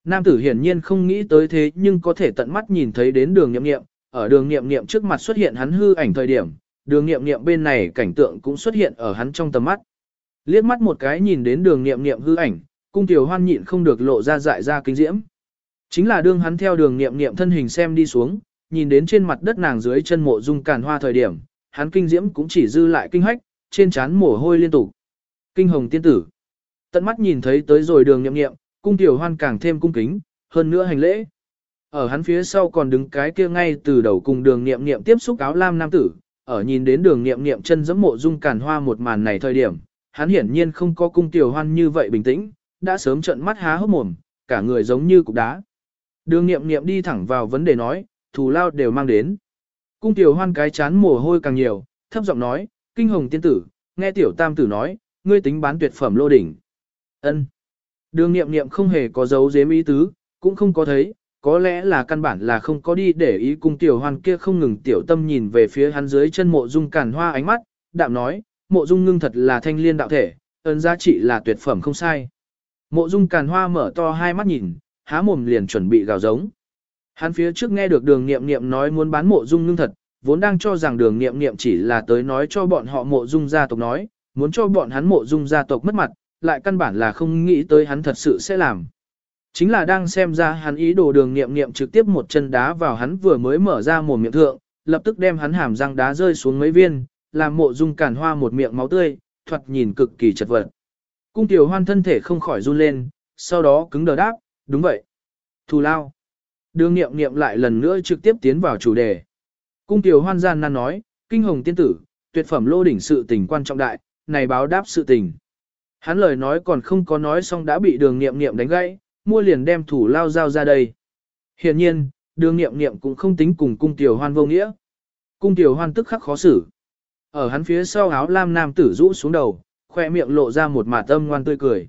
Nam tử hiển nhiên không nghĩ tới thế nhưng có thể tận mắt nhìn thấy đến đường nghiệm nghiệm, ở đường nghiệm nghiệm trước mặt xuất hiện hắn hư ảnh thời điểm, đường nghiệm nghiệm bên này cảnh tượng cũng xuất hiện ở hắn trong tầm mắt. Liếc mắt một cái nhìn đến đường nghiệm nghiệm hư ảnh, cung tiểu hoan nhịn không được lộ ra dại ra kinh diễm. Chính là đương hắn theo đường nghiệm nghiệm thân hình xem đi xuống, nhìn đến trên mặt đất nàng dưới chân mộ dung càn hoa thời điểm, hắn kinh diễm cũng chỉ dư lại kinh hách, trên trán mồ hôi liên tục. Kinh hồng tiên tử. Tận mắt nhìn thấy tới rồi đường nghiệm nghiệm, cung tiểu hoan càng thêm cung kính, hơn nữa hành lễ. Ở hắn phía sau còn đứng cái kia ngay từ đầu cùng đường nghiệm nghiệm tiếp xúc áo lam nam tử, ở nhìn đến đường nghiệm nghiệm chân dẫm mộ dung càn hoa một màn này thời điểm, hắn hiển nhiên không có cung tiểu hoan như vậy bình tĩnh, đã sớm trợn mắt há hốc mồm, cả người giống như cục đá. Đường nghiệm nghiệm đi thẳng vào vấn đề nói, thù lao đều mang đến. Cung tiểu hoan cái chán mồ hôi càng nhiều, thấp giọng nói, kinh hồng tiên tử, nghe tiểu tam tử nói, ngươi tính bán tuyệt phẩm lô đỉnh. ân Đường nghiệm nghiệm không hề có dấu dếm ý tứ, cũng không có thấy, có lẽ là căn bản là không có đi để ý cung tiểu hoan kia không ngừng tiểu tâm nhìn về phía hắn dưới chân mộ dung cản hoa ánh mắt, đạm nói, mộ dung ngưng thật là thanh liên đạo thể, ơn giá trị là tuyệt phẩm không sai. Mộ dung càn hoa mở to hai mắt nhìn, há mồm liền chuẩn bị gào giống. Hắn phía trước nghe được đường nghiệm nghiệm nói muốn bán mộ dung ngưng thật, vốn đang cho rằng đường nghiệm nghiệm chỉ là tới nói cho bọn họ mộ dung gia tộc nói, muốn cho bọn hắn mộ dung gia tộc mất mặt, lại căn bản là không nghĩ tới hắn thật sự sẽ làm. Chính là đang xem ra hắn ý đồ đường nghiệm nghiệm trực tiếp một chân đá vào hắn vừa mới mở ra mồm miệng thượng, lập tức đem hắn hàm răng đá rơi xuống mấy viên, làm mộ dung càn hoa một miệng máu tươi, thoạt nhìn cực kỳ chật vật. Cung tiểu hoan thân thể không khỏi run lên, sau đó cứng đờ đáp, đúng vậy. Thù lao. Đường nghiệm nghiệm lại lần nữa trực tiếp tiến vào chủ đề. Cung tiểu hoan gian nan nói, kinh hồng tiên tử, tuyệt phẩm lô đỉnh sự tình quan trọng đại, này báo đáp sự tình. Hắn lời nói còn không có nói xong đã bị đường nghiệm nghiệm đánh gãy, mua liền đem thủ lao giao ra đây. Hiện nhiên, đường nghiệm nghiệm cũng không tính cùng cung tiểu hoan vô nghĩa. Cung tiểu hoan tức khắc khó xử. Ở hắn phía sau áo lam nam tử rũ xuống đầu, khoe miệng lộ ra một mạt âm ngoan tươi cười.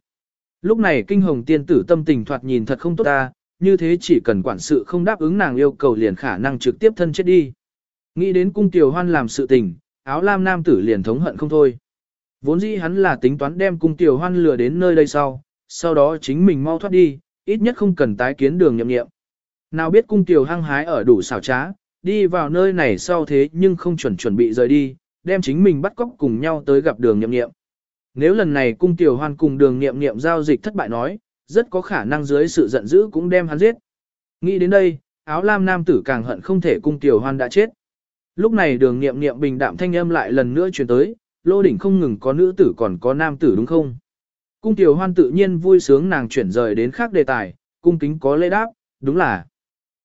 Lúc này kinh hồng tiên tử tâm tình thoạt nhìn thật không tốt ta, như thế chỉ cần quản sự không đáp ứng nàng yêu cầu liền khả năng trực tiếp thân chết đi. Nghĩ đến cung tiểu hoan làm sự tình, áo lam nam tử liền thống hận không thôi. Vốn dĩ hắn là tính toán đem cung tiểu hoan lừa đến nơi đây sau, sau đó chính mình mau thoát đi, ít nhất không cần tái kiến đường nhậm nghiệm. Nào biết cung tiểu hăng hái ở đủ xảo trá, đi vào nơi này sau thế nhưng không chuẩn chuẩn bị rời đi, đem chính mình bắt cóc cùng nhau tới gặp đường nhậm nghiệm. Nếu lần này cung tiểu hoan cùng đường nghiệm nghiệm giao dịch thất bại nói, rất có khả năng dưới sự giận dữ cũng đem hắn giết. Nghĩ đến đây, áo lam nam tử càng hận không thể cung tiểu hoan đã chết. Lúc này đường nghiệm nghiệm bình đạm thanh âm lại lần nữa truyền tới, lô đỉnh không ngừng có nữ tử còn có nam tử đúng không? Cung tiểu hoan tự nhiên vui sướng nàng chuyển rời đến khác đề tài, cung kính có lễ đáp, đúng là.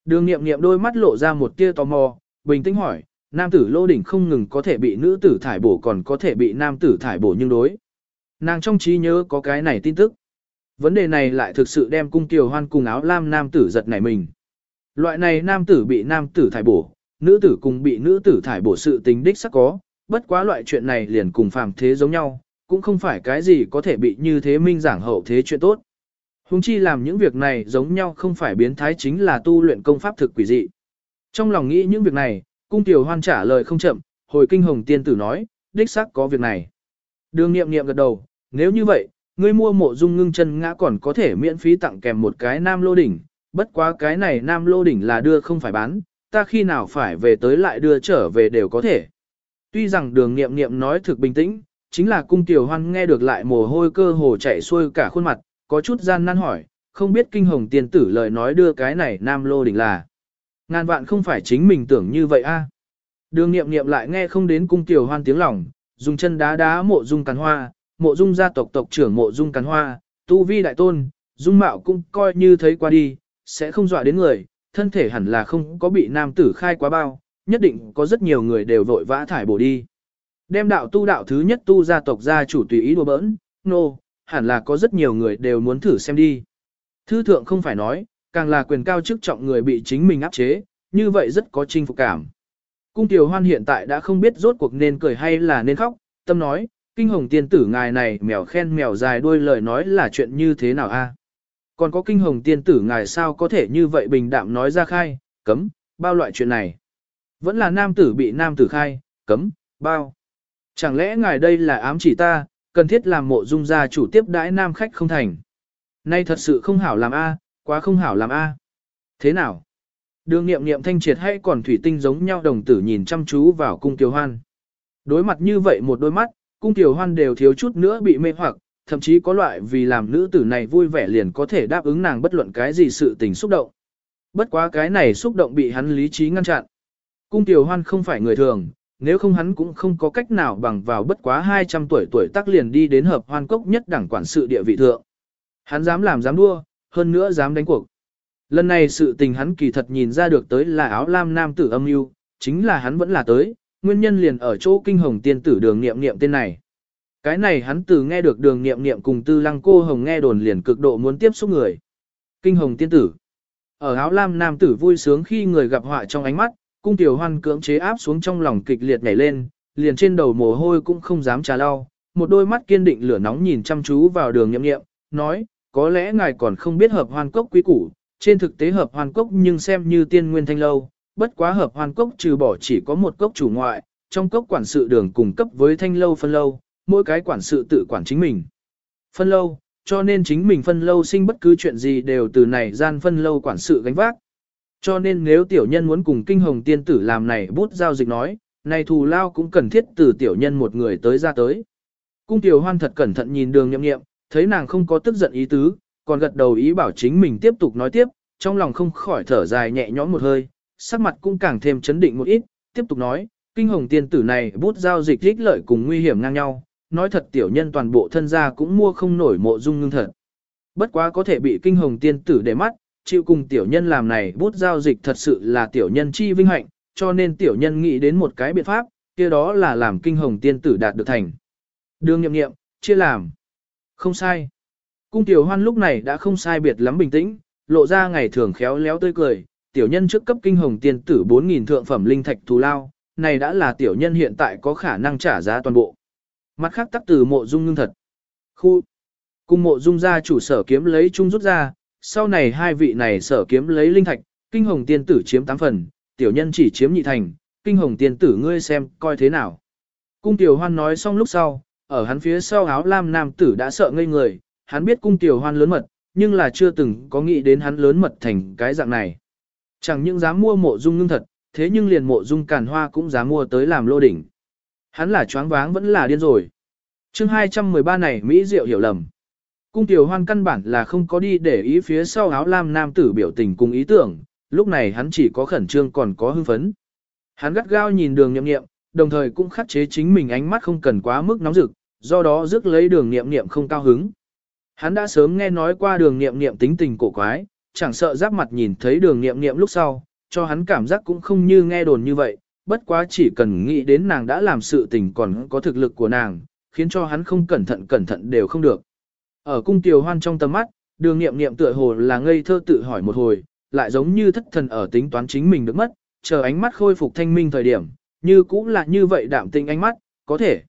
Đường nghiệm nghiệm đôi mắt lộ ra một tia tò mò, bình tĩnh hỏi, nam tử lô đỉnh không ngừng có thể bị nữ tử thải bổ còn có thể bị nam tử thải bổ nhưng đối. Nàng trong trí nhớ có cái này tin tức. Vấn đề này lại thực sự đem cung tiểu hoan cùng áo lam nam tử giật nảy mình. Loại này nam tử bị nam tử thải bổ, nữ tử cùng bị nữ tử thải bổ sự tính đích sắc có, bất quá loại chuyện này liền cùng phàm thế giống nhau, cũng không phải cái gì có thể bị như thế minh giảng hậu thế chuyện tốt. Hùng chi làm những việc này giống nhau không phải biến thái chính là tu luyện công pháp thực quỷ dị. Trong lòng nghĩ những việc này, cung tiểu hoan trả lời không chậm, hồi kinh hồng tiên tử nói, đích xác có việc này. Đường nghiệm nghiệm gật đầu, nếu như vậy, ngươi mua mộ dung ngưng chân ngã còn có thể miễn phí tặng kèm một cái nam lô đỉnh, bất quá cái này nam lô đỉnh là đưa không phải bán, ta khi nào phải về tới lại đưa trở về đều có thể. Tuy rằng đường nghiệm nghiệm nói thực bình tĩnh, chính là cung tiểu hoan nghe được lại mồ hôi cơ hồ chạy xuôi cả khuôn mặt, có chút gian nan hỏi, không biết kinh hồng tiền tử lời nói đưa cái này nam lô đỉnh là. Ngàn vạn không phải chính mình tưởng như vậy a. Đường nghiệm nghiệm lại nghe không đến cung tiểu hoan tiếng lòng, dùng chân đá đá mộ dung càn hoa, mộ dung gia tộc tộc trưởng mộ dung cắn hoa, tu vi đại tôn, dung mạo cũng coi như thấy qua đi, sẽ không dọa đến người, thân thể hẳn là không có bị nam tử khai quá bao, nhất định có rất nhiều người đều vội vã thải bổ đi. Đem đạo tu đạo thứ nhất tu gia tộc gia chủ tùy ý đùa bỡn, nô, no, hẳn là có rất nhiều người đều muốn thử xem đi. Thư thượng không phải nói, càng là quyền cao chức trọng người bị chính mình áp chế, như vậy rất có chinh phục cảm. Cung tiểu hoan hiện tại đã không biết rốt cuộc nên cười hay là nên khóc, tâm nói, kinh hồng tiên tử ngài này mèo khen mèo dài đuôi lời nói là chuyện như thế nào a? Còn có kinh hồng tiên tử ngài sao có thể như vậy bình đạm nói ra khai, cấm, bao loại chuyện này. Vẫn là nam tử bị nam tử khai, cấm, bao. Chẳng lẽ ngài đây là ám chỉ ta, cần thiết làm mộ dung gia chủ tiếp đãi nam khách không thành. Nay thật sự không hảo làm a, Quá không hảo làm a. Thế nào? Đường nghiệm nghiệm thanh triệt hay còn thủy tinh giống nhau đồng tử nhìn chăm chú vào cung tiểu hoan. Đối mặt như vậy một đôi mắt, cung tiểu hoan đều thiếu chút nữa bị mê hoặc, thậm chí có loại vì làm nữ tử này vui vẻ liền có thể đáp ứng nàng bất luận cái gì sự tình xúc động. Bất quá cái này xúc động bị hắn lý trí ngăn chặn. Cung tiểu hoan không phải người thường, nếu không hắn cũng không có cách nào bằng vào bất quá 200 tuổi tuổi tác liền đi đến hợp hoan cốc nhất đẳng quản sự địa vị thượng. Hắn dám làm dám đua, hơn nữa dám đánh cuộc. Lần này sự tình hắn kỳ thật nhìn ra được tới là áo lam nam tử âm mưu, chính là hắn vẫn là tới, nguyên nhân liền ở chỗ kinh hồng tiên tử đường nghiệm nghiệm tên này. Cái này hắn từ nghe được đường nghiệm nghiệm cùng tư lăng cô hồng nghe đồn liền cực độ muốn tiếp xúc người. Kinh hồng tiên tử. Ở áo lam nam tử vui sướng khi người gặp họa trong ánh mắt, cung tiểu hoan cưỡng chế áp xuống trong lòng kịch liệt nhảy lên, liền trên đầu mồ hôi cũng không dám trà lau, một đôi mắt kiên định lửa nóng nhìn chăm chú vào đường nhậm nghiệm, nói, có lẽ ngài còn không biết hợp hoan cốc quý củ, trên thực tế hợp hoan cốc nhưng xem như tiên nguyên thanh lâu, bất quá hợp hoan cốc trừ bỏ chỉ có một cốc chủ ngoại, trong cốc quản sự đường cùng cấp với thanh lâu phân lâu, mỗi cái quản sự tự quản chính mình. Phân lâu, cho nên chính mình phân lâu sinh bất cứ chuyện gì đều từ này gian phân lâu quản sự gánh vác. Cho nên nếu tiểu nhân muốn cùng kinh hồng tiên tử làm này bút giao dịch nói, này thù lao cũng cần thiết từ tiểu nhân một người tới ra tới. Cung tiểu hoan thật cẩn thận nhìn đường nhậm nghiệm, thấy nàng không có tức giận ý tứ, còn gật đầu ý bảo chính mình tiếp tục nói tiếp, trong lòng không khỏi thở dài nhẹ nhõm một hơi, sắc mặt cũng càng thêm chấn định một ít, tiếp tục nói, kinh hồng tiên tử này bút giao dịch ích lợi cùng nguy hiểm ngang nhau, nói thật tiểu nhân toàn bộ thân gia cũng mua không nổi mộ dung ngưng thật. Bất quá có thể bị kinh hồng tiên tử để mắt, chịu cùng tiểu nhân làm này bút giao dịch thật sự là tiểu nhân chi vinh hạnh, cho nên tiểu nhân nghĩ đến một cái biện pháp, kia đó là làm kinh hồng tiên tử đạt được thành. Đường nhậm nghiệm, chia làm. Không sai. Cung tiểu hoan lúc này đã không sai biệt lắm bình tĩnh, lộ ra ngày thường khéo léo tươi cười, tiểu nhân trước cấp kinh hồng tiên tử 4.000 thượng phẩm linh thạch thù lao, này đã là tiểu nhân hiện tại có khả năng trả giá toàn bộ. Mặt khác tắc từ mộ dung ngưng thật. Khu. Cung mộ dung ra chủ sở kiếm lấy chung rút ra, sau này hai vị này sở kiếm lấy linh thạch, kinh hồng tiên tử chiếm 8 phần, tiểu nhân chỉ chiếm nhị thành, kinh hồng tiên tử ngươi xem coi thế nào. Cung tiểu hoan nói xong lúc sau, ở hắn phía sau áo lam nam tử đã sợ ngây người, hắn biết cung tiểu hoan lớn mật, nhưng là chưa từng có nghĩ đến hắn lớn mật thành cái dạng này. Chẳng những dám mua mộ dung ngưng thật, thế nhưng liền mộ dung càn hoa cũng dám mua tới làm lô đỉnh. Hắn là choáng váng vẫn là điên rồi. chương 213 này Mỹ Diệu hiểu lầm. Cung tiểu hoan căn bản là không có đi để ý phía sau áo lam nam tử biểu tình cùng ý tưởng, lúc này hắn chỉ có khẩn trương còn có hưng phấn. Hắn gắt gao nhìn đường nhậm nghiệm, đồng thời cũng khắc chế chính mình ánh mắt không cần quá mức nóng rực, do đó rước lấy đường nghiệm nghiệm không cao hứng. Hắn đã sớm nghe nói qua đường nghiệm nghiệm tính tình cổ quái, chẳng sợ giáp mặt nhìn thấy đường nghiệm nghiệm lúc sau, cho hắn cảm giác cũng không như nghe đồn như vậy, bất quá chỉ cần nghĩ đến nàng đã làm sự tình còn có thực lực của nàng, khiến cho hắn không cẩn thận cẩn thận đều không được. Ở cung tiểu hoan trong tầm mắt, đường nghiệm nghiệm tựa hồ là ngây thơ tự hỏi một hồi, lại giống như thất thần ở tính toán chính mình được mất, chờ ánh mắt khôi phục thanh minh thời điểm, như cũng là như vậy đạm tinh ánh mắt, có thể.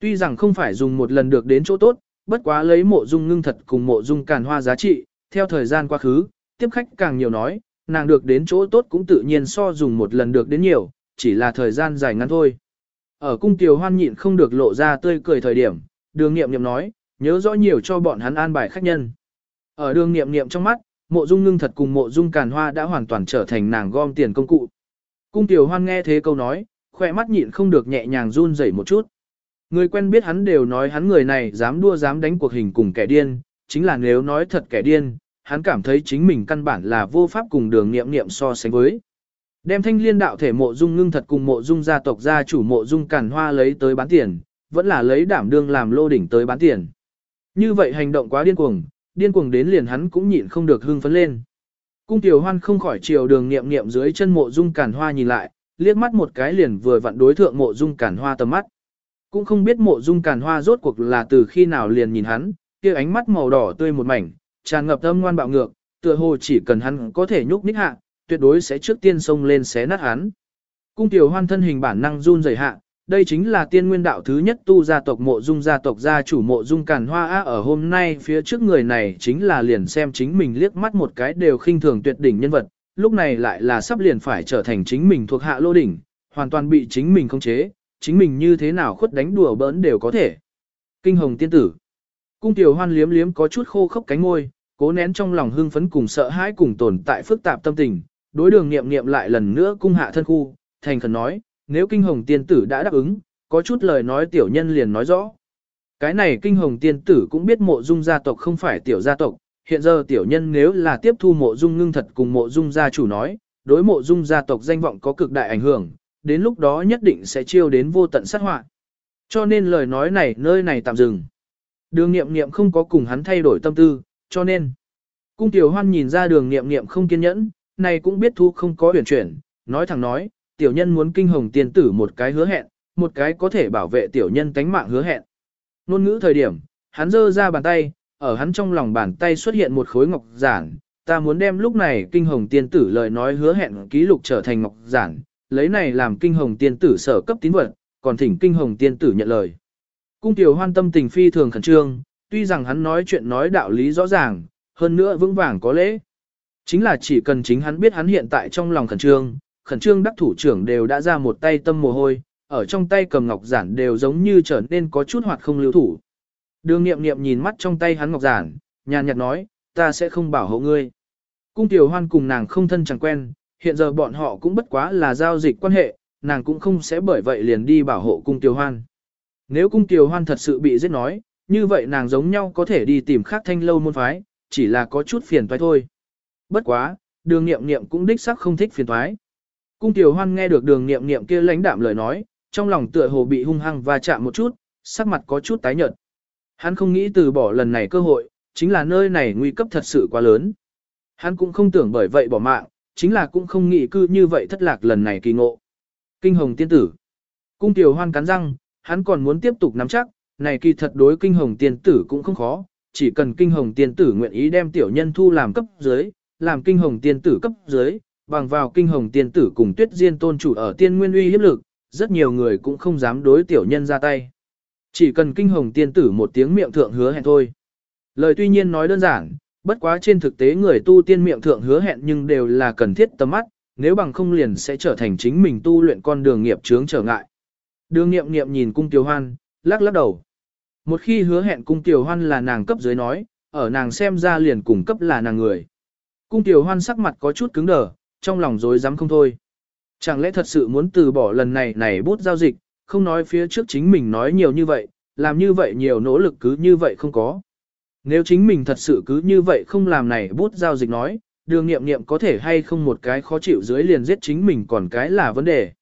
Tuy rằng không phải dùng một lần được đến chỗ tốt, bất quá lấy mộ dung ngưng thật cùng mộ dung càn hoa giá trị, theo thời gian quá khứ, tiếp khách càng nhiều nói, nàng được đến chỗ tốt cũng tự nhiên so dùng một lần được đến nhiều, chỉ là thời gian dài ngắn thôi. Ở cung tiểu hoan nhịn không được lộ ra tươi cười thời điểm, đường nghiệm nghiệm nói, nhớ rõ nhiều cho bọn hắn an bài khách nhân. Ở đường nghiệm nghiệm trong mắt, mộ dung ngưng thật cùng mộ dung càn hoa đã hoàn toàn trở thành nàng gom tiền công cụ. Cung tiểu hoan nghe thế câu nói, khỏe mắt nhịn không được nhẹ nhàng run rẩy một chút. Người quen biết hắn đều nói hắn người này dám đua dám đánh cuộc hình cùng kẻ điên, chính là nếu nói thật kẻ điên, hắn cảm thấy chính mình căn bản là vô pháp cùng đường nghiệm nghiệm so sánh với. Đem thanh liên đạo thể mộ dung ngưng thật cùng mộ dung gia tộc gia chủ mộ dung càn hoa lấy tới bán tiền, vẫn là lấy đảm đương làm lô đỉnh tới bán tiền. Như vậy hành động quá điên cuồng, điên cuồng đến liền hắn cũng nhịn không được hưng phấn lên. Cung tiểu hoan không khỏi chiều đường nghiệm nghiệm dưới chân mộ dung càn hoa nhìn lại, liếc mắt một cái liền vừa vặn đối thượng mộ dung càn hoa tầm mắt. Cũng không biết mộ dung càn hoa rốt cuộc là từ khi nào liền nhìn hắn, kia ánh mắt màu đỏ tươi một mảnh, tràn ngập âm ngoan bạo ngược, tựa hồ chỉ cần hắn có thể nhúc nhích hạ, tuyệt đối sẽ trước tiên xông lên xé nát hắn. Cung tiểu hoan thân hình bản năng run rẩy hạ, đây chính là tiên nguyên đạo thứ nhất tu gia tộc mộ dung gia tộc gia chủ mộ dung càn hoa á ở hôm nay phía trước người này chính là liền xem chính mình liếc mắt một cái đều khinh thường tuyệt đỉnh nhân vật, lúc này lại là sắp liền phải trở thành chính mình thuộc hạ lô đỉnh, hoàn toàn bị chính mình khống chế, chính mình như thế nào khuất đánh đùa bỡn đều có thể. Kinh hồng tiên tử. Cung tiểu hoan liếm liếm có chút khô khốc cánh môi, cố nén trong lòng hưng phấn cùng sợ hãi cùng tồn tại phức tạp tâm tình, đối đường nghiệm nghiệm lại lần nữa cung hạ thân khu, thành khẩn nói, nếu kinh hồng tiên tử đã đáp ứng, có chút lời nói tiểu nhân liền nói rõ. Cái này kinh hồng tiên tử cũng biết mộ dung gia tộc không phải tiểu gia tộc, hiện giờ tiểu nhân nếu là tiếp thu mộ dung ngưng thật cùng mộ dung gia chủ nói, đối mộ dung gia tộc danh vọng có cực đại ảnh hưởng, đến lúc đó nhất định sẽ chiêu đến vô tận sát họa. Cho nên lời nói này nơi này tạm dừng. Đường nghiệm nghiệm không có cùng hắn thay đổi tâm tư, cho nên. Cung tiểu hoan nhìn ra đường nghiệm nghiệm không kiên nhẫn, này cũng biết thu không có huyền chuyển, nói thẳng nói, tiểu nhân muốn kinh hồng tiên tử một cái hứa hẹn, một cái có thể bảo vệ tiểu nhân tánh mạng hứa hẹn. Nôn ngữ thời điểm, hắn giơ ra bàn tay, ở hắn trong lòng bàn tay xuất hiện một khối ngọc giản, ta muốn đem lúc này kinh hồng tiên tử lời nói hứa hẹn ký lục trở thành ngọc giản, lấy này làm kinh hồng tiên tử sở cấp tín vật, còn thỉnh kinh hồng tiên tử nhận lời. Cung tiểu hoan tâm tình phi thường khẩn trương, tuy rằng hắn nói chuyện nói đạo lý rõ ràng, hơn nữa vững vàng có lễ. Chính là chỉ cần chính hắn biết hắn hiện tại trong lòng khẩn trương, khẩn trương đắc thủ trưởng đều đã ra một tay tâm mồ hôi, ở trong tay cầm ngọc giản đều giống như trở nên có chút hoạt không lưu thủ. Đường nghiệm nghiệm nhìn mắt trong tay hắn ngọc giản, nhàn nhạt nói, ta sẽ không bảo hộ ngươi. Cung tiểu hoan cùng nàng không thân chẳng quen, hiện giờ bọn họ cũng bất quá là giao dịch quan hệ, nàng cũng không sẽ bởi vậy liền đi bảo hộ cung tiểu hoan. Nếu cung tiểu hoan thật sự bị giết nói, như vậy nàng giống nhau có thể đi tìm khác thanh lâu môn phái, chỉ là có chút phiền toái thôi. Bất quá, đường nghiệm nghiệm cũng đích sắc không thích phiền toái. Cung tiểu hoan nghe được đường nghiệm nghiệm kia lãnh đạm lời nói, trong lòng tựa hồ bị hung hăng và chạm một chút, sắc mặt có chút tái nhợt. Hắn không nghĩ từ bỏ lần này cơ hội, chính là nơi này nguy cấp thật sự quá lớn. Hắn cũng không tưởng bởi vậy bỏ mạng, chính là cũng không nghĩ cư như vậy thất lạc lần này kỳ ngộ. Kinh hồng tiên tử. Cung tiểu hoan cắn răng, hắn còn muốn tiếp tục nắm chắc, này kỳ thật đối kinh hồng tiên tử cũng không khó, chỉ cần kinh hồng tiên tử nguyện ý đem tiểu nhân thu làm cấp dưới, làm kinh hồng tiên tử cấp dưới, bằng vào kinh hồng tiên tử cùng tuyết diên tôn chủ ở tiên nguyên uy hiếp lực, rất nhiều người cũng không dám đối tiểu nhân ra tay. Chỉ cần kinh hồng tiên tử một tiếng miệng thượng hứa hẹn thôi. Lời tuy nhiên nói đơn giản, bất quá trên thực tế người tu tiên miệng thượng hứa hẹn nhưng đều là cần thiết tầm mắt, nếu bằng không liền sẽ trở thành chính mình tu luyện con đường nghiệp chướng trở ngại. Đường nghiệm nghiệm nhìn cung tiểu hoan, lắc lắc đầu. Một khi hứa hẹn cung tiểu hoan là nàng cấp dưới nói, ở nàng xem ra liền cùng cấp là nàng người. Cung tiểu hoan sắc mặt có chút cứng đờ, trong lòng rối rắm không thôi. Chẳng lẽ thật sự muốn từ bỏ lần này này bút giao dịch, không nói phía trước chính mình nói nhiều như vậy, làm như vậy nhiều nỗ lực cứ như vậy không có. Nếu chính mình thật sự cứ như vậy không làm này bút giao dịch nói, đường nghiệm nghiệm có thể hay không một cái khó chịu dưới liền giết chính mình còn cái là vấn đề.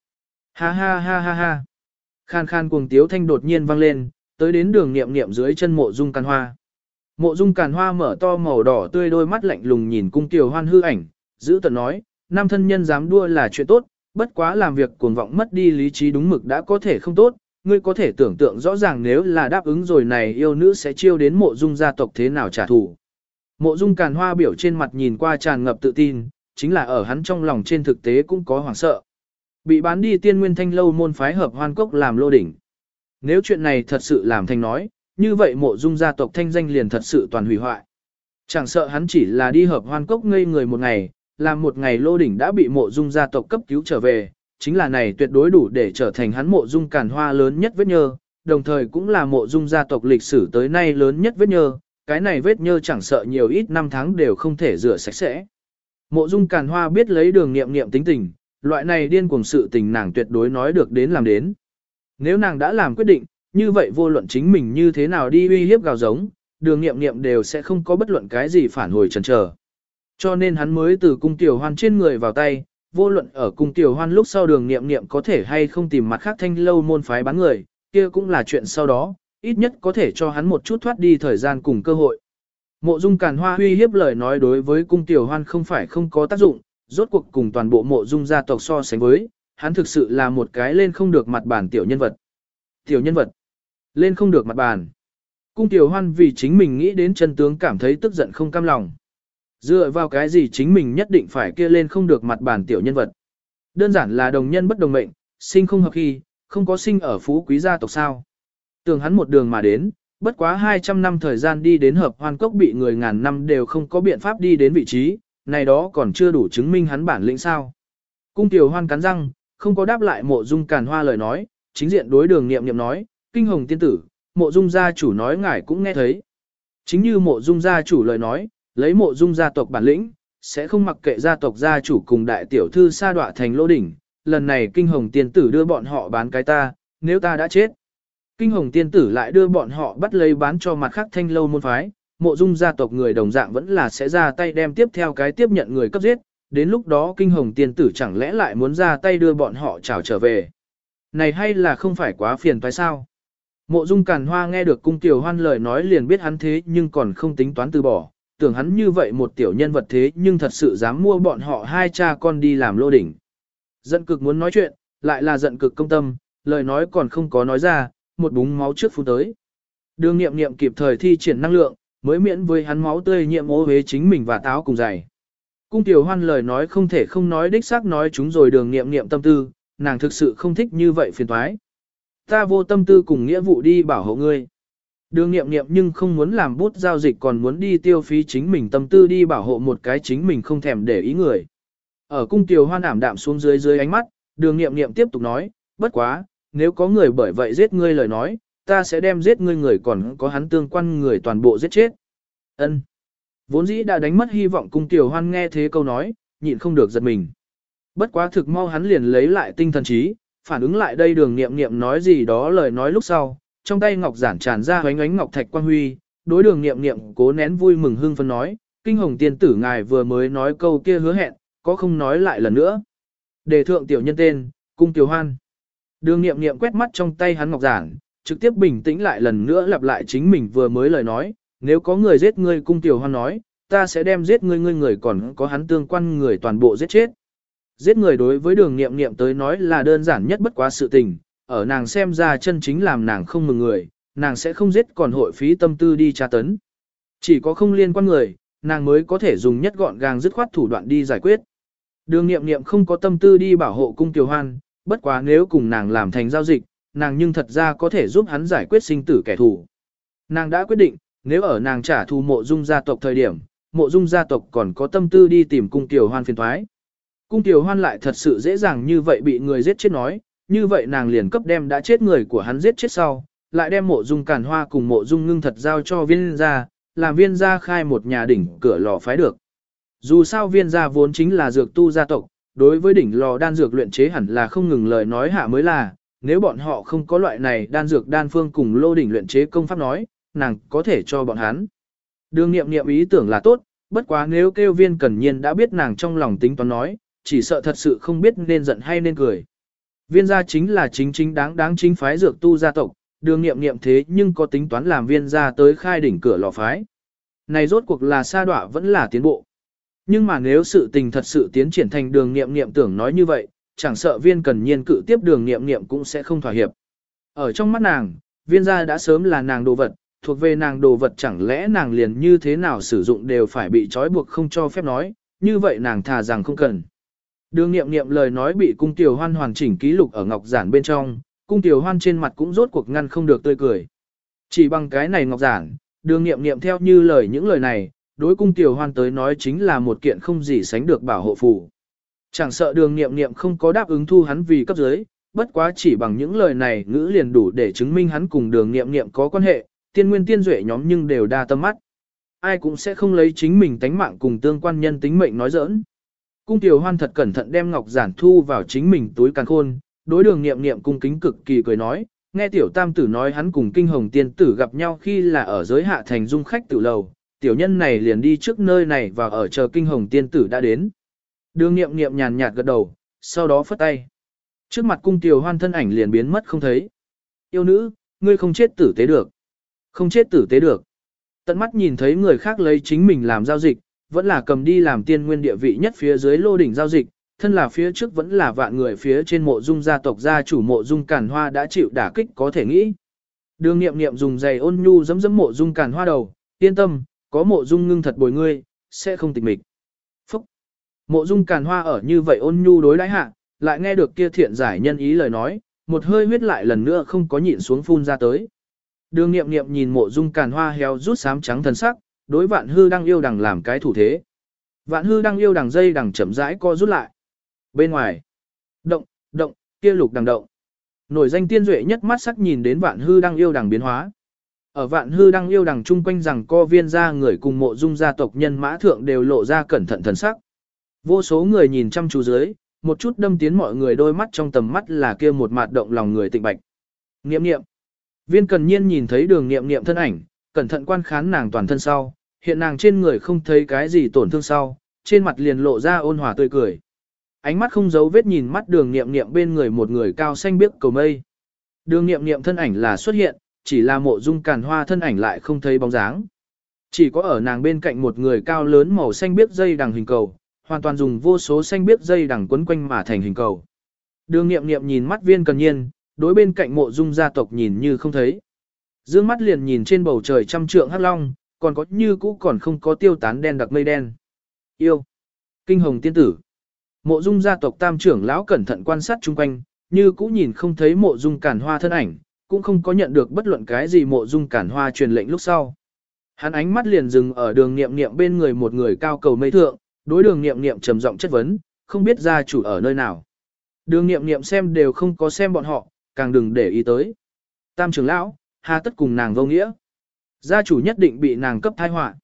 Ha ha ha ha ha. Khan khan cuồng tiếu thanh đột nhiên vang lên, tới đến đường niệm niệm dưới chân mộ dung càn hoa. Mộ dung càn hoa mở to màu đỏ tươi đôi mắt lạnh lùng nhìn cung tiểu hoan hư ảnh, giữ tận nói, nam thân nhân dám đua là chuyện tốt, bất quá làm việc cuồng vọng mất đi lý trí đúng mực đã có thể không tốt, ngươi có thể tưởng tượng rõ ràng nếu là đáp ứng rồi này yêu nữ sẽ chiêu đến mộ dung gia tộc thế nào trả thù. Mộ dung càn hoa biểu trên mặt nhìn qua tràn ngập tự tin, chính là ở hắn trong lòng trên thực tế cũng có hoảng sợ. Bị bán đi tiên nguyên thanh lâu môn phái hợp hoan cốc làm lô đỉnh. Nếu chuyện này thật sự làm thành nói, như vậy mộ dung gia tộc thanh danh liền thật sự toàn hủy hoại. Chẳng sợ hắn chỉ là đi hợp hoan cốc ngây người một ngày, làm một ngày lô đỉnh đã bị mộ dung gia tộc cấp cứu trở về, chính là này tuyệt đối đủ để trở thành hắn mộ dung càn hoa lớn nhất vết nhơ, đồng thời cũng là mộ dung gia tộc lịch sử tới nay lớn nhất vết nhơ, cái này vết nhơ chẳng sợ nhiều ít năm tháng đều không thể rửa sạch sẽ. Mộ dung càn hoa biết lấy đường nghiệm nghiệm tính tình, loại này điên cuồng sự tình nàng tuyệt đối nói được đến làm đến. Nếu nàng đã làm quyết định, như vậy vô luận chính mình như thế nào đi uy hiếp gào giống, đường nghiệm nghiệm đều sẽ không có bất luận cái gì phản hồi chần chờ. Cho nên hắn mới từ cung tiểu hoan trên người vào tay, vô luận ở cung tiểu hoan lúc sau đường nghiệm nghiệm có thể hay không tìm mặt khác thanh lâu môn phái bán người, kia cũng là chuyện sau đó, ít nhất có thể cho hắn một chút thoát đi thời gian cùng cơ hội. Mộ dung càn hoa uy hiếp lời nói đối với cung tiểu hoan không phải không có tác dụng, rốt cuộc cùng toàn bộ mộ dung gia tộc so sánh với, hắn thực sự là một cái lên không được mặt bàn tiểu nhân vật. Tiểu nhân vật, lên không được mặt bàn. Cung tiểu hoan vì chính mình nghĩ đến chân tướng cảm thấy tức giận không cam lòng. Dựa vào cái gì chính mình nhất định phải kia lên không được mặt bàn tiểu nhân vật. Đơn giản là đồng nhân bất đồng mệnh, sinh không hợp khi, không có sinh ở phú quý gia tộc sao. Tường hắn một đường mà đến, bất quá 200 năm thời gian đi đến hợp hoan cốc bị người ngàn năm đều không có biện pháp đi đến vị trí, này đó còn chưa đủ chứng minh hắn bản lĩnh sao. Cung tiểu hoan cắn răng, không có đáp lại mộ dung càn hoa lời nói, chính diện đối đường niệm niệm nói, kinh hồng tiên tử, mộ dung gia chủ nói ngài cũng nghe thấy. Chính như mộ dung gia chủ lời nói, lấy mộ dung gia tộc bản lĩnh, sẽ không mặc kệ gia tộc gia chủ cùng đại tiểu thư sa đọa thành lô đỉnh, lần này kinh hồng tiên tử đưa bọn họ bán cái ta, nếu ta đã chết. Kinh hồng tiên tử lại đưa bọn họ bắt lấy bán cho mặt khác thanh lâu môn phái, mộ dung gia tộc người đồng dạng vẫn là sẽ ra tay đem tiếp theo cái tiếp nhận người cấp giết, đến lúc đó kinh hồng tiên tử chẳng lẽ lại muốn ra tay đưa bọn họ trào trở về. Này hay là không phải quá phiền phải sao? Mộ dung càn hoa nghe được cung tiểu hoan lời nói liền biết hắn thế nhưng còn không tính toán từ bỏ, tưởng hắn như vậy một tiểu nhân vật thế nhưng thật sự dám mua bọn họ hai cha con đi làm lô đỉnh. Giận cực muốn nói chuyện, lại là giận cực công tâm, lời nói còn không có nói ra, một búng máu trước phút tới. Đường nghiệm nghiệm kịp thời thi triển năng lượng, mới miễn với hắn máu tươi nhiễm ô hế chính mình và táo cùng dày. Cung tiểu hoan lời nói không thể không nói đích xác nói chúng rồi đường nghiệm nghiệm tâm tư, nàng thực sự không thích như vậy phiền thoái. Ta vô tâm tư cùng nghĩa vụ đi bảo hộ ngươi. Đường nghiệm nghiệm nhưng không muốn làm bút giao dịch còn muốn đi tiêu phí chính mình tâm tư đi bảo hộ một cái chính mình không thèm để ý người. Ở cung tiểu hoan ảm đạm xuống dưới dưới ánh mắt, đường nghiệm nghiệm tiếp tục nói, bất quá, nếu có người bởi vậy giết ngươi lời nói, ta sẽ đem giết ngươi người còn có hắn tương quan người toàn bộ giết chết. Ân. Vốn dĩ đã đánh mất hy vọng cung tiểu hoan nghe thế câu nói, nhịn không được giật mình. Bất quá thực mau hắn liền lấy lại tinh thần trí, phản ứng lại đây đường nghiệm nghiệm nói gì đó lời nói lúc sau, trong tay ngọc giản tràn ra hoánh ánh ngọc thạch quang huy, đối đường nghiệm nghiệm cố nén vui mừng hưng phấn nói, kinh hồng tiên tử ngài vừa mới nói câu kia hứa hẹn, có không nói lại lần nữa. Đề thượng tiểu nhân tên, cung tiểu hoan. Đường nghiệm nghiệm quét mắt trong tay hắn ngọc giản, trực tiếp bình tĩnh lại lần nữa lặp lại chính mình vừa mới lời nói, nếu có người giết ngươi cung tiểu hoan nói, ta sẽ đem giết ngươi ngươi người còn có hắn tương quan người toàn bộ giết chết. Giết người đối với đường nghiệm nghiệm tới nói là đơn giản nhất bất quá sự tình, ở nàng xem ra chân chính làm nàng không mừng người, nàng sẽ không giết còn hội phí tâm tư đi tra tấn. Chỉ có không liên quan người, nàng mới có thể dùng nhất gọn gàng dứt khoát thủ đoạn đi giải quyết. Đường nghiệm nghiệm không có tâm tư đi bảo hộ cung tiểu hoan, bất quá nếu cùng nàng làm thành giao dịch, nàng nhưng thật ra có thể giúp hắn giải quyết sinh tử kẻ thù. Nàng đã quyết định, nếu ở nàng trả thù mộ dung gia tộc thời điểm, mộ dung gia tộc còn có tâm tư đi tìm cung tiểu hoan phiền thoái. Cung tiểu hoan lại thật sự dễ dàng như vậy bị người giết chết nói, như vậy nàng liền cấp đem đã chết người của hắn giết chết sau, lại đem mộ dung càn hoa cùng mộ dung ngưng thật giao cho viên gia, làm viên gia khai một nhà đỉnh cửa lò phái được. Dù sao viên gia vốn chính là dược tu gia tộc, đối với đỉnh lò đan dược luyện chế hẳn là không ngừng lời nói hạ mới là, nếu bọn họ không có loại này đan dược đan phương cùng lô đỉnh luyện chế công pháp nói, nàng có thể cho bọn hắn. Đường nghiệm nghiệm ý tưởng là tốt, bất quá nếu kêu viên cẩn nhiên đã biết nàng trong lòng tính toán nói, chỉ sợ thật sự không biết nên giận hay nên cười. Viên gia chính là chính chính đáng đáng chính phái dược tu gia tộc, đường nghiệm nghiệm thế nhưng có tính toán làm viên gia tới khai đỉnh cửa lò phái. Này rốt cuộc là sa đọa vẫn là tiến bộ. Nhưng mà nếu sự tình thật sự tiến triển thành đường nghiệm nghiệm tưởng nói như vậy, chẳng sợ viên cần nhiên cự tiếp đường nghiệm nghiệm cũng sẽ không thỏa hiệp. Ở trong mắt nàng, viên gia đã sớm là nàng đồ vật, thuộc về nàng đồ vật chẳng lẽ nàng liền như thế nào sử dụng đều phải bị trói buộc không cho phép nói, như vậy nàng thà rằng không cần. Đường nghiệm nghiệm lời nói bị cung tiểu hoan hoàn chỉnh ký lục ở ngọc giản bên trong, cung tiểu hoan trên mặt cũng rốt cuộc ngăn không được tươi cười. Chỉ bằng cái này ngọc giản, đường nghiệm nghiệm theo như lời những lời này, đối cung tiểu hoan tới nói chính là một kiện không gì sánh được bảo hộ phù. Chẳng sợ đường nghiệm nghiệm không có đáp ứng thu hắn vì cấp dưới, bất quá chỉ bằng những lời này ngữ liền đủ để chứng minh hắn cùng đường nghiệm nghiệm có quan hệ, tiên nguyên tiên duệ nhóm nhưng đều đa tâm mắt. Ai cũng sẽ không lấy chính mình tánh mạng cùng tương quan nhân tính mệnh nói giỡn. Cung tiểu hoan thật cẩn thận đem ngọc giản thu vào chính mình túi càng khôn, đối đường nghiệm nghiệm cung kính cực kỳ cười nói, nghe tiểu tam tử nói hắn cùng kinh hồng tiên tử gặp nhau khi là ở giới hạ thành dung khách tử lầu, tiểu nhân này liền đi trước nơi này và ở chờ kinh hồng tiên tử đã đến. Đường nghiệm nghiệm nhàn nhạt gật đầu, sau đó phất tay. Trước mặt cung tiểu hoan thân ảnh liền biến mất không thấy. Yêu nữ, ngươi không chết tử tế được. Không chết tử tế được. Tận mắt nhìn thấy người khác lấy chính mình làm giao dịch, vẫn là cầm đi làm tiên nguyên địa vị nhất phía dưới lô đỉnh giao dịch, thân là phía trước vẫn là vạn người phía trên mộ dung gia tộc gia chủ mộ dung cản hoa đã chịu đả kích có thể nghĩ. Đường nghiệm nghiệm dùng giày ôn nhu giấm giấm mộ dung cản hoa đầu, yên tâm, có mộ dung ngưng thật bồi ngươi, sẽ không tịch mịch. Mộ dung càn hoa ở như vậy ôn nhu đối đãi hạ, lại nghe được kia thiện giải nhân ý lời nói, một hơi huyết lại lần nữa không có nhịn xuống phun ra tới. Đường nghiệm nghiệm nhìn mộ dung càn hoa heo rút sám trắng thần sắc, đối vạn hư đang yêu đằng làm cái thủ thế. Vạn hư đang yêu đằng dây đằng chậm rãi co rút lại. Bên ngoài, động, động, kia lục đằng động. Nổi danh tiên duệ nhất mắt sắc nhìn đến vạn hư đang yêu đằng biến hóa. Ở vạn hư đang yêu đằng chung quanh rằng co viên gia người cùng mộ dung gia tộc nhân mã thượng đều lộ ra cẩn thận thần sắc. Vô số người nhìn chăm chú dưới, một chút đâm tiến mọi người đôi mắt trong tầm mắt là kia một mạt động lòng người tịnh bạch. Niệm niệm. Viên cần nhiên nhìn thấy đường niệm niệm thân ảnh, cẩn thận quan khán nàng toàn thân sau, hiện nàng trên người không thấy cái gì tổn thương sau, trên mặt liền lộ ra ôn hòa tươi cười. Ánh mắt không giấu vết nhìn mắt đường niệm niệm bên người một người cao xanh biếc cầu mây. Đường niệm niệm thân ảnh là xuất hiện, chỉ là mộ dung càn hoa thân ảnh lại không thấy bóng dáng. Chỉ có ở nàng bên cạnh một người cao lớn màu xanh biếc dây đằng hình cầu, hoàn toàn dùng vô số xanh biếc dây đằng quấn quanh mà thành hình cầu. Đường nghiệm nghiệm nhìn mắt viên cần nhiên, đối bên cạnh mộ dung gia tộc nhìn như không thấy. Dương mắt liền nhìn trên bầu trời trăm trượng hắc long, còn có như cũ còn không có tiêu tán đen đặc mây đen. Yêu. Kinh hồng tiên tử. Mộ dung gia tộc tam trưởng lão cẩn thận quan sát chung quanh, như cũ nhìn không thấy mộ dung cản hoa thân ảnh, cũng không có nhận được bất luận cái gì mộ dung cản hoa truyền lệnh lúc sau. Hắn ánh mắt liền dừng ở đường niệm niệm bên người một người cao cầu mây thượng, đối đường niệm niệm trầm giọng chất vấn, không biết gia chủ ở nơi nào. Đường niệm niệm xem đều không có xem bọn họ, càng đừng để ý tới. Tam trưởng lão, hà tất cùng nàng vô nghĩa. Gia chủ nhất định bị nàng cấp thai họa.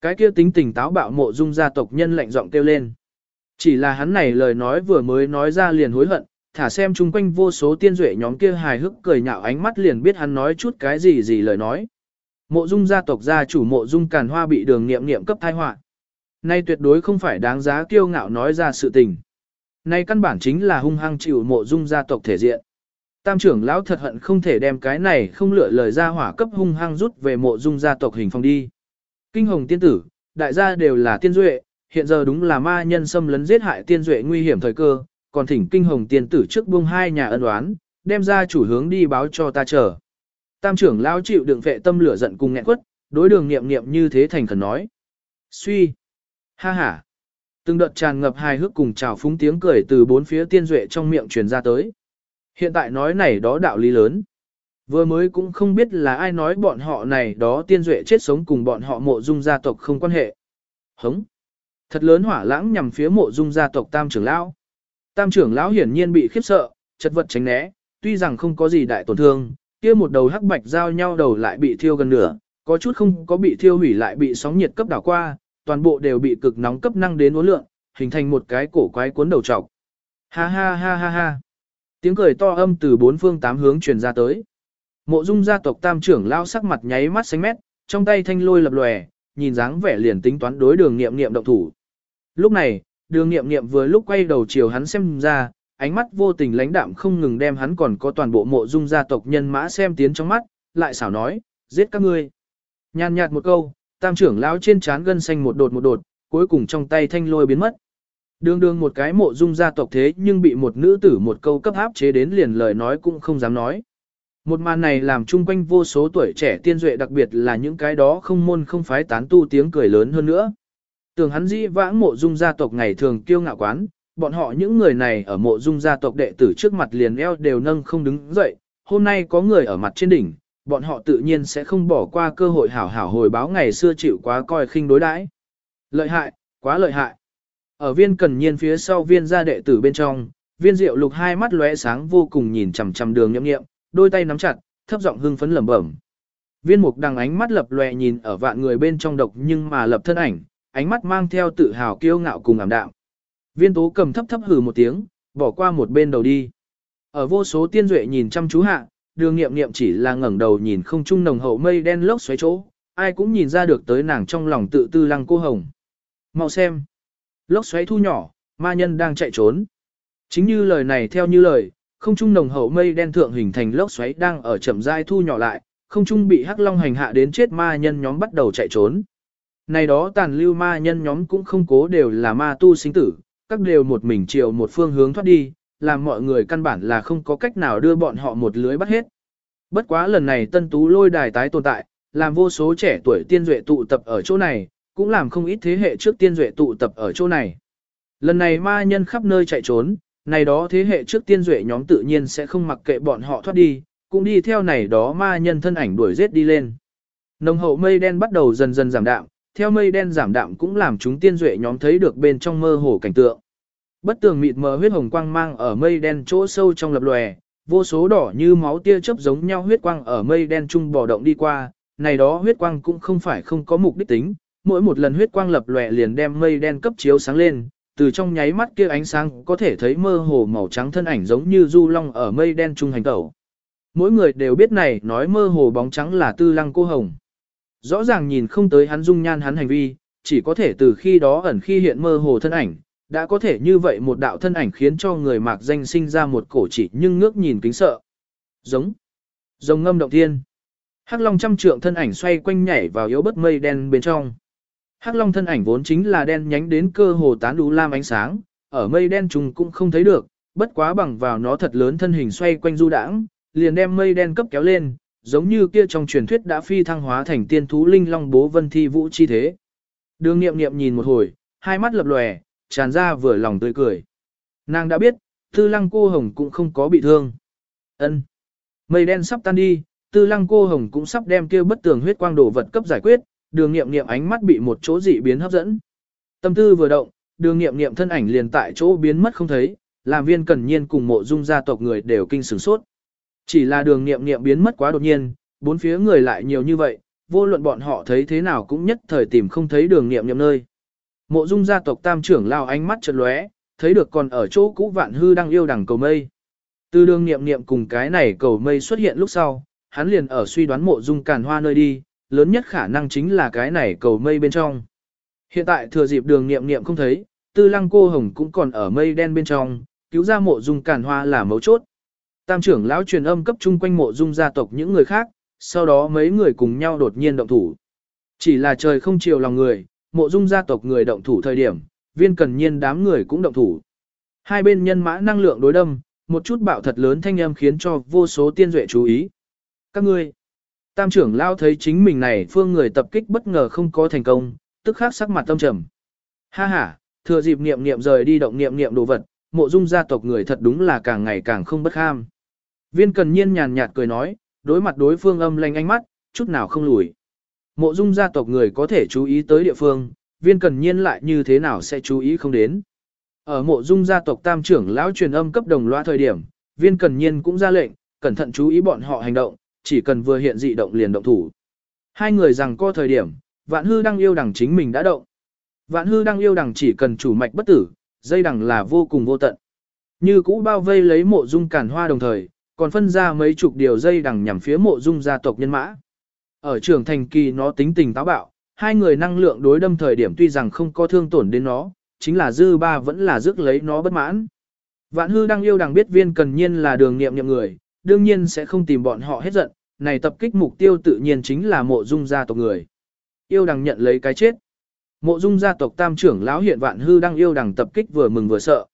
Cái kia tính tình táo bạo mộ dung gia tộc nhân lạnh giọng kêu lên. Chỉ là hắn này lời nói vừa mới nói ra liền hối hận, thả xem chung quanh vô số tiên duệ nhóm kia hài hước cười nhạo ánh mắt liền biết hắn nói chút cái gì gì lời nói. Mộ dung gia tộc gia chủ mộ dung càn hoa bị đường nghiệm nghiệm cấp thai họa. Nay tuyệt đối không phải đáng giá kiêu ngạo nói ra sự tình. Nay căn bản chính là hung hăng chịu mộ dung gia tộc thể diện. Tam trưởng lão thật hận không thể đem cái này không lựa lời ra hỏa cấp hung hăng rút về mộ dung gia tộc hình phong đi. Kinh hồng tiên tử, đại gia đều là tiên duệ, hiện giờ đúng là ma nhân xâm lấn giết hại tiên duệ nguy hiểm thời cơ, còn thỉnh kinh hồng tiên tử trước buông hai nhà ân oán, đem ra chủ hướng đi báo cho ta chờ. Tam trưởng lão chịu đựng vệ tâm lửa giận cùng nghẹn quất, đối đường nghiệm nghiệm như thế thành khẩn nói. Suy. Ha ha. Từng đợt tràn ngập hài hước cùng chào phúng tiếng cười từ bốn phía tiên duệ trong miệng truyền ra tới. Hiện tại nói này đó đạo lý lớn. Vừa mới cũng không biết là ai nói bọn họ này đó tiên duệ chết sống cùng bọn họ mộ dung gia tộc không quan hệ. Hống. Thật lớn hỏa lãng nhằm phía mộ dung gia tộc tam trưởng lão. Tam trưởng lão hiển nhiên bị khiếp sợ, chật vật tránh né, tuy rằng không có gì đại tổn thương, kia một đầu hắc bạch giao nhau đầu lại bị thiêu gần nửa, có chút không có bị thiêu hủy lại bị sóng nhiệt cấp đảo qua, toàn bộ đều bị cực nóng cấp năng đến uốn lượng, hình thành một cái cổ quái cuốn đầu trọc. Ha ha ha ha ha. Tiếng cười to âm từ bốn phương tám hướng truyền ra tới. Mộ Dung gia tộc tam trưởng lao sắc mặt nháy mắt xanh mét, trong tay thanh lôi lập lòe, nhìn dáng vẻ liền tính toán đối đường nghiệm nghiệm động thủ. Lúc này, đường nghiệm nghiệm vừa lúc quay đầu chiều hắn xem ra, ánh mắt vô tình lãnh đạm không ngừng đem hắn còn có toàn bộ mộ dung gia tộc nhân mã xem tiến trong mắt, lại xảo nói, giết các ngươi. Nhàn nhạt một câu, tam trưởng lão trên trán gân xanh một đột một đột, cuối cùng trong tay thanh lôi biến mất. Đường đường một cái mộ dung gia tộc thế nhưng bị một nữ tử một câu cấp áp chế đến liền lời nói cũng không dám nói. Một màn này làm chung quanh vô số tuổi trẻ tiên duệ đặc biệt là những cái đó không môn không phái tán tu tiếng cười lớn hơn nữa. Tưởng hắn dĩ vãng mộ dung gia tộc ngày thường kiêu ngạo quán, bọn họ những người này ở mộ dung gia tộc đệ tử trước mặt liền eo đều nâng không đứng dậy, hôm nay có người ở mặt trên đỉnh, bọn họ tự nhiên sẽ không bỏ qua cơ hội hảo hảo hồi báo ngày xưa chịu quá coi khinh đối đãi. Lợi hại, quá lợi hại. Ở viên cần nhiên phía sau viên gia đệ tử bên trong, viên diệu lục hai mắt lóe sáng vô cùng nhìn chằm chằm đường nhậm nghiệm, đôi tay nắm chặt, thấp giọng hưng phấn lẩm bẩm. Viên mục đằng ánh mắt lập lòe nhìn ở vạn người bên trong độc nhưng mà lập thân ảnh, ánh mắt mang theo tự hào kiêu ngạo cùng ảm đạm. Viên tố cầm thấp thấp hừ một tiếng, bỏ qua một bên đầu đi. Ở vô số tiên duệ nhìn chăm chú hạ, đường nghiệm nghiệm chỉ là ngẩng đầu nhìn không trung nồng hậu mây đen lốc xoáy chỗ, ai cũng nhìn ra được tới nàng trong lòng tự tư lăng cô hồng. Mau xem. Lốc xoáy thu nhỏ, ma nhân đang chạy trốn. Chính như lời này theo như lời, không trung nồng hậu mây đen thượng hình thành lốc xoáy đang ở chậm rãi thu nhỏ lại, không trung bị hắc long hành hạ đến chết ma nhân nhóm bắt đầu chạy trốn. Này đó tàn lưu ma nhân nhóm cũng không cố đều là ma tu sinh tử, các đều một mình chiều một phương hướng thoát đi, làm mọi người căn bản là không có cách nào đưa bọn họ một lưới bắt hết. Bất quá lần này tân tú lôi đài tái tồn tại, làm vô số trẻ tuổi tiên duệ tụ tập ở chỗ này, cũng làm không ít thế hệ trước tiên duệ tụ tập ở chỗ này. Lần này ma nhân khắp nơi chạy trốn, này đó thế hệ trước tiên duệ nhóm tự nhiên sẽ không mặc kệ bọn họ thoát đi, cũng đi theo này đó ma nhân thân ảnh đuổi giết đi lên. Nồng hậu mây đen bắt đầu dần dần giảm đạm, theo mây đen giảm đạm cũng làm chúng tiên duệ nhóm thấy được bên trong mơ hồ cảnh tượng. Bất tường mịt mờ huyết hồng quang mang ở mây đen chỗ sâu trong lập lòe, vô số đỏ như máu tia chớp giống nhau huyết quang ở mây đen trung bò động đi qua, này đó huyết quang cũng không phải không có mục đích tính, mỗi một lần huyết quang lập lòe liền đem mây đen cấp chiếu sáng lên, từ trong nháy mắt kia ánh sáng có thể thấy mơ hồ màu trắng thân ảnh giống như du long ở mây đen trung hành tẩu. Mỗi người đều biết này nói mơ hồ bóng trắng là tư lăng cô hồng. Rõ ràng nhìn không tới hắn dung nhan hắn hành vi, chỉ có thể từ khi đó ẩn khi hiện mơ hồ thân ảnh, đã có thể như vậy một đạo thân ảnh khiến cho người mạc danh sinh ra một cổ chỉ nhưng ngước nhìn kính sợ. Giống, giống ngâm động thiên. Hắc Long trăm trượng thân ảnh xoay quanh nhảy vào yếu bất mây đen bên trong. Hắc Long thân ảnh vốn chính là đen nhánh đến cơ hồ tán đủ lam ánh sáng, ở mây đen trùng cũng không thấy được, bất quá bằng vào nó thật lớn thân hình xoay quanh du đãng, liền đem mây đen cấp kéo lên, giống như kia trong truyền thuyết đã phi thăng hóa thành tiên thú linh long bố vân thi vũ chi thế. Đường nghiệm nghiệm nhìn một hồi, hai mắt lập lòe, tràn ra vừa lòng tươi cười. Nàng đã biết, tư lăng cô hồng cũng không có bị thương. ân Mây đen sắp tan đi, tư lăng cô hồng cũng sắp đem kia bất tường huyết quang đổ vật cấp giải quyết, đường nghiệm nghiệm ánh mắt bị một chỗ dị biến hấp dẫn. Tâm tư vừa động, đường nghiệm nghiệm thân ảnh liền tại chỗ biến mất không thấy, làm viên cẩn nhiên cùng mộ dung gia tộc người đều kinh sửng sốt. Chỉ là đường nghiệm nghiệm biến mất quá đột nhiên, bốn phía người lại nhiều như vậy, vô luận bọn họ thấy thế nào cũng nhất thời tìm không thấy đường nghiệm nghiệm nơi. Mộ dung gia tộc tam trưởng lao ánh mắt chợt lóe, thấy được còn ở chỗ cũ vạn hư đang yêu đằng cầu mây. Từ đường niệm niệm cùng cái này cầu mây xuất hiện lúc sau, hắn liền ở suy đoán mộ dung càn hoa nơi đi, lớn nhất khả năng chính là cái này cầu mây bên trong. Hiện tại thừa dịp đường niệm niệm không thấy, tư lăng cô hồng cũng còn ở mây đen bên trong, cứu ra mộ dung càn hoa là mấu chốt. Tam trưởng lão truyền âm cấp chung quanh mộ dung gia tộc những người khác, sau đó mấy người cùng nhau đột nhiên động thủ. Chỉ là trời không chiều lòng người, mộ dung gia tộc người động thủ thời điểm, viên cần nhiên đám người cũng động thủ. Hai bên nhân mã năng lượng đối đâm, một chút bạo thật lớn thanh âm khiến cho vô số tiên duệ chú ý. Các ngươi, tam trưởng lao thấy chính mình này phương người tập kích bất ngờ không có thành công, tức khắc sắc mặt tâm trầm. Ha ha, thừa dịp niệm niệm rời đi động niệm niệm đồ vật, mộ dung gia tộc người thật đúng là càng ngày càng không bất ham. Viên cần nhiên nhàn nhạt cười nói, đối mặt đối phương âm lanh ánh mắt, chút nào không lùi. Mộ dung gia tộc người có thể chú ý tới địa phương, viên cần nhiên lại như thế nào sẽ chú ý không đến. Ở mộ dung gia tộc tam trưởng lão truyền âm cấp đồng loa thời điểm, viên cần nhiên cũng ra lệnh, cẩn thận chú ý bọn họ hành động, chỉ cần vừa hiện dị động liền động thủ. Hai người rằng co thời điểm, vạn hư đang yêu đằng chính mình đã động. Vạn hư đang yêu đằng chỉ cần chủ mạch bất tử, dây đằng là vô cùng vô tận. Như cũ bao vây lấy mộ dung cản hoa đồng thời, còn phân ra mấy chục điều dây đằng nhằm phía mộ dung gia tộc nhân mã. Ở trường thành kỳ nó tính tình táo bạo, hai người năng lượng đối đâm thời điểm tuy rằng không có thương tổn đến nó, chính là dư ba vẫn là rước lấy nó bất mãn. Vạn hư đang yêu đằng biết viên cần nhiên là đường nghiệm nghiệm người, đương nhiên sẽ không tìm bọn họ hết giận, này tập kích mục tiêu tự nhiên chính là mộ dung gia tộc người. Yêu đằng nhận lấy cái chết. Mộ dung gia tộc tam trưởng lão hiện vạn hư đang yêu đằng tập kích vừa mừng vừa sợ.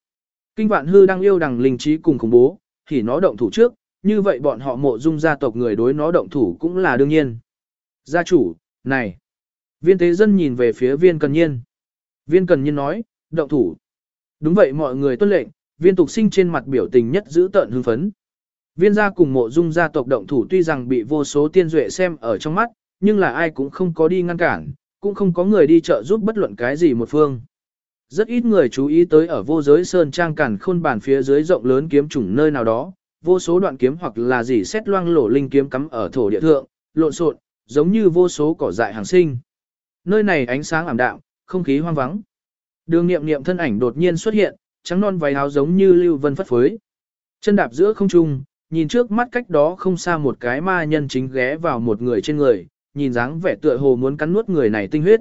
Kinh vạn hư đang yêu đằng linh trí cùng khủng bố, thì nó động thủ trước, như vậy bọn họ mộ dung gia tộc người đối nó động thủ cũng là đương nhiên. Gia chủ, này. Viên tế dân nhìn về phía viên cần nhiên. Viên cần nhiên nói, động thủ. Đúng vậy mọi người tuân lệnh, viên tục sinh trên mặt biểu tình nhất giữ tợn hưng phấn. Viên gia cùng mộ dung gia tộc động thủ tuy rằng bị vô số tiên duệ xem ở trong mắt, nhưng là ai cũng không có đi ngăn cản, cũng không có người đi trợ giúp bất luận cái gì một phương. Rất ít người chú ý tới ở vô giới sơn trang cản khôn bản phía dưới rộng lớn kiếm chủng nơi nào đó, vô số đoạn kiếm hoặc là gì xét loang lổ linh kiếm cắm ở thổ địa thượng, lộn xộn, giống như vô số cỏ dại hàng sinh. Nơi này ánh sáng ảm đạm, không khí hoang vắng. Đường nghiệm nghiệm thân ảnh đột nhiên xuất hiện, trắng non váy áo giống như lưu vân phất phới. Chân đạp giữa không trung, nhìn trước mắt cách đó không xa một cái ma nhân chính ghé vào một người trên người, nhìn dáng vẻ tựa hồ muốn cắn nuốt người này tinh huyết.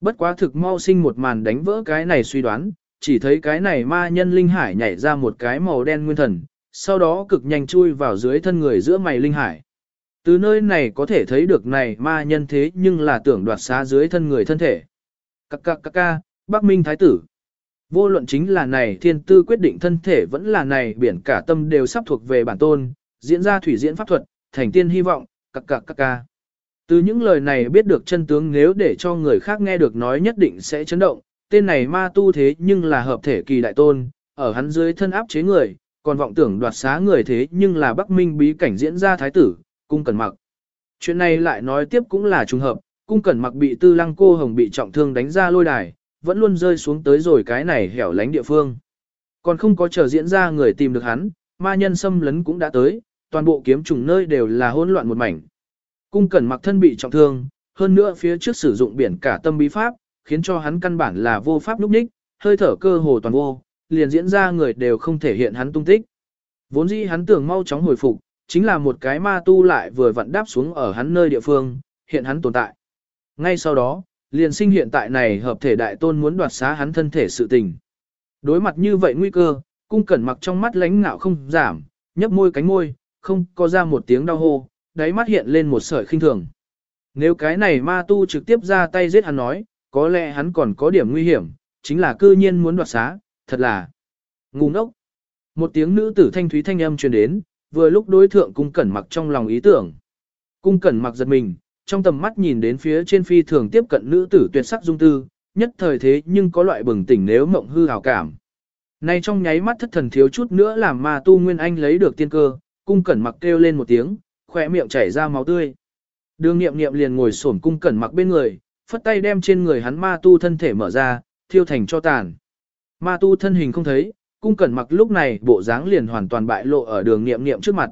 Bất quá thực mau sinh một màn đánh vỡ cái này suy đoán, chỉ thấy cái này ma nhân linh hải nhảy ra một cái màu đen nguyên thần, sau đó cực nhanh chui vào dưới thân người giữa mày linh hải. Từ nơi này có thể thấy được này ma nhân thế nhưng là tưởng đoạt xá dưới thân người thân thể. Các các các ca, Bắc Minh Thái tử. Vô luận chính là này thiên tư quyết định thân thể vẫn là này biển cả tâm đều sắp thuộc về bản tôn, diễn ra thủy diễn pháp thuật, thành tiên hy vọng, các các các ca. Từ những lời này biết được chân tướng nếu để cho người khác nghe được nói nhất định sẽ chấn động, tên này ma tu thế nhưng là hợp thể kỳ đại tôn, ở hắn dưới thân áp chế người, còn vọng tưởng đoạt xá người thế nhưng là Bắc Minh bí cảnh diễn ra thái tử, cung cẩn mặc. Chuyện này lại nói tiếp cũng là trùng hợp, cung cẩn mặc bị tư lăng cô hồng bị trọng thương đánh ra lôi đài, vẫn luôn rơi xuống tới rồi cái này hẻo lánh địa phương. Còn không có chờ diễn ra người tìm được hắn, ma nhân xâm lấn cũng đã tới, toàn bộ kiếm trùng nơi đều là hỗn loạn một mảnh. Cung cẩn mặc thân bị trọng thương, hơn nữa phía trước sử dụng biển cả tâm bí pháp, khiến cho hắn căn bản là vô pháp núp ních, hơi thở cơ hồ toàn vô, liền diễn ra người đều không thể hiện hắn tung tích. Vốn dĩ hắn tưởng mau chóng hồi phục, chính là một cái ma tu lại vừa vặn đáp xuống ở hắn nơi địa phương, hiện hắn tồn tại. Ngay sau đó, liền sinh hiện tại này hợp thể đại tôn muốn đoạt xá hắn thân thể sự tình. Đối mặt như vậy nguy cơ, cung cẩn mặc trong mắt lánh ngạo không giảm, nhấp môi cánh môi, không có ra một tiếng đau hô, đáy mắt hiện lên một sợi khinh thường. Nếu cái này ma tu trực tiếp ra tay giết hắn nói, có lẽ hắn còn có điểm nguy hiểm, chính là cư nhiên muốn đoạt xá, thật là ngu ngốc. Một tiếng nữ tử thanh thúy thanh âm truyền đến, vừa lúc đối thượng cung cẩn mặc trong lòng ý tưởng. Cung cẩn mặc giật mình, trong tầm mắt nhìn đến phía trên phi thường tiếp cận nữ tử tuyệt sắc dung tư, nhất thời thế nhưng có loại bừng tỉnh nếu mộng hư hào cảm. Nay trong nháy mắt thất thần thiếu chút nữa làm ma tu nguyên anh lấy được tiên cơ, cung cẩn mặc kêu lên một tiếng, khỏe miệng chảy ra máu tươi. Đường nghiệm nghiệm liền ngồi xổm cung cẩn mặc bên người, phất tay đem trên người hắn ma tu thân thể mở ra, thiêu thành cho tàn. Ma tu thân hình không thấy, cung cẩn mặc lúc này bộ dáng liền hoàn toàn bại lộ ở đường nghiệm nghiệm trước mặt.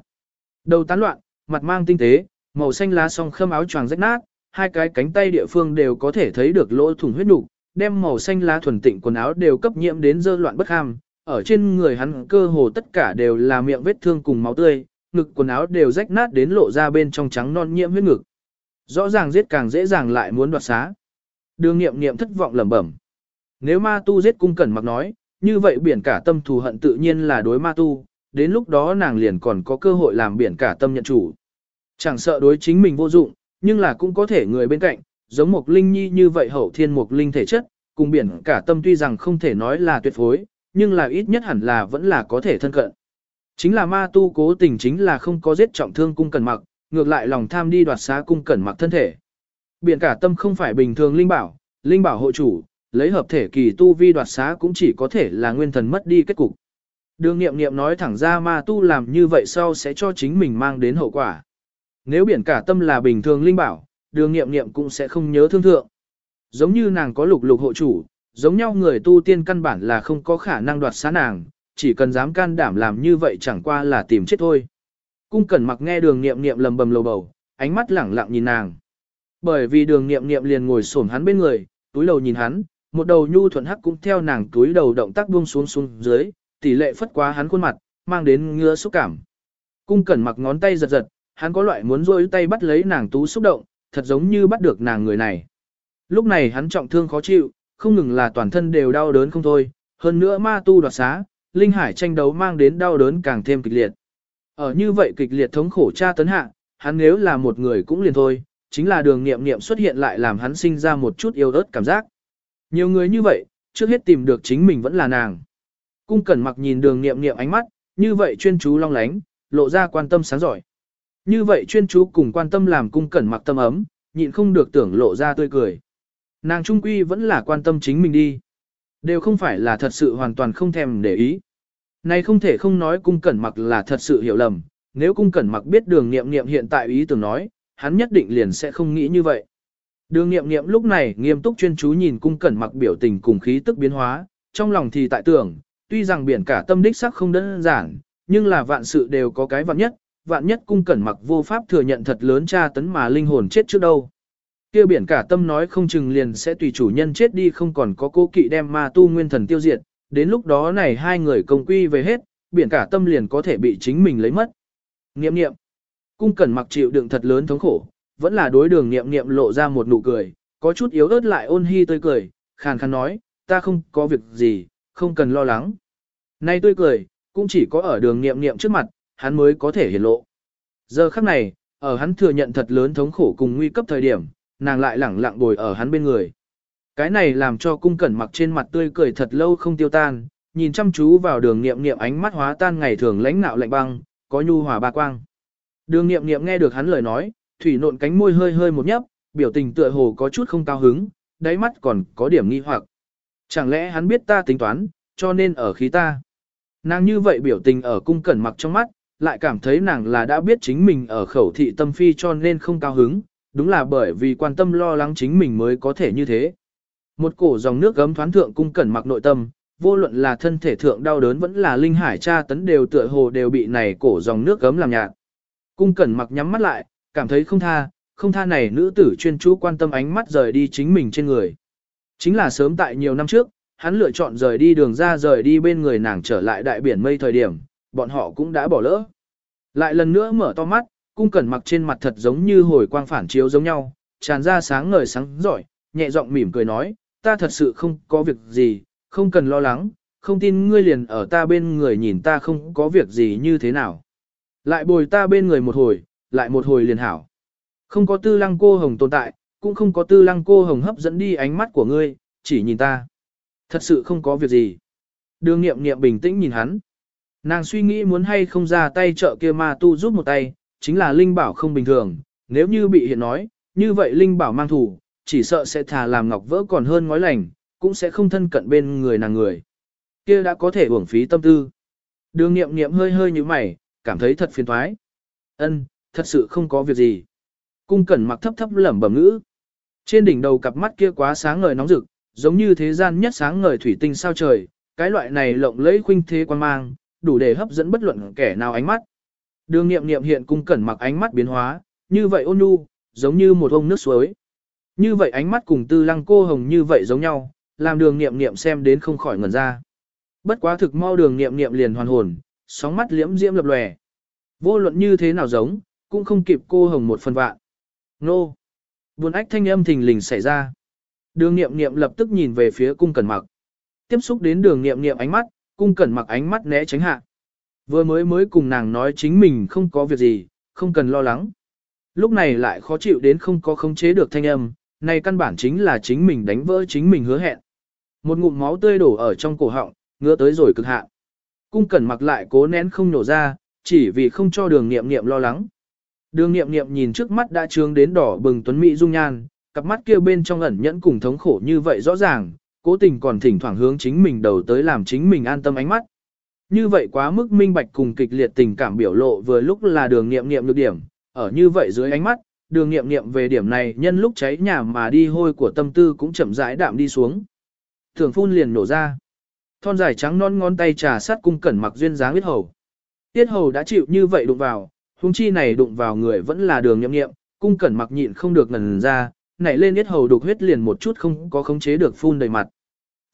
Đầu tán loạn, mặt mang tinh tế, màu xanh lá song khâm áo choàng rách nát, hai cái cánh tay địa phương đều có thể thấy được lỗ thủng huyết nục, đem màu xanh lá thuần tịnh quần áo đều cấp nhiễm đến dơ loạn bất ham. Ở trên người hắn cơ hồ tất cả đều là miệng vết thương cùng máu tươi, ngực quần áo đều rách nát đến lộ ra bên trong trắng non nhiễm huyết ngực. Rõ ràng giết càng dễ dàng lại muốn đoạt xá. Đường nghiệm nghiệm thất vọng lẩm bẩm. Nếu ma tu giết cung cẩn mặc nói, như vậy biển cả tâm thù hận tự nhiên là đối ma tu, đến lúc đó nàng liền còn có cơ hội làm biển cả tâm nhận chủ. Chẳng sợ đối chính mình vô dụng, nhưng là cũng có thể người bên cạnh, giống một linh nhi như vậy hậu thiên một linh thể chất, cùng biển cả tâm tuy rằng không thể nói là tuyệt phối, nhưng là ít nhất hẳn là vẫn là có thể thân cận. Chính là ma tu cố tình chính là không có giết trọng thương cung cẩn mặc, ngược lại lòng tham đi đoạt xá cung cẩn mặc thân thể. Biển cả tâm không phải bình thường linh bảo, linh bảo hộ chủ, lấy hợp thể kỳ tu vi đoạt xá cũng chỉ có thể là nguyên thần mất đi kết cục. Đường nghiệm nghiệm nói thẳng ra ma tu làm như vậy sau sẽ cho chính mình mang đến hậu quả. Nếu biển cả tâm là bình thường linh bảo, đường nghiệm nghiệm cũng sẽ không nhớ thương thượng. Giống như nàng có lục lục hộ chủ, giống nhau người tu tiên căn bản là không có khả năng đoạt xá nàng, chỉ cần dám can đảm làm như vậy chẳng qua là tìm chết thôi. Cung cẩn mặc nghe đường nghiệm nghiệm lầm bầm lầu bầu, ánh mắt lẳng lặng nhìn nàng. Bởi vì đường nghiệm nghiệm liền ngồi xổm hắn bên người, túi lầu nhìn hắn, một đầu nhu thuận hắc cũng theo nàng túi đầu động tác buông xuống xuống dưới, tỷ lệ phất quá hắn khuôn mặt, mang đến ngứa xúc cảm. Cung cẩn mặc ngón tay giật giật, hắn có loại muốn rôi tay bắt lấy nàng tú xúc động, thật giống như bắt được nàng người này. Lúc này hắn trọng thương khó chịu, không ngừng là toàn thân đều đau đớn không thôi, hơn nữa ma tu đoạt xá, linh hải tranh đấu mang đến đau đớn càng thêm kịch liệt. Ở như vậy kịch liệt thống khổ tra tấn hạ, hắn nếu là một người cũng liền thôi, chính là đường nghiệm nghiệm xuất hiện lại làm hắn sinh ra một chút yêu ớt cảm giác. Nhiều người như vậy, trước hết tìm được chính mình vẫn là nàng. Cung cẩn mặc nhìn đường nghiệm nghiệm ánh mắt, như vậy chuyên chú long lánh, lộ ra quan tâm sáng giỏi. Như vậy chuyên chú cùng quan tâm làm cung cẩn mặc tâm ấm, nhịn không được tưởng lộ ra tươi cười. Nàng trung quy vẫn là quan tâm chính mình đi. Đều không phải là thật sự hoàn toàn không thèm để ý. Này không thể không nói cung cẩn mặc là thật sự hiểu lầm, nếu cung cẩn mặc biết đường nghiệm nghiệm hiện tại ý tưởng nói, hắn nhất định liền sẽ không nghĩ như vậy. Đường nghiệm nghiệm lúc này nghiêm túc chuyên chú nhìn cung cẩn mặc biểu tình cùng khí tức biến hóa, trong lòng thì tại tưởng, tuy rằng biển cả tâm đích sắc không đơn giản, nhưng là vạn sự đều có cái vạn nhất, vạn nhất cung cẩn mặc vô pháp thừa nhận thật lớn tra tấn mà linh hồn chết trước đâu. kia biển cả tâm nói không chừng liền sẽ tùy chủ nhân chết đi không còn có cố kỵ đem ma tu nguyên thần tiêu diệt, đến lúc đó này hai người công quy về hết, biển cả tâm liền có thể bị chính mình lấy mất. Nghiệm nghiệm, cung cẩn mặc chịu đựng thật lớn thống khổ, vẫn là đối đường nghiệm nghiệm lộ ra một nụ cười, có chút yếu ớt lại ôn hi tươi cười, khàn khàn nói, ta không có việc gì, không cần lo lắng. Nay tươi cười, cũng chỉ có ở đường nghiệm nghiệm trước mặt, hắn mới có thể hiển lộ. Giờ khắc này, ở hắn thừa nhận thật lớn thống khổ cùng nguy cấp thời điểm, nàng lại lẳng lặng bồi ở hắn bên người. Cái này làm cho cung cẩn mặc trên mặt tươi cười thật lâu không tiêu tan, nhìn chăm chú vào đường nghiệm nghiệm ánh mắt hóa tan ngày thường lãnh nạo lạnh băng, có nhu hòa ba quang. Đường nghiệm nghiệm nghe được hắn lời nói, thủy nộn cánh môi hơi hơi một nhấp, biểu tình tựa hồ có chút không cao hứng, đáy mắt còn có điểm nghi hoặc. Chẳng lẽ hắn biết ta tính toán, cho nên ở khí ta. Nàng như vậy biểu tình ở cung cẩn mặc trong mắt, lại cảm thấy nàng là đã biết chính mình ở khẩu thị tâm phi cho nên không cao hứng, đúng là bởi vì quan tâm lo lắng chính mình mới có thể như thế. Một cổ dòng nước gấm thoáng thượng cung cẩn mặc nội tâm, vô luận là thân thể thượng đau đớn vẫn là linh hải tra tấn đều tựa hồ đều bị này cổ dòng nước gấm làm nhạt. Cung cẩn mặc nhắm mắt lại, cảm thấy không tha, không tha này nữ tử chuyên chú quan tâm ánh mắt rời đi chính mình trên người. Chính là sớm tại nhiều năm trước, hắn lựa chọn rời đi đường ra rời đi bên người nàng trở lại đại biển mây thời điểm, bọn họ cũng đã bỏ lỡ. Lại lần nữa mở to mắt, cung cẩn mặc trên mặt thật giống như hồi quang phản chiếu giống nhau, tràn ra sáng ngời sáng giỏi, nhẹ giọng mỉm cười nói, ta thật sự không có việc gì, không cần lo lắng, không tin ngươi liền ở ta bên người nhìn ta không có việc gì như thế nào. Lại bồi ta bên người một hồi, lại một hồi liền hảo. Không có tư lăng cô hồng tồn tại, cũng không có tư lăng cô hồng hấp dẫn đi ánh mắt của ngươi, chỉ nhìn ta. Thật sự không có việc gì. Đường nghiệm nghiệm bình tĩnh nhìn hắn. Nàng suy nghĩ muốn hay không ra tay trợ kia ma tu giúp một tay, chính là Linh Bảo không bình thường, nếu như bị hiện nói, như vậy Linh Bảo mang thủ, chỉ sợ sẽ thà làm ngọc vỡ còn hơn ngói lành, cũng sẽ không thân cận bên người nàng người. Kia đã có thể uổng phí tâm tư. Đường nghiệm nghiệm hơi hơi như mày, cảm thấy thật phiền thoái. Ân, thật sự không có việc gì. Cung cẩn mặc thấp thấp lẩm bẩm ngữ. Trên đỉnh đầu cặp mắt kia quá sáng ngời nóng rực, giống như thế gian nhất sáng ngời thủy tinh sao trời, cái loại này lộng lẫy khuynh thế quan mang, đủ để hấp dẫn bất luận kẻ nào ánh mắt. Đường nghiệm nghiệm hiện cung cẩn mặc ánh mắt biến hóa, như vậy ôn nhu, giống như một ông nước suối. Như vậy ánh mắt cùng tư lăng cô hồng như vậy giống nhau, làm đường nghiệm nghiệm xem đến không khỏi ngẩn ra. Bất quá thực mau đường nghiệm nghiệm liền hoàn hồn, sóng mắt liễm diễm lập lòe. Vô luận như thế nào giống, cũng không kịp cô hồng một phần vạn. Nô! Buồn ách thanh âm thình lình xảy ra. Đường nghiệm nghiệm lập tức nhìn về phía cung cẩn mặc. Tiếp xúc đến đường nghiệm nghiệm ánh mắt, cung cẩn mặc ánh mắt né tránh hạ. Vừa mới mới cùng nàng nói chính mình không có việc gì, không cần lo lắng. Lúc này lại khó chịu đến không có khống chế được thanh âm, này căn bản chính là chính mình đánh vỡ chính mình hứa hẹn. Một ngụm máu tươi đổ ở trong cổ họng, ngứa tới rồi cực hạn. Cung cẩn mặc lại cố nén không nổ ra, chỉ vì không cho đường nghiệm nghiệm lo lắng. Đường nghiệm nghiệm nhìn trước mắt đã trướng đến đỏ bừng tuấn mỹ dung nhan, cặp mắt kia bên trong ẩn nhẫn cùng thống khổ như vậy rõ ràng, cố tình còn thỉnh thoảng hướng chính mình đầu tới làm chính mình an tâm ánh mắt. Như vậy quá mức minh bạch cùng kịch liệt tình cảm biểu lộ vừa lúc là đường nghiệm nghiệm được điểm, ở như vậy dưới ánh mắt, đường nghiệm nghiệm về điểm này nhân lúc cháy nhà mà đi hôi của tâm tư cũng chậm rãi đạm đi xuống. Thường phun liền nổ ra. Thon dài trắng non ngón tay trà sát cung cẩn mặc duyên dáng huyết hầu. Tiết hầu đã chịu như vậy đụng vào, huống chi này đụng vào người vẫn là đường nhậm nghiệm, cung cẩn mặc nhịn không được ngần ra, nảy lên yết hầu đục huyết liền một chút không có khống chế được phun đầy mặt.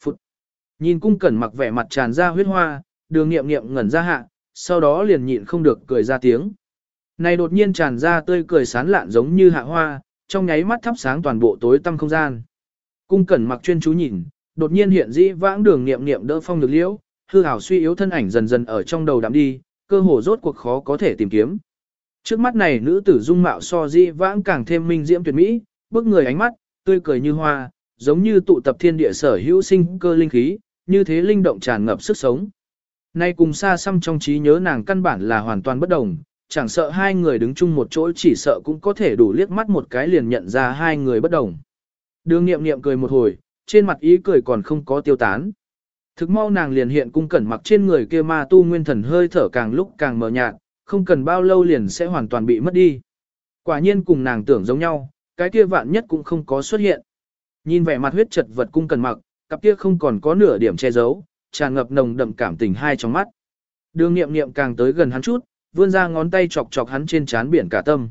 Phụt. Nhìn cung cẩn mặc vẻ mặt tràn ra huyết hoa, đường nghiệm nghiệm ngẩn ra hạ, sau đó liền nhịn không được cười ra tiếng. Này đột nhiên tràn ra tươi cười sán lạn giống như hạ hoa, trong nháy mắt thắp sáng toàn bộ tối tăm không gian. Cung cẩn mặc chuyên chú nhìn, đột nhiên hiện dĩ vãng đường nghiệm nghiệm đỡ phong được liễu, hư hảo suy yếu thân ảnh dần dần ở trong đầu đạm đi, cơ hồ rốt cuộc khó có thể tìm kiếm. Trước mắt này nữ tử dung mạo so di vãng càng thêm minh diễm tuyệt mỹ, bức người ánh mắt, tươi cười như hoa, giống như tụ tập thiên địa sở hữu sinh cơ linh khí, như thế linh động tràn ngập sức sống. Nay cùng xa xăm trong trí nhớ nàng căn bản là hoàn toàn bất đồng, chẳng sợ hai người đứng chung một chỗ chỉ sợ cũng có thể đủ liếc mắt một cái liền nhận ra hai người bất đồng. Đường nghiệm nghiệm cười một hồi, trên mặt ý cười còn không có tiêu tán. Thực mau nàng liền hiện cung cẩn mặc trên người kia ma tu nguyên thần hơi thở càng lúc càng mờ nhạt, không cần bao lâu liền sẽ hoàn toàn bị mất đi. Quả nhiên cùng nàng tưởng giống nhau, cái kia vạn nhất cũng không có xuất hiện. Nhìn vẻ mặt huyết chật vật cung cẩn mặc, cặp kia không còn có nửa điểm che giấu, tràn ngập nồng đậm cảm tình hai trong mắt. Đường nghiệm nghiệm càng tới gần hắn chút, vươn ra ngón tay chọc chọc hắn trên trán biển cả tâm.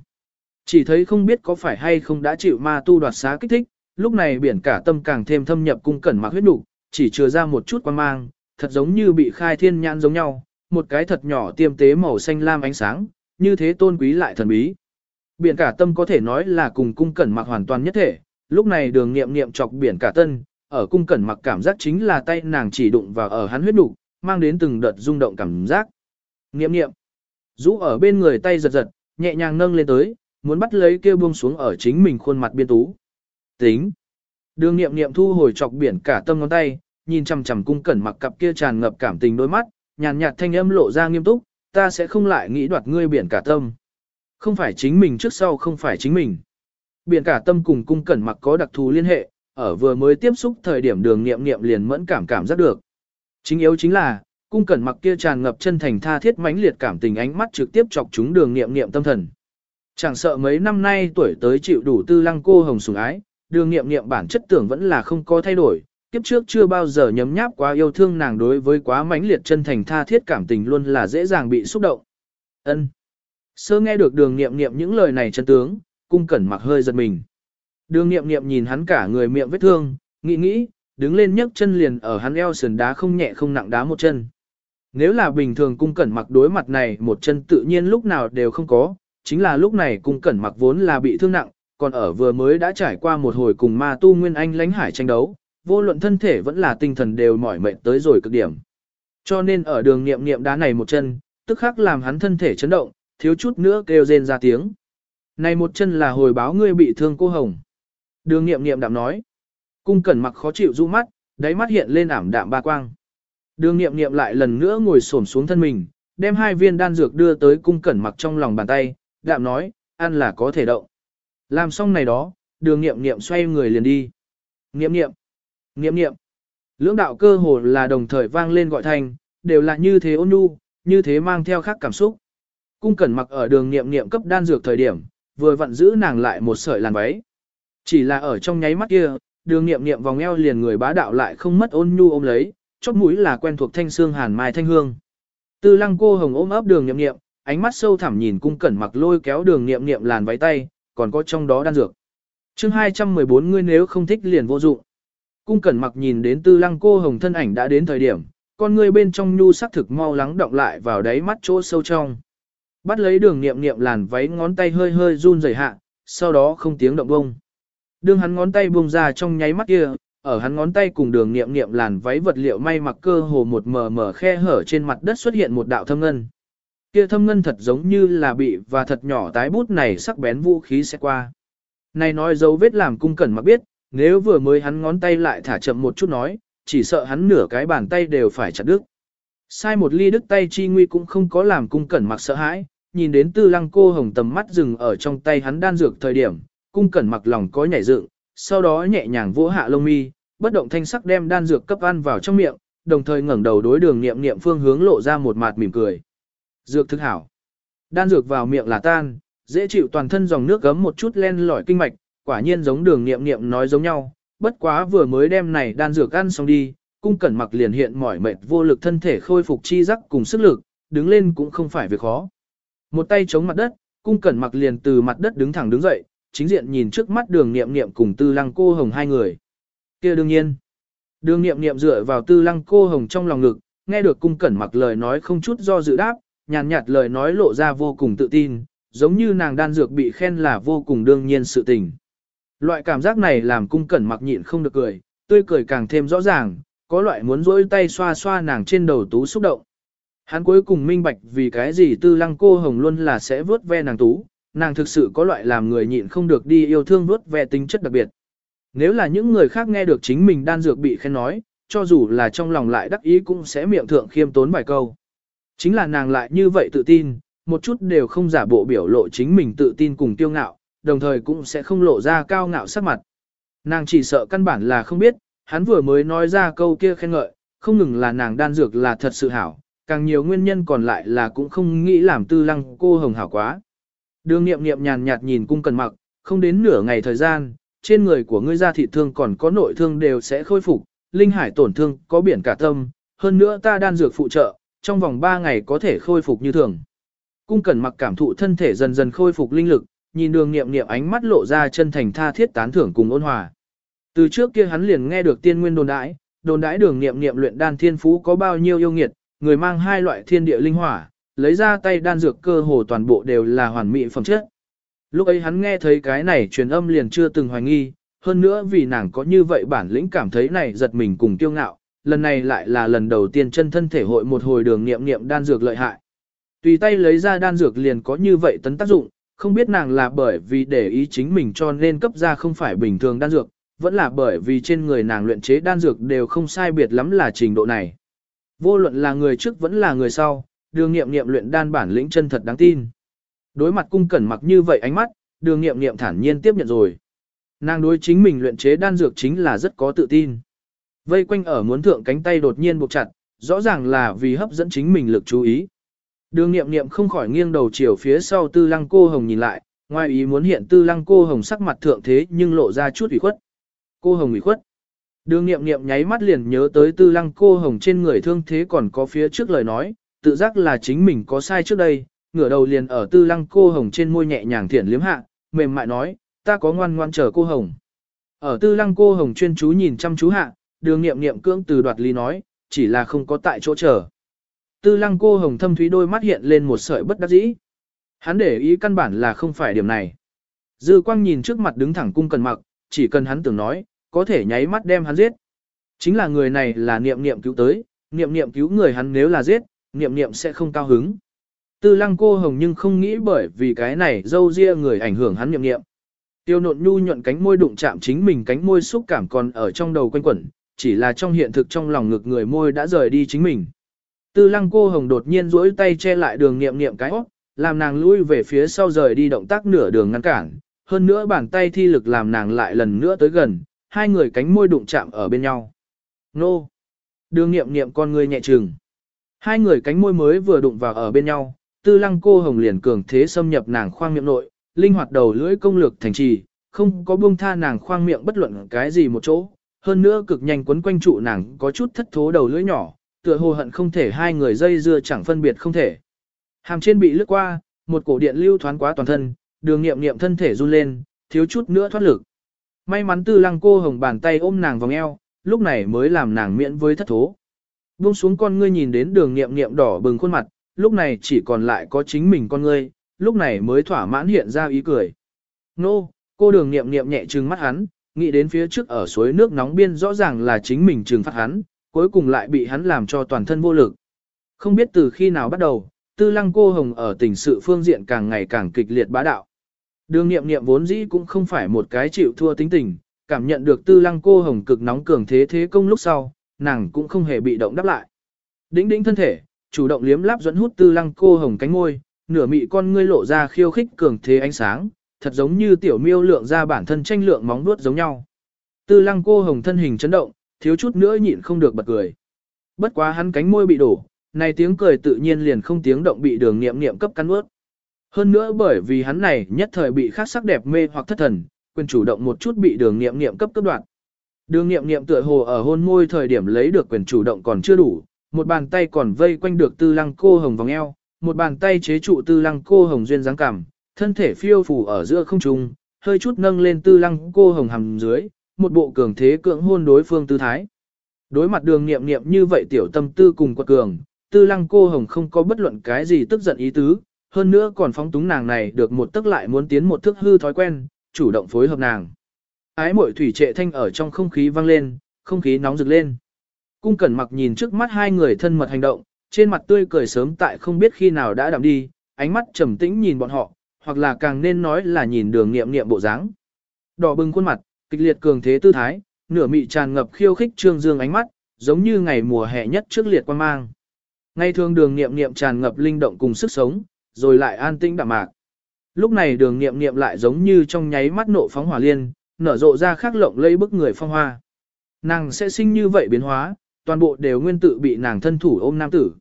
Chỉ thấy không biết có phải hay không đã chịu ma tu đoạt xá kích thích, lúc này biển cả tâm càng thêm thâm nhập cung cẩn mặc huyết đủ, chỉ chừa ra một chút quan mang, thật giống như bị khai thiên nhãn giống nhau, một cái thật nhỏ tiêm tế màu xanh lam ánh sáng, như thế tôn quý lại thần bí. Biển cả tâm có thể nói là cùng cung cẩn mặc hoàn toàn nhất thể, lúc này đường nghiệm nghiệm chọc biển cả tân, ở cung cẩn mặc cảm giác chính là tay nàng chỉ đụng vào ở hắn huyết đủ, mang đến từng đợt rung động cảm giác. Nghiệm nghiệm, rũ ở bên người tay giật giật, nhẹ nhàng nâng lên tới, muốn bắt lấy kêu buông xuống ở chính mình khuôn mặt biên tú. Tính. Đường nghiệm nghiệm thu hồi chọc biển cả tâm ngón tay, nhìn chằm chằm cung cẩn mặc cặp kia tràn ngập cảm tình đôi mắt, nhàn nhạt thanh âm lộ ra nghiêm túc, ta sẽ không lại nghĩ đoạt ngươi biển cả tâm. Không phải chính mình trước sau không phải chính mình. Biển cả tâm cùng cung cẩn mặc có đặc thù liên hệ, ở vừa mới tiếp xúc thời điểm đường nghiệm nghiệm liền mẫn cảm cảm giác được. Chính yếu chính là, cung cẩn mặc kia tràn ngập chân thành tha thiết mãnh liệt cảm tình ánh mắt trực tiếp chọc chúng đường nghiệm nghiệm tâm thần. Chẳng sợ mấy năm nay tuổi tới chịu đủ tư lăng cô hồng sủng ái, đường nghiệm nghiệm bản chất tưởng vẫn là không có thay đổi, kiếp trước chưa bao giờ nhấm nháp quá yêu thương nàng đối với quá mãnh liệt chân thành tha thiết cảm tình luôn là dễ dàng bị xúc động. Ân. Sơ nghe được đường nghiệm nghiệm những lời này chân tướng, cung cẩn mặc hơi giật mình. Đường nghiệm nghiệm nhìn hắn cả người miệng vết thương, nghĩ nghĩ, đứng lên nhấc chân liền ở hắn eo sườn đá không nhẹ không nặng đá một chân. Nếu là bình thường cung cẩn mặc đối mặt này một chân tự nhiên lúc nào đều không có, chính là lúc này cung cẩn mặc vốn là bị thương nặng, còn ở vừa mới đã trải qua một hồi cùng ma tu nguyên anh lãnh hải tranh đấu, vô luận thân thể vẫn là tinh thần đều mỏi mệt tới rồi cực điểm. Cho nên ở đường nghiệm nghiệm đá này một chân, tức khắc làm hắn thân thể chấn động, thiếu chút nữa kêu rên ra tiếng. Này một chân là hồi báo ngươi bị thương cô hồng. Đường nghiệm nghiệm đạm nói. Cung cẩn mặc khó chịu rũ mắt, đáy mắt hiện lên ảm đạm ba quang. Đường nghiệm nghiệm lại lần nữa ngồi xổm xuống thân mình, đem hai viên đan dược đưa tới cung cẩn mặc trong lòng bàn tay, đạm nói, ăn là có thể động. Làm xong này đó, đường nghiệm nghiệm xoay người liền đi. Nghiệm nghiệm, nghiệm nghiệm. Lưỡng đạo cơ hồ là đồng thời vang lên gọi thành, đều là như thế ôn nhu, như thế mang theo khác cảm xúc. Cung cẩn mặc ở đường nghiệm nghiệm cấp đan dược thời điểm, vừa vặn giữ nàng lại một sợi làn váy. Chỉ là ở trong nháy mắt kia, đường nghiệm nghiệm vòng eo liền người bá đạo lại không mất ôn nhu ôm lấy, chóp mũi là quen thuộc thanh xương hàn mai thanh hương. Tư lăng cô hồng ôm ấp đường nghiệm nghiệm, ánh mắt sâu thẳm nhìn cung cẩn mặc lôi kéo đường nghiệm nghiệm làn váy tay, còn có trong đó đan dược. chương 214 ngươi nếu không thích liền vô dụng. Cung cẩn mặc nhìn đến tư lăng cô hồng thân ảnh đã đến thời điểm, con người bên trong nhu sắc thực mau lắng động lại vào đáy mắt chỗ sâu trong. Bắt lấy đường niệm niệm làn váy ngón tay hơi hơi run rẩy hạ, sau đó không tiếng động bông. Đường hắn ngón tay buông ra trong nháy mắt kia, ở hắn ngón tay cùng đường niệm niệm làn váy vật liệu may mặc cơ hồ một mờ mờ khe hở trên mặt đất xuất hiện một đạo thâm ngân. Kia thâm ngân thật giống như là bị và thật nhỏ tái bút này sắc bén vũ khí sẽ qua. Này nói dấu vết làm cung cẩn mặc biết, nếu vừa mới hắn ngón tay lại thả chậm một chút nói, chỉ sợ hắn nửa cái bàn tay đều phải chặt đứt. Sai một ly đứt tay chi nguy cũng không có làm cung cẩn mặc sợ hãi, nhìn đến tư lăng cô hồng tầm mắt dừng ở trong tay hắn đan dược thời điểm, cung cẩn mặc lòng có nhảy dựng, sau đó nhẹ nhàng vỗ hạ lông mi, bất động thanh sắc đem đan dược cấp ăn vào trong miệng, đồng thời ngẩng đầu đối đường niệm niệm phương hướng lộ ra một mặt mỉm cười. Dược thức hảo. Đan dược vào miệng là tan, dễ chịu toàn thân dòng nước gấm một chút len lỏi kinh mạch, quả nhiên giống đường niệm niệm nói giống nhau, bất quá vừa mới đem này đan dược ăn xong đi, cung cẩn mặc liền hiện mỏi mệt vô lực thân thể khôi phục chi giác cùng sức lực, đứng lên cũng không phải việc khó. Một tay chống mặt đất, cung cẩn mặc liền từ mặt đất đứng thẳng đứng dậy, chính diện nhìn trước mắt đường niệm niệm cùng tư lăng cô hồng hai người. kia đương nhiên, đường niệm niệm dựa vào tư lăng cô hồng trong lòng ngực, nghe được cung cẩn mặc lời nói không chút do dự đáp, nhàn nhạt lời nói lộ ra vô cùng tự tin, giống như nàng đan dược bị khen là vô cùng đương nhiên sự tình. Loại cảm giác này làm cung cẩn mặc nhịn không được cười, tươi cười càng thêm rõ ràng, có loại muốn rỗi tay xoa xoa nàng trên đầu tú xúc động. Hắn cuối cùng minh bạch vì cái gì tư lăng cô hồng luôn là sẽ vớt ve nàng tú, nàng thực sự có loại làm người nhịn không được đi yêu thương vớt ve tính chất đặc biệt. Nếu là những người khác nghe được chính mình đan dược bị khen nói, cho dù là trong lòng lại đắc ý cũng sẽ miệng thượng khiêm tốn vài câu. Chính là nàng lại như vậy tự tin, một chút đều không giả bộ biểu lộ chính mình tự tin cùng tiêu ngạo, đồng thời cũng sẽ không lộ ra cao ngạo sắc mặt. Nàng chỉ sợ căn bản là không biết, hắn vừa mới nói ra câu kia khen ngợi, không ngừng là nàng đan dược là thật sự hảo, càng nhiều nguyên nhân còn lại là cũng không nghĩ làm tư lăng cô hồng hảo quá. Đường nghiệm nghiệm nhàn nhạt nhìn cung cần mặc, không đến nửa ngày thời gian, trên người của ngươi da thị thương còn có nội thương đều sẽ khôi phục, linh hải tổn thương có biển cả tâm, hơn nữa ta đan dược phụ trợ, trong vòng 3 ngày có thể khôi phục như thường. Cung cẩn mặc cảm thụ thân thể dần dần khôi phục linh lực, nhìn đường nghiệm nghiệm ánh mắt lộ ra chân thành tha thiết tán thưởng cùng ôn hòa. Từ trước kia hắn liền nghe được tiên nguyên đồn đãi, đồn đãi đường nghiệm nghiệm luyện đan thiên phú có bao nhiêu yêu nghiệt, người mang hai loại thiên địa linh hỏa, lấy ra tay đan dược cơ hồ toàn bộ đều là hoàn mỹ phẩm chất. Lúc ấy hắn nghe thấy cái này truyền âm liền chưa từng hoài nghi, hơn nữa vì nàng có như vậy bản lĩnh cảm thấy này giật mình cùng tiêu ngạo, lần này lại là lần đầu tiên chân thân thể hội một hồi đường nghiệm nghiệm đan dược lợi hại. Tùy tay lấy ra đan dược liền có như vậy tấn tác dụng, không biết nàng là bởi vì để ý chính mình cho nên cấp ra không phải bình thường đan dược, vẫn là bởi vì trên người nàng luyện chế đan dược đều không sai biệt lắm là trình độ này. Vô luận là người trước vẫn là người sau, đường nghiệm nghiệm luyện đan bản lĩnh chân thật đáng tin. Đối mặt cung cẩn mặc như vậy ánh mắt, đường nghiệm nghiệm thản nhiên tiếp nhận rồi. Nàng đối chính mình luyện chế đan dược chính là rất có tự tin. Vây quanh ở muốn thượng cánh tay đột nhiên buộc chặt, rõ ràng là vì hấp dẫn chính mình lực chú ý. Đường nghiệm nghiệm không khỏi nghiêng đầu chiều phía sau tư lăng cô hồng nhìn lại, ngoài ý muốn hiện tư lăng cô hồng sắc mặt thượng thế nhưng lộ ra chút ủy khuất. Cô hồng ủy khuất. Đường nghiệm nghiệm nháy mắt liền nhớ tới tư lăng cô hồng trên người thương thế còn có phía trước lời nói, tự giác là chính mình có sai trước đây, ngửa đầu liền ở tư lăng cô hồng trên môi nhẹ nhàng thiện liếm hạ, mềm mại nói, ta có ngoan ngoan chờ cô Hồng. Ở tư lăng cô Hồng chuyên chú nhìn chăm chú hạ, đường nghiệm nghiệm cưỡng từ đoạt ly nói, chỉ là không có tại chỗ chờ. Tư lăng cô Hồng thâm thúy đôi mắt hiện lên một sợi bất đắc dĩ. Hắn để ý căn bản là không phải điểm này. Dư quang nhìn trước mặt đứng thẳng cung cần mặc, chỉ cần hắn tưởng nói, có thể nháy mắt đem hắn giết. Chính là người này là niệm niệm cứu tới, niệm niệm cứu người hắn nếu là giết, niệm niệm sẽ không cao hứng. Tư lăng cô hồng nhưng không nghĩ bởi vì cái này dâu ria người ảnh hưởng hắn niệm niệm. Tiêu nộn nhu nhuận cánh môi đụng chạm chính mình cánh môi xúc cảm còn ở trong đầu quanh quẩn, chỉ là trong hiện thực trong lòng ngực người môi đã rời đi chính mình. Tư lăng cô hồng đột nhiên duỗi tay che lại đường niệm niệm cái óc, làm nàng lui về phía sau rời đi động tác nửa đường ngăn cản, hơn nữa bàn tay thi lực làm nàng lại lần nữa tới gần, hai người cánh môi đụng chạm ở bên nhau. Nô! Đường nghiệm nghiệm con người nhẹ trừng. Hai người cánh môi mới vừa đụng vào ở bên nhau, tư lăng cô hồng liền cường thế xâm nhập nàng khoang miệng nội, linh hoạt đầu lưỡi công lược thành trì, không có buông tha nàng khoang miệng bất luận cái gì một chỗ, hơn nữa cực nhanh quấn quanh trụ nàng có chút thất thố đầu lưỡi nhỏ, tựa hồ hận không thể hai người dây dưa chẳng phân biệt không thể. Hàm trên bị lướt qua, một cổ điện lưu thoáng quá toàn thân, đường nghiệm nghiệm thân thể run lên, thiếu chút nữa thoát lực. May mắn tư lăng cô hồng bàn tay ôm nàng vòng eo, lúc này mới làm nàng miễn với thất thố. Buông xuống con ngươi nhìn đến đường nghiệm nghiệm đỏ bừng khuôn mặt, lúc này chỉ còn lại có chính mình con ngươi, lúc này mới thỏa mãn hiện ra ý cười. Nô, cô đường nghiệm nghiệm nhẹ trừng mắt hắn, nghĩ đến phía trước ở suối nước nóng biên rõ ràng là chính mình trừng phạt hắn, cuối cùng lại bị hắn làm cho toàn thân vô lực. Không biết từ khi nào bắt đầu, tư lăng cô hồng ở tình sự phương diện càng ngày càng kịch liệt bá đạo. Đường nghiệm nghiệm vốn dĩ cũng không phải một cái chịu thua tính tình, cảm nhận được tư lăng cô hồng cực nóng cường thế thế công lúc sau, nàng cũng không hề bị động đáp lại. Đĩnh đĩnh thân thể, chủ động liếm láp dẫn hút tư lăng cô hồng cánh ngôi, nửa mị con ngươi lộ ra khiêu khích cường thế ánh sáng, thật giống như tiểu miêu lượng ra bản thân tranh lượng móng vuốt giống nhau. Tư lăng cô hồng thân hình chấn động, thiếu chút nữa nhịn không được bật cười. Bất quá hắn cánh môi bị đổ, này tiếng cười tự nhiên liền không tiếng động bị đường niệm niệm cấp cắn ướt. Hơn nữa bởi vì hắn này nhất thời bị khác sắc đẹp mê hoặc thất thần, quyền chủ động một chút bị đường nghiệm nghiệm cấp cấp đoạn. Đường nghiệm nghiệm tựa hồ ở hôn môi thời điểm lấy được quyền chủ động còn chưa đủ, một bàn tay còn vây quanh được tư lăng cô hồng vòng eo, một bàn tay chế trụ tư lăng cô hồng duyên dáng cảm, thân thể phiêu phù ở giữa không trung, hơi chút nâng lên tư lăng cô hồng hầm dưới, một bộ cường thế cưỡng hôn đối phương tư thái. Đối mặt đường nghiệm nghiệm như vậy tiểu tâm tư cùng quật cường, tư lăng cô hồng không có bất luận cái gì tức giận ý tứ, hơn nữa còn phóng túng nàng này được một tức lại muốn tiến một thức hư thói quen, chủ động phối hợp nàng. Ái mội thủy trệ thanh ở trong không khí vang lên, không khí nóng rực lên. Cung cẩn mặc nhìn trước mắt hai người thân mật hành động, trên mặt tươi cười sớm tại không biết khi nào đã đạm đi, ánh mắt trầm tĩnh nhìn bọn họ, hoặc là càng nên nói là nhìn đường nghiệm nghiệm bộ dáng. Đỏ bừng khuôn mặt, kịch liệt cường thế tư thái, nửa mị tràn ngập khiêu khích trương dương ánh mắt, giống như ngày mùa hè nhất trước liệt quan mang. Ngày thường đường nghiệm nghiệm tràn ngập linh động cùng sức sống, rồi lại an tĩnh đạm mạc. Lúc này đường nghiệm nghiệm lại giống như trong nháy mắt nộ phóng hỏa liên, nở rộ ra khắc lộng lây bức người phong hoa. Nàng sẽ sinh như vậy biến hóa, toàn bộ đều nguyên tự bị nàng thân thủ ôm nam tử.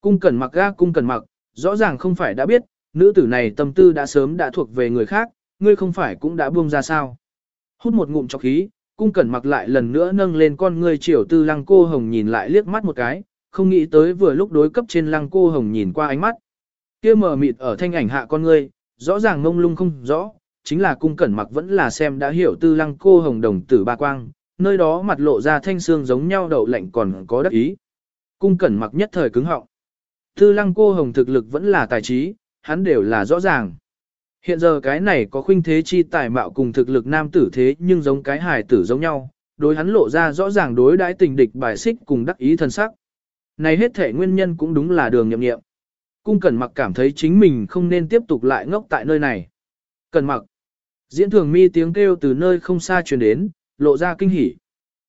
Cung cẩn mặc ga cung cẩn mặc, rõ ràng không phải đã biết, nữ tử này tâm tư đã sớm đã thuộc về người khác, ngươi không phải cũng đã buông ra sao. Hút một ngụm chọc khí, cung cẩn mặc lại lần nữa nâng lên con ngươi chiều tư lăng cô hồng nhìn lại liếc mắt một cái, không nghĩ tới vừa lúc đối cấp trên lăng cô hồng nhìn qua ánh mắt. kia mờ mịt ở thanh ảnh hạ con ngươi, rõ ràng mông lung không rõ, chính là cung cẩn mặc vẫn là xem đã hiểu tư lăng cô hồng đồng tử ba quang, nơi đó mặt lộ ra thanh xương giống nhau đậu lạnh còn có đắc ý. Cung cẩn mặc nhất thời cứng họng. Tư lăng cô hồng thực lực vẫn là tài trí, hắn đều là rõ ràng. Hiện giờ cái này có khuynh thế chi tài mạo cùng thực lực nam tử thế nhưng giống cái hài tử giống nhau, đối hắn lộ ra rõ ràng đối đãi tình địch bài xích cùng đắc ý thân sắc. Này hết thể nguyên nhân cũng đúng là đường nhậm nghiệm. Cung Cẩn Mặc cảm thấy chính mình không nên tiếp tục lại ngốc tại nơi này. Cẩn Mặc. Diễn thường mi tiếng kêu từ nơi không xa truyền đến, lộ ra kinh hỉ.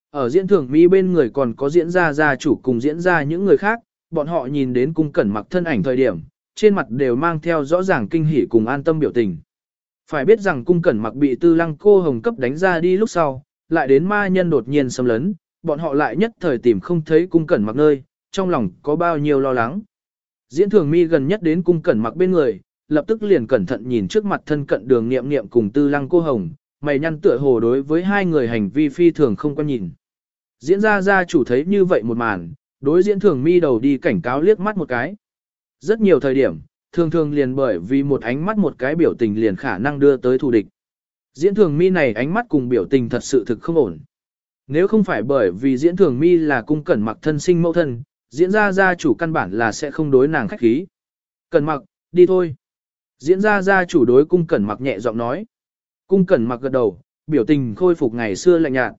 Ở diễn thường mi bên người còn có diễn gia gia chủ cùng diễn ra những người khác, bọn họ nhìn đến cung Cẩn Mặc thân ảnh thời điểm, trên mặt đều mang theo rõ ràng kinh hỉ cùng an tâm biểu tình. Phải biết rằng cung Cẩn Mặc bị tư lăng cô hồng cấp đánh ra đi lúc sau, lại đến ma nhân đột nhiên xâm lấn, bọn họ lại nhất thời tìm không thấy cung Cẩn Mặc nơi, trong lòng có bao nhiêu lo lắng. Diễn thường mi gần nhất đến cung cẩn mặc bên người, lập tức liền cẩn thận nhìn trước mặt thân cận đường nghiệm nghiệm cùng tư lăng cô hồng, mày nhăn tựa hồ đối với hai người hành vi phi thường không quan nhìn. Diễn ra gia chủ thấy như vậy một màn, đối diễn thường mi đầu đi cảnh cáo liếc mắt một cái. Rất nhiều thời điểm, thường thường liền bởi vì một ánh mắt một cái biểu tình liền khả năng đưa tới thù địch. Diễn thường mi này ánh mắt cùng biểu tình thật sự thực không ổn. Nếu không phải bởi vì diễn thường mi là cung cẩn mặc thân sinh mẫu thân, diễn ra gia chủ căn bản là sẽ không đối nàng khách khí. Cẩn mặc, đi thôi. Diễn ra gia chủ đối cung cẩn mặc nhẹ giọng nói. Cung cẩn mặc gật đầu, biểu tình khôi phục ngày xưa lạnh nhạt.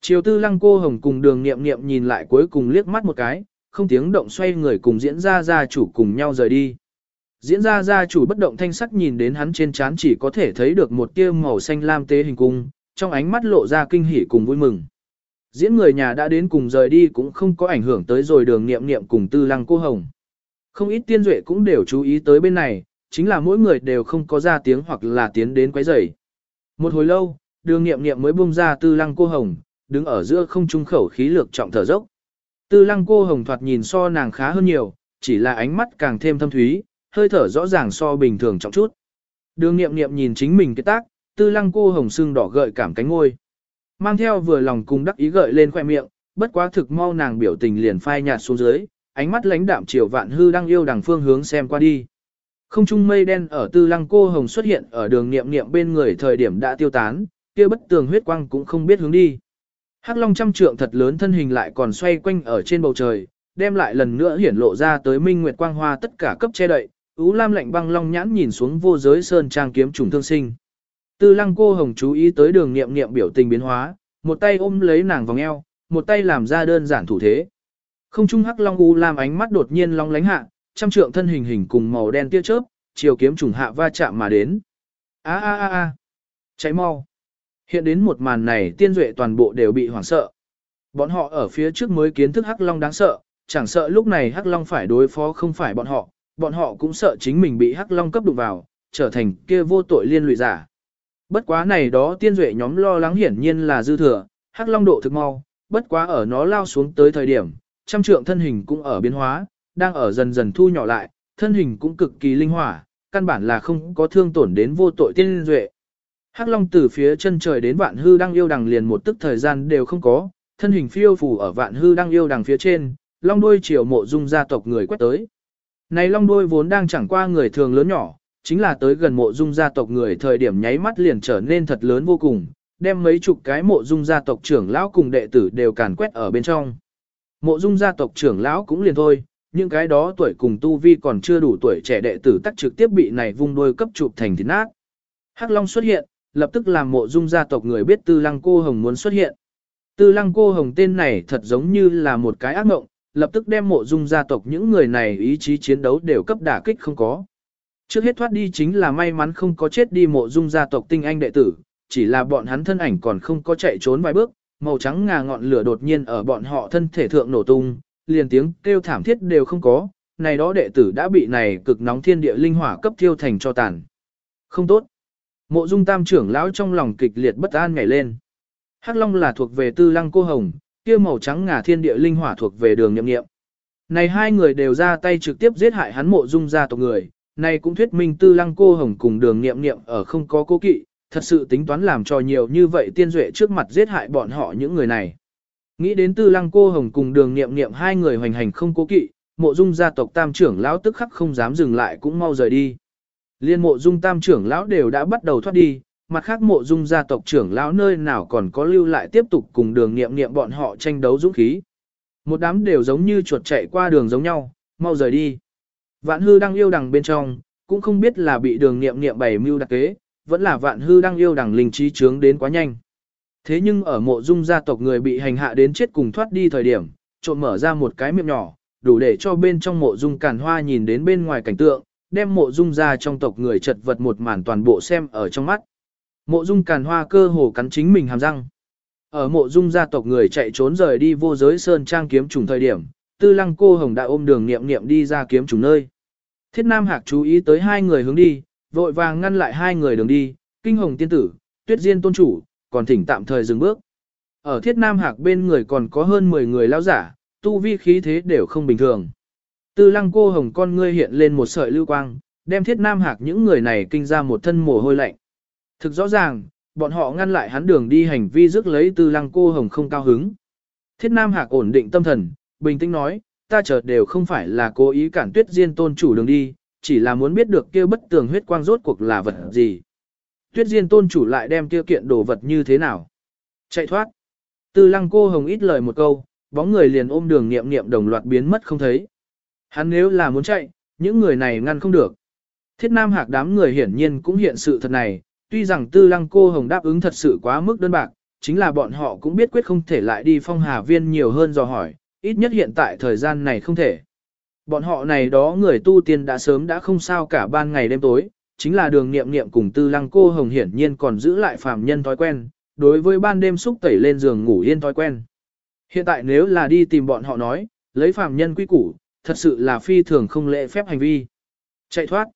Triều tư lăng cô hồng cùng đường nghiệm nghiệm nhìn lại cuối cùng liếc mắt một cái, không tiếng động xoay người cùng diễn ra gia chủ cùng nhau rời đi. Diễn ra gia chủ bất động thanh sắc nhìn đến hắn trên trán chỉ có thể thấy được một tia màu xanh lam tế hình cung, trong ánh mắt lộ ra kinh hỉ cùng vui mừng. Diễn người nhà đã đến cùng rời đi cũng không có ảnh hưởng tới rồi đường nghiệm nghiệm cùng tư lăng cô hồng. Không ít tiên duệ cũng đều chú ý tới bên này, chính là mỗi người đều không có ra tiếng hoặc là tiến đến quấy rầy. Một hồi lâu, đường nghiệm nghiệm mới buông ra tư lăng cô hồng, đứng ở giữa không trung khẩu khí lược trọng thở dốc. Tư lăng cô hồng thoạt nhìn so nàng khá hơn nhiều, chỉ là ánh mắt càng thêm thâm thúy, hơi thở rõ ràng so bình thường trọng chút. Đường nghiệm nghiệm nhìn chính mình cái tác, tư lăng cô hồng sưng đỏ gợi cảm cánh ngôi. Mang theo vừa lòng cùng đắc ý gợi lên khoe miệng, bất quá thực mau nàng biểu tình liền phai nhạt xuống dưới, ánh mắt lãnh đạm chiều vạn hư đang yêu đằng phương hướng xem qua đi. Không trung mây đen ở tư lăng cô hồng xuất hiện ở đường nghiệm nghiệm bên người thời điểm đã tiêu tán, kia bất tường huyết quang cũng không biết hướng đi. Hắc long trăm trượng thật lớn thân hình lại còn xoay quanh ở trên bầu trời, đem lại lần nữa hiển lộ ra tới minh nguyệt quang hoa tất cả cấp che đậy, ú lam lạnh băng long nhãn nhìn xuống vô giới sơn trang kiếm trùng thương sinh. Tư lăng cô hồng chú ý tới đường nghiệm nghiệm biểu tình biến hóa, một tay ôm lấy nàng vòng eo, một tay làm ra đơn giản thủ thế. Không trung hắc long u lam ánh mắt đột nhiên long lánh hạ, trăm trượng thân hình hình cùng màu đen tia chớp, chiều kiếm trùng hạ va chạm mà đến. A a a a, cháy mau. Hiện đến một màn này tiên duệ toàn bộ đều bị hoảng sợ. Bọn họ ở phía trước mới kiến thức hắc long đáng sợ, chẳng sợ lúc này hắc long phải đối phó không phải bọn họ, bọn họ cũng sợ chính mình bị hắc long cấp đụng vào, trở thành kia vô tội liên lụy giả. Bất quá này đó tiên duệ nhóm lo lắng hiển nhiên là dư thừa, hắc long độ thực mau, bất quá ở nó lao xuống tới thời điểm, trăm trượng thân hình cũng ở biến hóa, đang ở dần dần thu nhỏ lại, thân hình cũng cực kỳ linh hỏa, căn bản là không có thương tổn đến vô tội tiên duệ. Hắc long từ phía chân trời đến vạn hư đang yêu đằng liền một tức thời gian đều không có, thân hình phiêu phù ở vạn hư đang yêu đằng phía trên, long đuôi chiều mộ dung gia tộc người quét tới. Này long đuôi vốn đang chẳng qua người thường lớn nhỏ, chính là tới gần mộ dung gia tộc người thời điểm nháy mắt liền trở nên thật lớn vô cùng, đem mấy chục cái mộ dung gia tộc trưởng lão cùng đệ tử đều càn quét ở bên trong. Mộ dung gia tộc trưởng lão cũng liền thôi, những cái đó tuổi cùng tu vi còn chưa đủ tuổi trẻ đệ tử tắc trực tiếp bị này vung đuôi cấp chụp thành thịt nát. Hắc Long xuất hiện, lập tức làm mộ dung gia tộc người biết tư lăng cô hồng muốn xuất hiện. Tư lăng cô hồng tên này thật giống như là một cái ác mộng, lập tức đem mộ dung gia tộc những người này ý chí chiến đấu đều cấp đả kích không có. Trước hết thoát đi chính là may mắn không có chết đi mộ dung gia tộc tinh anh đệ tử, chỉ là bọn hắn thân ảnh còn không có chạy trốn vài bước, màu trắng ngà ngọn lửa đột nhiên ở bọn họ thân thể thượng nổ tung, liền tiếng kêu thảm thiết đều không có, này đó đệ tử đã bị này cực nóng thiên địa linh hỏa cấp thiêu thành cho tàn. Không tốt. Mộ dung tam trưởng lão trong lòng kịch liệt bất an nhảy lên. Hắc Long là thuộc về tư lăng cô hồng, kia màu trắng ngà thiên địa linh hỏa thuộc về đường nhậm nghiệm. Này hai người đều ra tay trực tiếp giết hại hắn mộ dung gia tộc người, này cũng thuyết minh tư lăng cô hồng cùng đường nghiệm nghiệm ở không có cố kỵ, thật sự tính toán làm cho nhiều như vậy tiên duệ trước mặt giết hại bọn họ những người này. Nghĩ đến tư lăng cô hồng cùng đường nghiệm nghiệm hai người hoành hành không cố kỵ, mộ dung gia tộc tam trưởng lão tức khắc không dám dừng lại cũng mau rời đi. Liên mộ dung tam trưởng lão đều đã bắt đầu thoát đi, mặt khác mộ dung gia tộc trưởng lão nơi nào còn có lưu lại tiếp tục cùng đường nghiệm nghiệm bọn họ tranh đấu dũng khí. Một đám đều giống như chuột chạy qua đường giống nhau, mau rời đi. Vạn hư đang yêu đằng bên trong, cũng không biết là bị đường nghiệm nghiệm bày mưu đặc kế, vẫn là vạn hư đang yêu đằng linh trí trướng đến quá nhanh. Thế nhưng ở mộ dung gia tộc người bị hành hạ đến chết cùng thoát đi thời điểm, trộm mở ra một cái miệng nhỏ, đủ để cho bên trong mộ dung càn hoa nhìn đến bên ngoài cảnh tượng, đem mộ dung ra trong tộc người chật vật một màn toàn bộ xem ở trong mắt. Mộ dung càn hoa cơ hồ cắn chính mình hàm răng. Ở mộ dung gia tộc người chạy trốn rời đi vô giới sơn trang kiếm trùng thời điểm, tư lăng cô hồng đã ôm đường nghiệm nghiệm đi ra kiếm trùng nơi. Thiết Nam Hạc chú ý tới hai người hướng đi, vội vàng ngăn lại hai người đường đi, kinh hồng tiên tử, tuyết diên tôn chủ, còn thỉnh tạm thời dừng bước. Ở Thiết Nam Hạc bên người còn có hơn 10 người lao giả, tu vi khí thế đều không bình thường. Tư lăng cô hồng con ngươi hiện lên một sợi lưu quang, đem Thiết Nam Hạc những người này kinh ra một thân mồ hôi lạnh. Thực rõ ràng, bọn họ ngăn lại hắn đường đi hành vi rước lấy tư lăng cô hồng không cao hứng. Thiết Nam Hạc ổn định tâm thần, bình tĩnh nói, ta chợt đều không phải là cố ý cản tuyết diên tôn chủ đường đi, chỉ là muốn biết được kia bất tường huyết quang rốt cuộc là vật gì. Tuyết Diên tôn chủ lại đem kia kiện đồ vật như thế nào? Chạy thoát. Tư lăng cô hồng ít lời một câu, bóng người liền ôm đường nghiệm nghiệm đồng loạt biến mất không thấy. Hắn nếu là muốn chạy, những người này ngăn không được. Thiết Nam Hạc đám người hiển nhiên cũng hiện sự thật này, tuy rằng tư lăng cô hồng đáp ứng thật sự quá mức đơn bạc, chính là bọn họ cũng biết quyết không thể lại đi phong hà viên nhiều hơn do hỏi, ít nhất hiện tại thời gian này không thể. Bọn họ này đó người tu tiên đã sớm đã không sao cả ban ngày đêm tối, chính là đường niệm niệm cùng tư lăng cô hồng hiển nhiên còn giữ lại phàm nhân thói quen, đối với ban đêm xúc tẩy lên giường ngủ yên thói quen. Hiện tại nếu là đi tìm bọn họ nói, lấy phàm nhân quy củ, thật sự là phi thường không lễ phép hành vi. Chạy thoát.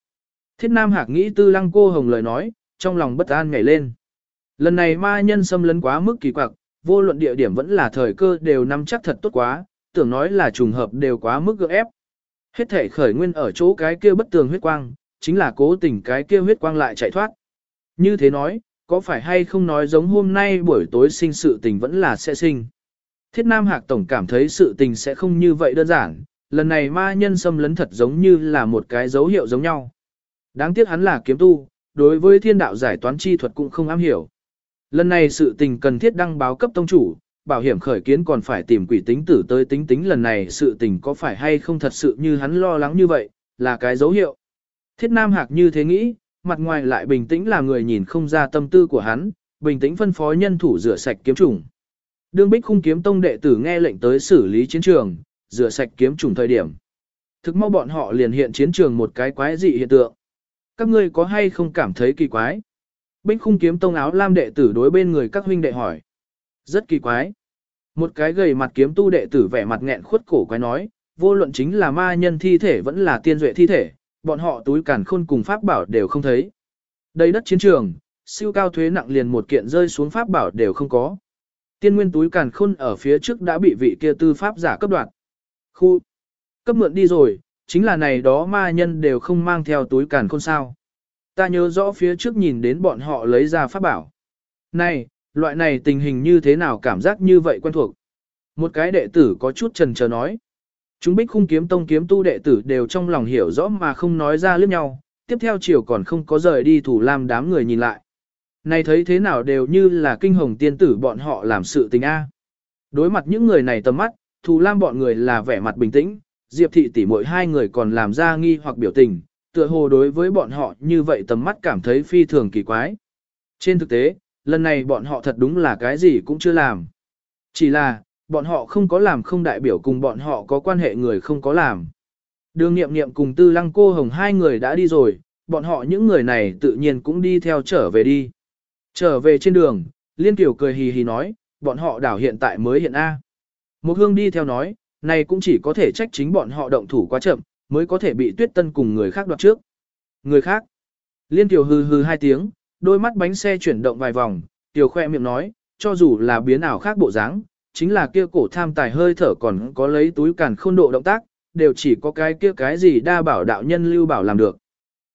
Thiết Nam Hạc nghĩ tư lăng cô hồng lời nói, trong lòng bất an nhảy lên. Lần này ma nhân xâm lấn quá mức kỳ quặc, vô luận địa điểm vẫn là thời cơ đều nắm chắc thật tốt quá, tưởng nói là trùng hợp đều quá mức gượng ép. Hết thể khởi nguyên ở chỗ cái kia bất tường huyết quang, chính là cố tình cái kia huyết quang lại chạy thoát. Như thế nói, có phải hay không nói giống hôm nay buổi tối sinh sự tình vẫn là sẽ sinh. Thiết Nam Hạc Tổng cảm thấy sự tình sẽ không như vậy đơn giản, lần này ma nhân xâm lấn thật giống như là một cái dấu hiệu giống nhau. Đáng tiếc hắn là kiếm tu, đối với thiên đạo giải toán chi thuật cũng không am hiểu. Lần này sự tình cần thiết đăng báo cấp tông chủ, bảo hiểm khởi kiến còn phải tìm quỷ tính tử tới tính tính lần này sự tình có phải hay không thật sự như hắn lo lắng như vậy, là cái dấu hiệu. Thiết Nam Hạc như thế nghĩ, mặt ngoài lại bình tĩnh là người nhìn không ra tâm tư của hắn, bình tĩnh phân phó nhân thủ rửa sạch kiếm trùng. Đương Bích Khung kiếm tông đệ tử nghe lệnh tới xử lý chiến trường, rửa sạch kiếm trùng thời điểm. Thực mau bọn họ liền hiện chiến trường một cái quái dị hiện tượng. Các ngươi có hay không cảm thấy kỳ quái? Bích Khung kiếm tông áo lam đệ tử đối bên người các huynh đệ hỏi. Rất kỳ quái. Một cái gầy mặt kiếm tu đệ tử vẻ mặt nghẹn khuất cổ quái nói, vô luận chính là ma nhân thi thể vẫn là tiên duệ thi thể, bọn họ túi càn khôn cùng pháp bảo đều không thấy. Đây đất chiến trường, siêu cao thuế nặng liền một kiện rơi xuống pháp bảo đều không có. Tiên nguyên túi càn khôn ở phía trước đã bị vị kia tư pháp giả cấp đoạt. Khu cấp mượn đi rồi, chính là này đó ma nhân đều không mang theo túi càn khôn sao. Ta nhớ rõ phía trước nhìn đến bọn họ lấy ra pháp bảo. Này, loại này tình hình như thế nào cảm giác như vậy quen thuộc. Một cái đệ tử có chút trần chờ nói. Chúng bích khung kiếm tông kiếm tu đệ tử đều trong lòng hiểu rõ mà không nói ra lướt nhau, tiếp theo chiều còn không có rời đi thủ làm đám người nhìn lại. Này thấy thế nào đều như là kinh hồng tiên tử bọn họ làm sự tình A. Đối mặt những người này tầm mắt, Thù lam bọn người là vẻ mặt bình tĩnh, diệp thị tỷ mỗi hai người còn làm ra nghi hoặc biểu tình, tựa hồ đối với bọn họ như vậy tầm mắt cảm thấy phi thường kỳ quái. Trên thực tế, lần này bọn họ thật đúng là cái gì cũng chưa làm. Chỉ là, bọn họ không có làm không đại biểu cùng bọn họ có quan hệ người không có làm. Đường nghiệm nghiệm cùng tư lăng cô hồng hai người đã đi rồi, bọn họ những người này tự nhiên cũng đi theo trở về đi. Trở về trên đường, Liên Kiều cười hì hì nói, bọn họ đảo hiện tại mới hiện A. Một hương đi theo nói, này cũng chỉ có thể trách chính bọn họ động thủ quá chậm, mới có thể bị tuyết tân cùng người khác đoạt trước. Người khác. Liên tiểu hừ hừ hai tiếng, đôi mắt bánh xe chuyển động vài vòng, Tiểu khoe miệng nói, cho dù là biến ảo khác bộ dáng, chính là kia cổ tham tài hơi thở còn có lấy túi càn khôn độ động tác, đều chỉ có cái kia cái gì đa bảo đạo nhân lưu bảo làm được.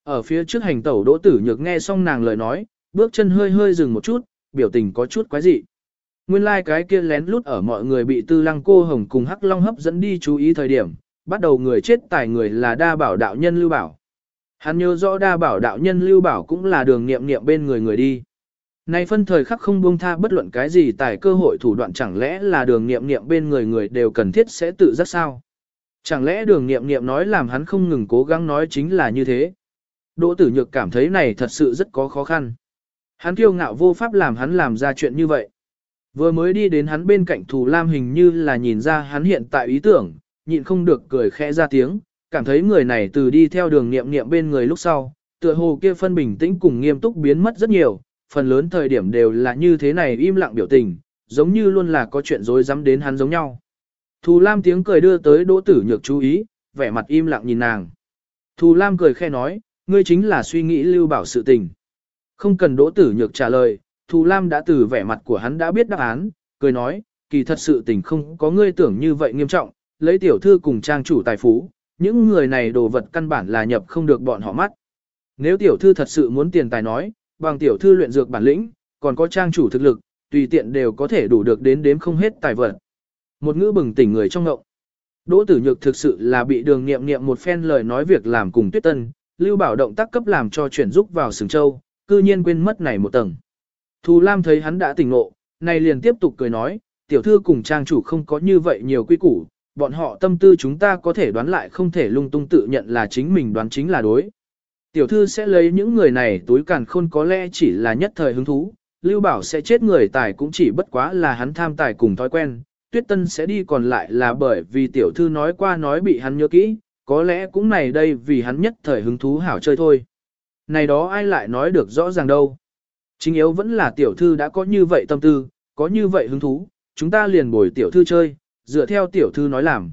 Ở phía trước hành tẩu đỗ tử nhược nghe xong nàng lời nói, bước chân hơi hơi dừng một chút, biểu tình có chút quái dị. Nguyên lai like cái kia lén lút ở mọi người bị tư lăng cô hồng cùng hắc long hấp dẫn đi chú ý thời điểm, bắt đầu người chết tài người là đa bảo đạo nhân lưu bảo. Hắn nhớ rõ đa bảo đạo nhân lưu bảo cũng là đường nghiệm nghiệm bên người người đi. Nay phân thời khắc không buông tha bất luận cái gì tài cơ hội thủ đoạn chẳng lẽ là đường nghiệm nghiệm bên người người đều cần thiết sẽ tự giác sao? Chẳng lẽ đường nghiệm nghiệm nói làm hắn không ngừng cố gắng nói chính là như thế? Đỗ tử nhược cảm thấy này thật sự rất có khó khăn. Hắn kiêu ngạo vô pháp làm hắn làm ra chuyện như vậy. Vừa mới đi đến hắn bên cạnh Thù Lam hình như là nhìn ra hắn hiện tại ý tưởng, nhịn không được cười khẽ ra tiếng, cảm thấy người này từ đi theo đường nghiệm nghiệm bên người lúc sau, tựa hồ kia phân bình tĩnh cùng nghiêm túc biến mất rất nhiều, phần lớn thời điểm đều là như thế này im lặng biểu tình, giống như luôn là có chuyện rối dám đến hắn giống nhau. Thù Lam tiếng cười đưa tới Đỗ Tử Nhược chú ý, vẻ mặt im lặng nhìn nàng. Thù Lam cười khẽ nói, ngươi chính là suy nghĩ lưu bảo sự tình. Không cần Đỗ Tử Nhược trả lời, Thù Lam đã từ vẻ mặt của hắn đã biết đáp án, cười nói, kỳ thật sự tình không có ngươi tưởng như vậy nghiêm trọng, lấy tiểu thư cùng trang chủ tài phú, những người này đồ vật căn bản là nhập không được bọn họ mắt. Nếu tiểu thư thật sự muốn tiền tài nói, bằng tiểu thư luyện dược bản lĩnh, còn có trang chủ thực lực, tùy tiện đều có thể đủ được đến đếm không hết tài vật. Một ngữ bừng tỉnh người trong ngộng. Đỗ tử nhược thực sự là bị đường nghiệm nghiệm một phen lời nói việc làm cùng tuyết tân, Lưu Bảo động tác cấp làm cho chuyển giúp vào sừng châu, cư nhiên quên mất này một tầng. Thù Lam thấy hắn đã tỉnh ngộ, này liền tiếp tục cười nói, tiểu thư cùng trang chủ không có như vậy nhiều quy củ, bọn họ tâm tư chúng ta có thể đoán lại không thể lung tung tự nhận là chính mình đoán chính là đối. Tiểu thư sẽ lấy những người này túi càn khôn có lẽ chỉ là nhất thời hứng thú, Lưu Bảo sẽ chết người tài cũng chỉ bất quá là hắn tham tài cùng thói quen, Tuyết Tân sẽ đi còn lại là bởi vì tiểu thư nói qua nói bị hắn nhớ kỹ, có lẽ cũng này đây vì hắn nhất thời hứng thú hảo chơi thôi. Này đó ai lại nói được rõ ràng đâu. Chính yếu vẫn là tiểu thư đã có như vậy tâm tư, có như vậy hứng thú, chúng ta liền bồi tiểu thư chơi, dựa theo tiểu thư nói làm.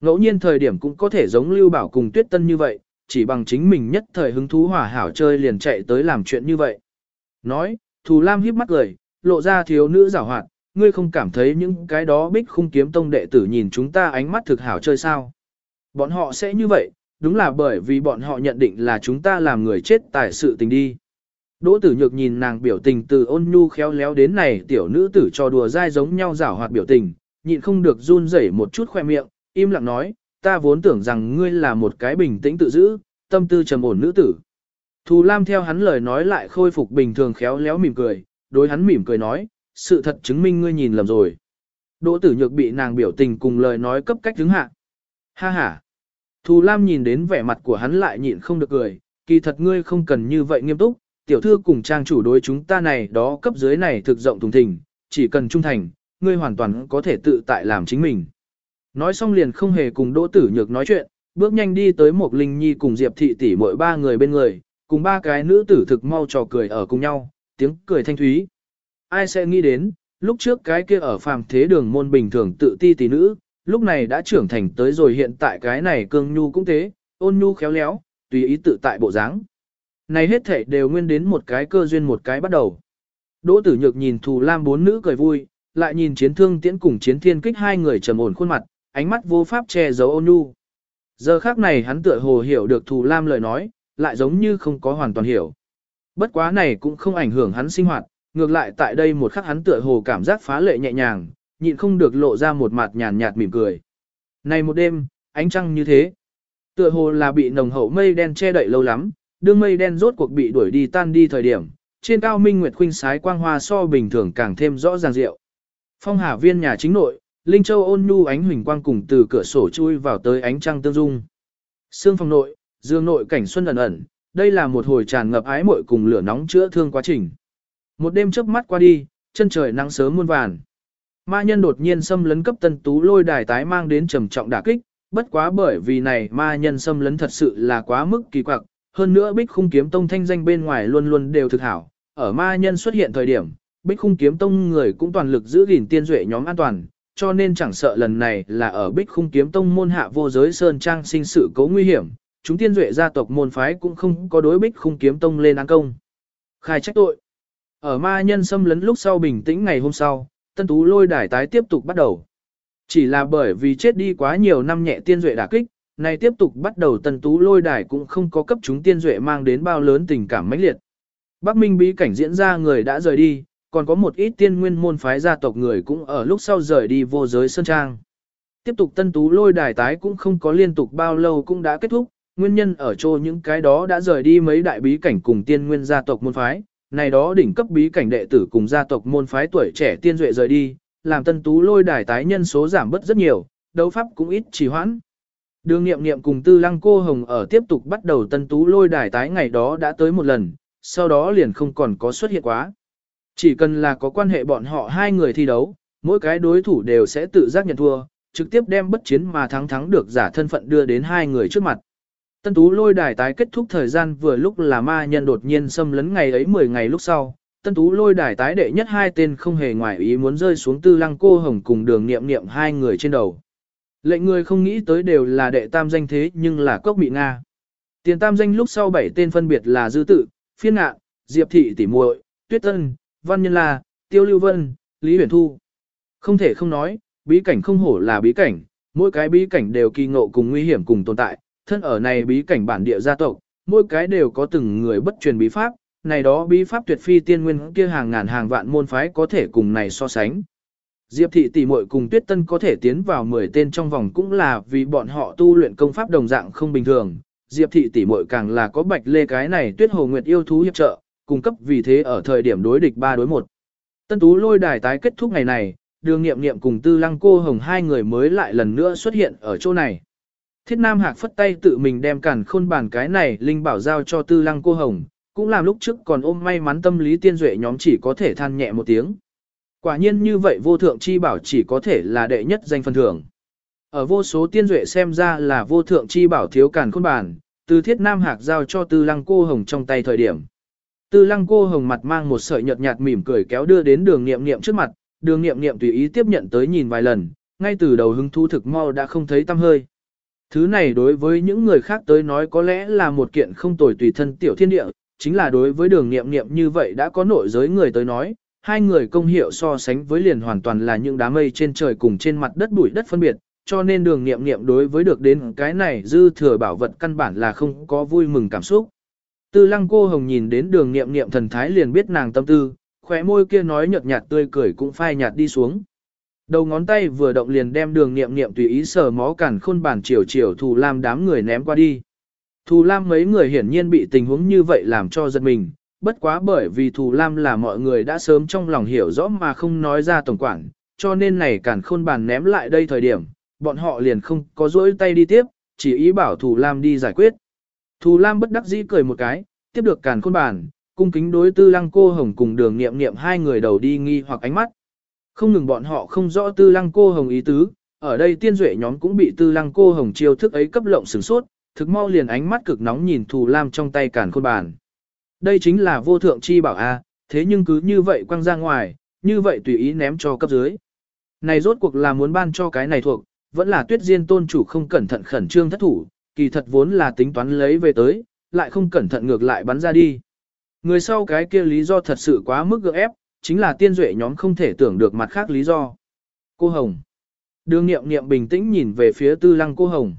Ngẫu nhiên thời điểm cũng có thể giống Lưu Bảo cùng Tuyết Tân như vậy, chỉ bằng chính mình nhất thời hứng thú hòa hảo chơi liền chạy tới làm chuyện như vậy. Nói, Thù Lam híp mắt cười, lộ ra thiếu nữ giảo hoạt, ngươi không cảm thấy những cái đó bích khung kiếm tông đệ tử nhìn chúng ta ánh mắt thực hảo chơi sao. Bọn họ sẽ như vậy, đúng là bởi vì bọn họ nhận định là chúng ta làm người chết tại sự tình đi. Đỗ tử nhược nhìn nàng biểu tình từ ôn nhu khéo léo đến này tiểu nữ tử cho đùa dai giống nhau giảo hoạt biểu tình, nhịn không được run rẩy một chút khoe miệng, im lặng nói, ta vốn tưởng rằng ngươi là một cái bình tĩnh tự giữ, tâm tư trầm ổn nữ tử. Thù Lam theo hắn lời nói lại khôi phục bình thường khéo léo mỉm cười, đối hắn mỉm cười nói, sự thật chứng minh ngươi nhìn lầm rồi. Đỗ tử nhược bị nàng biểu tình cùng lời nói cấp cách đứng hạ. Ha ha. Thù Lam nhìn đến vẻ mặt của hắn lại nhịn không được cười, kỳ thật ngươi không cần như vậy nghiêm túc, tiểu thư cùng trang chủ đối chúng ta này đó cấp dưới này thực rộng thùng thình, chỉ cần trung thành, ngươi hoàn toàn có thể tự tại làm chính mình. Nói xong liền không hề cùng Đỗ Tử Nhược nói chuyện, bước nhanh đi tới một Linh Nhi cùng Diệp Thị tỷ mỗi ba người bên người, cùng ba cái nữ tử thực mau trò cười ở cùng nhau, tiếng cười thanh thúy. Ai sẽ nghĩ đến, lúc trước cái kia ở phàm thế đường môn bình thường tự ti tỷ nữ, lúc này đã trưởng thành tới rồi hiện tại cái này cương nhu cũng thế, ôn nhu khéo léo, tùy ý tự tại bộ dáng. Này hết thể đều nguyên đến một cái cơ duyên một cái bắt đầu. Đỗ tử nhược nhìn thù lam bốn nữ cười vui, lại nhìn chiến thương tiễn cùng chiến thiên kích hai người trầm ổn khuôn mặt, ánh mắt vô pháp che giấu ôn nhu. Giờ khác này hắn tựa hồ hiểu được thù lam lời nói, lại giống như không có hoàn toàn hiểu. Bất quá này cũng không ảnh hưởng hắn sinh hoạt, ngược lại tại đây một khắc hắn tựa hồ cảm giác phá lệ nhẹ nhàng, nhịn không được lộ ra một mặt nhàn nhạt mỉm cười. Này một đêm, ánh trăng như thế. Tựa hồ là bị nồng hậu mây đen che đậy lâu lắm, đương mây đen rốt cuộc bị đuổi đi tan đi thời điểm, trên cao minh nguyệt khuynh sái quang hoa so bình thường càng thêm rõ ràng rượu. Phong hà viên nhà chính nội, Linh Châu ôn nhu ánh huỳnh quang cùng từ cửa sổ chui vào tới ánh trăng tương dung. Sương phòng nội, dương nội cảnh xuân ẩn ẩn, đây là một hồi tràn ngập ái muội cùng lửa nóng chữa thương quá trình. Một đêm chớp mắt qua đi, chân trời nắng sớm muôn vàn. Ma nhân đột nhiên xâm lấn cấp tân tú lôi đài tái mang đến trầm trọng đả kích, bất quá bởi vì này ma nhân xâm lấn thật sự là quá mức kỳ quặc, hơn nữa bích khung kiếm tông thanh danh bên ngoài luôn luôn đều thực hảo. Ở ma nhân xuất hiện thời điểm, bích khung kiếm tông người cũng toàn lực giữ gìn tiên duệ nhóm an toàn, cho nên chẳng sợ lần này là ở bích khung kiếm tông môn hạ vô giới sơn trang sinh sự cố nguy hiểm, chúng tiên duệ gia tộc môn phái cũng không có đối bích khung kiếm tông lên án công. Khai trách tội. Ở ma nhân xâm lấn lúc sau bình tĩnh ngày hôm sau, tân tú lôi đài tái tiếp tục bắt đầu. Chỉ là bởi vì chết đi quá nhiều năm nhẹ tiên duệ đả kích, này tiếp tục bắt đầu tân tú lôi đài cũng không có cấp chúng tiên duệ mang đến bao lớn tình cảm mãnh liệt. Bắc Minh bí cảnh diễn ra người đã rời đi, còn có một ít tiên nguyên môn phái gia tộc người cũng ở lúc sau rời đi vô giới sơn trang. Tiếp tục tân tú lôi đài tái cũng không có liên tục bao lâu cũng đã kết thúc, nguyên nhân ở chỗ những cái đó đã rời đi mấy đại bí cảnh cùng tiên nguyên gia tộc môn phái, này đó đỉnh cấp bí cảnh đệ tử cùng gia tộc môn phái tuổi trẻ tiên duệ rời đi, làm tân tú lôi đài tái nhân số giảm bớt rất nhiều, đấu pháp cũng ít trì hoãn. Đường nghiệm nghiệm cùng tư lăng cô hồng ở tiếp tục bắt đầu tân tú lôi đài tái ngày đó đã tới một lần, sau đó liền không còn có xuất hiện quá. Chỉ cần là có quan hệ bọn họ hai người thi đấu, mỗi cái đối thủ đều sẽ tự giác nhận thua, trực tiếp đem bất chiến mà thắng thắng được giả thân phận đưa đến hai người trước mặt. Tân tú lôi đài tái kết thúc thời gian vừa lúc là ma nhân đột nhiên xâm lấn ngày ấy 10 ngày lúc sau. Tân tú lôi đài tái đệ nhất hai tên không hề ngoài ý muốn rơi xuống tư lăng cô hồng cùng đường niệm niệm hai người trên đầu. Lệnh người không nghĩ tới đều là đệ tam danh thế nhưng là cốc bị Nga. Tiền tam danh lúc sau bảy tên phân biệt là Dư Tự, Phiên Ngạn, Diệp Thị Tỷ muội, Tuyết Tân, Văn Nhân La, Tiêu Lưu Vân, Lý Huyền Thu. Không thể không nói, bí cảnh không hổ là bí cảnh, mỗi cái bí cảnh đều kỳ ngộ cùng nguy hiểm cùng tồn tại, thân ở này bí cảnh bản địa gia tộc, mỗi cái đều có từng người bất truyền bí pháp, này đó bí pháp tuyệt phi tiên nguyên kia hàng ngàn hàng vạn môn phái có thể cùng này so sánh. Diệp thị tỷ muội cùng Tuyết Tân có thể tiến vào 10 tên trong vòng cũng là vì bọn họ tu luyện công pháp đồng dạng không bình thường, Diệp thị tỷ muội càng là có bạch lê cái này tuyết hồ nguyệt yêu thú hiệp trợ, cung cấp vì thế ở thời điểm đối địch 3 đối 1. Tân tú lôi đài tái kết thúc ngày này, đường nghiệm nghiệm cùng tư lăng cô hồng hai người mới lại lần nữa xuất hiện ở chỗ này. Thiết Nam Hạc phất tay tự mình đem cản khôn bản cái này linh bảo giao cho tư lăng cô hồng, cũng làm lúc trước còn ôm may mắn tâm lý tiên duệ nhóm chỉ có thể than nhẹ một tiếng. Quả nhiên như vậy vô thượng chi bảo chỉ có thể là đệ nhất danh phần thưởng. Ở vô số tiên duệ xem ra là vô thượng chi bảo thiếu càn khôn bản, từ thiết nam hạc giao cho tư lăng cô hồng trong tay thời điểm. Tư lăng cô hồng mặt mang một sợi nhợt nhạt mỉm cười kéo đưa đến đường nghiệm nghiệm trước mặt, đường nghiệm nghiệm tùy ý tiếp nhận tới nhìn vài lần, ngay từ đầu hứng thú thực mau đã không thấy tâm hơi. Thứ này đối với những người khác tới nói có lẽ là một kiện không tồi tùy thân tiểu thiên địa, chính là đối với đường nghiệm nghiệm như vậy đã có nội giới người tới nói, hai người công hiệu so sánh với liền hoàn toàn là những đám mây trên trời cùng trên mặt đất bụi đất phân biệt, cho nên đường nghiệm nghiệm đối với được đến cái này dư thừa bảo vật căn bản là không có vui mừng cảm xúc. Tư lăng cô hồng nhìn đến đường nghiệm nghiệm thần thái liền biết nàng tâm tư, khóe môi kia nói nhợt nhạt tươi cười cũng phai nhạt đi xuống. Đầu ngón tay vừa động liền đem đường nghiệm nghiệm tùy ý sờ mó cản khôn bản chiều chiều thù lam đám người ném qua đi. Thù lam mấy người hiển nhiên bị tình huống như vậy làm cho giật mình, bất quá bởi vì thù lam là mọi người đã sớm trong lòng hiểu rõ mà không nói ra tổng quản, cho nên này cản khôn bản ném lại đây thời điểm, bọn họ liền không có dỗi tay đi tiếp, chỉ ý bảo thù lam đi giải quyết. Thù lam bất đắc dĩ cười một cái, tiếp được cản khôn bản, cung kính đối tư lăng cô hồng cùng đường nghiệm nghiệm hai người đầu đi nghi hoặc ánh mắt. Không ngừng bọn họ không rõ tư lăng cô hồng ý tứ, ở đây tiên duệ nhóm cũng bị tư lăng cô hồng chiêu thức ấy cấp lộng sửng sốt, thực mau liền ánh mắt cực nóng nhìn thù lam trong tay cản khôn bàn. Đây chính là vô thượng chi bảo a, thế nhưng cứ như vậy quăng ra ngoài, như vậy tùy ý ném cho cấp dưới. Này rốt cuộc là muốn ban cho cái này thuộc, vẫn là tuyết diên tôn chủ không cẩn thận khẩn trương thất thủ, kỳ thật vốn là tính toán lấy về tới, lại không cẩn thận ngược lại bắn ra đi. Người sau cái kia lý do thật sự quá mức gượng ép, chính là tiên duệ nhóm không thể tưởng được mặt khác lý do. Cô Hồng. Đường nghiệm nghiệm bình tĩnh nhìn về phía tư lăng cô Hồng.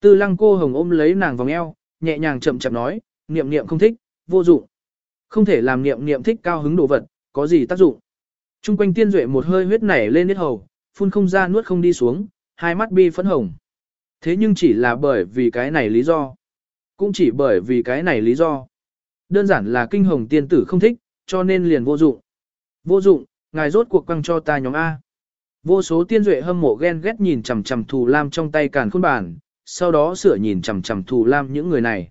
Tư lăng cô Hồng ôm lấy nàng vòng eo, nhẹ nhàng chậm chậm nói, nghiệm nghiệm không thích, vô dụng. Không thể làm niệm niệm thích cao hứng đồ vật, có gì tác dụng. Trung quanh tiên duệ một hơi huyết nảy lên hết hầu, phun không ra nuốt không đi xuống, hai mắt bi phấn hồng. Thế nhưng chỉ là bởi vì cái này lý do. Cũng chỉ bởi vì cái này lý do. Đơn giản là kinh hồng tiên tử không thích, cho nên liền vô dụng. Vô dụng, ngài rốt cuộc quăng cho ta nhóm A. Vô số tiên duệ hâm mộ ghen ghét nhìn chằm chằm thù lam trong tay càn khôn bản, sau đó sửa nhìn chằm chằm thù lam những người này.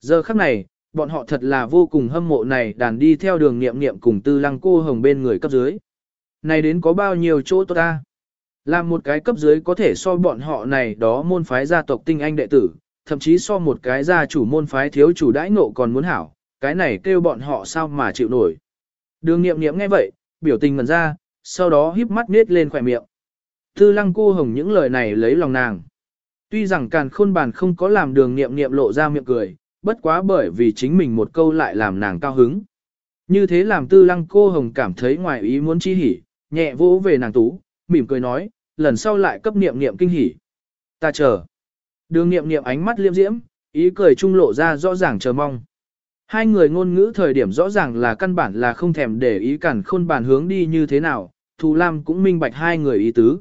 Giờ khắc này, bọn họ thật là vô cùng hâm mộ này đàn đi theo đường nghiệm nghiệm cùng tư lăng cô hồng bên người cấp dưới. Này đến có bao nhiêu chỗ tốt ta? Làm một cái cấp dưới có thể so bọn họ này đó môn phái gia tộc tinh anh đệ tử, thậm chí so một cái gia chủ môn phái thiếu chủ đãi ngộ còn muốn hảo, cái này kêu bọn họ sao mà chịu nổi. Đường nghiệm nghiệm nghe vậy, biểu tình ngần ra, sau đó híp mắt nết lên khỏe miệng. Tư lăng cô hồng những lời này lấy lòng nàng. Tuy rằng càn khôn bàn không có làm đường nghiệm nghiệm lộ ra miệng cười, bất quá bởi vì chính mình một câu lại làm nàng cao hứng. Như thế làm tư lăng cô hồng cảm thấy ngoài ý muốn chi hỉ, nhẹ vỗ về nàng tú, mỉm cười nói, lần sau lại cấp niệm niệm kinh hỉ. Ta chờ. Đường niệm niệm ánh mắt liêm diễm, ý cười trung lộ ra rõ ràng chờ mong. Hai người ngôn ngữ thời điểm rõ ràng là căn bản là không thèm để ý cản khôn bàn hướng đi như thế nào, Thù Lam cũng minh bạch hai người ý tứ.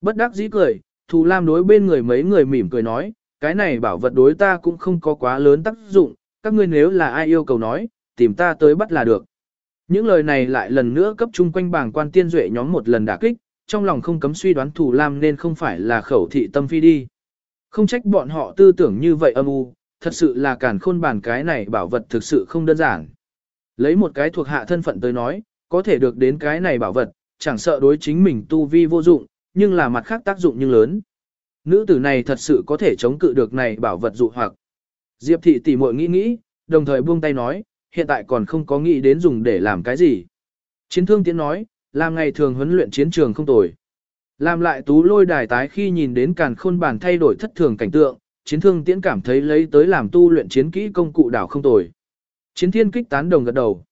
Bất đắc dĩ cười, Thù Lam đối bên người mấy người mỉm cười nói, cái này bảo vật đối ta cũng không có quá lớn tác dụng, các ngươi nếu là ai yêu cầu nói, tìm ta tới bắt là được. Những lời này lại lần nữa cấp chung quanh bảng quan tiên duệ nhóm một lần đả kích, trong lòng không cấm suy đoán thủ Lam nên không phải là khẩu thị tâm phi đi. Không trách bọn họ tư tưởng như vậy âm u, thật sự là cản khôn bản cái này bảo vật thực sự không đơn giản. Lấy một cái thuộc hạ thân phận tới nói, có thể được đến cái này bảo vật, chẳng sợ đối chính mình tu vi vô dụng, nhưng là mặt khác tác dụng nhưng lớn. Nữ tử này thật sự có thể chống cự được này bảo vật dụ hoặc. Diệp thị tỉ muội nghĩ nghĩ, đồng thời buông tay nói, hiện tại còn không có nghĩ đến dùng để làm cái gì. Chiến thương tiến nói, làm ngày thường huấn luyện chiến trường không tồi. Làm lại tú lôi đài tái khi nhìn đến càn khôn bản thay đổi thất thường cảnh tượng, chiến thương tiễn cảm thấy lấy tới làm tu luyện chiến kỹ công cụ đảo không tồi. Chiến thiên kích tán đồng gật đầu.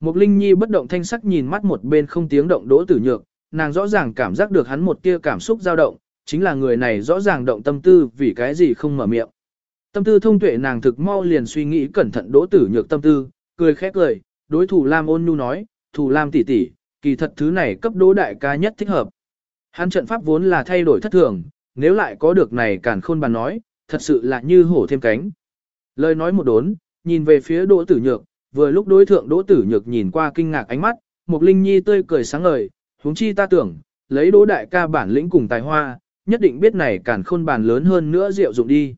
Một linh nhi bất động thanh sắc nhìn mắt một bên không tiếng động đỗ tử nhược, nàng rõ ràng cảm giác được hắn một tia cảm xúc dao động, chính là người này rõ ràng động tâm tư vì cái gì không mở miệng. Tâm tư thông tuệ nàng thực mau liền suy nghĩ cẩn thận đỗ tử nhược tâm tư, cười khẽ cười, đối thủ Lam ôn nhu nói, thủ Lam tỷ tỷ, kỳ thật thứ này cấp đỗ đại ca nhất thích hợp. Hắn trận pháp vốn là thay đổi thất thường, nếu lại có được này cản khôn bàn nói, thật sự là như hổ thêm cánh. Lời nói một đốn, nhìn về phía Đỗ Tử Nhược, vừa lúc đối thượng Đỗ Tử Nhược nhìn qua kinh ngạc ánh mắt, Mục Linh Nhi tươi cười sáng ngời, huống chi ta tưởng, lấy Đỗ đại ca bản lĩnh cùng tài hoa, nhất định biết này cản khôn bàn lớn hơn nữa rượu dụng đi.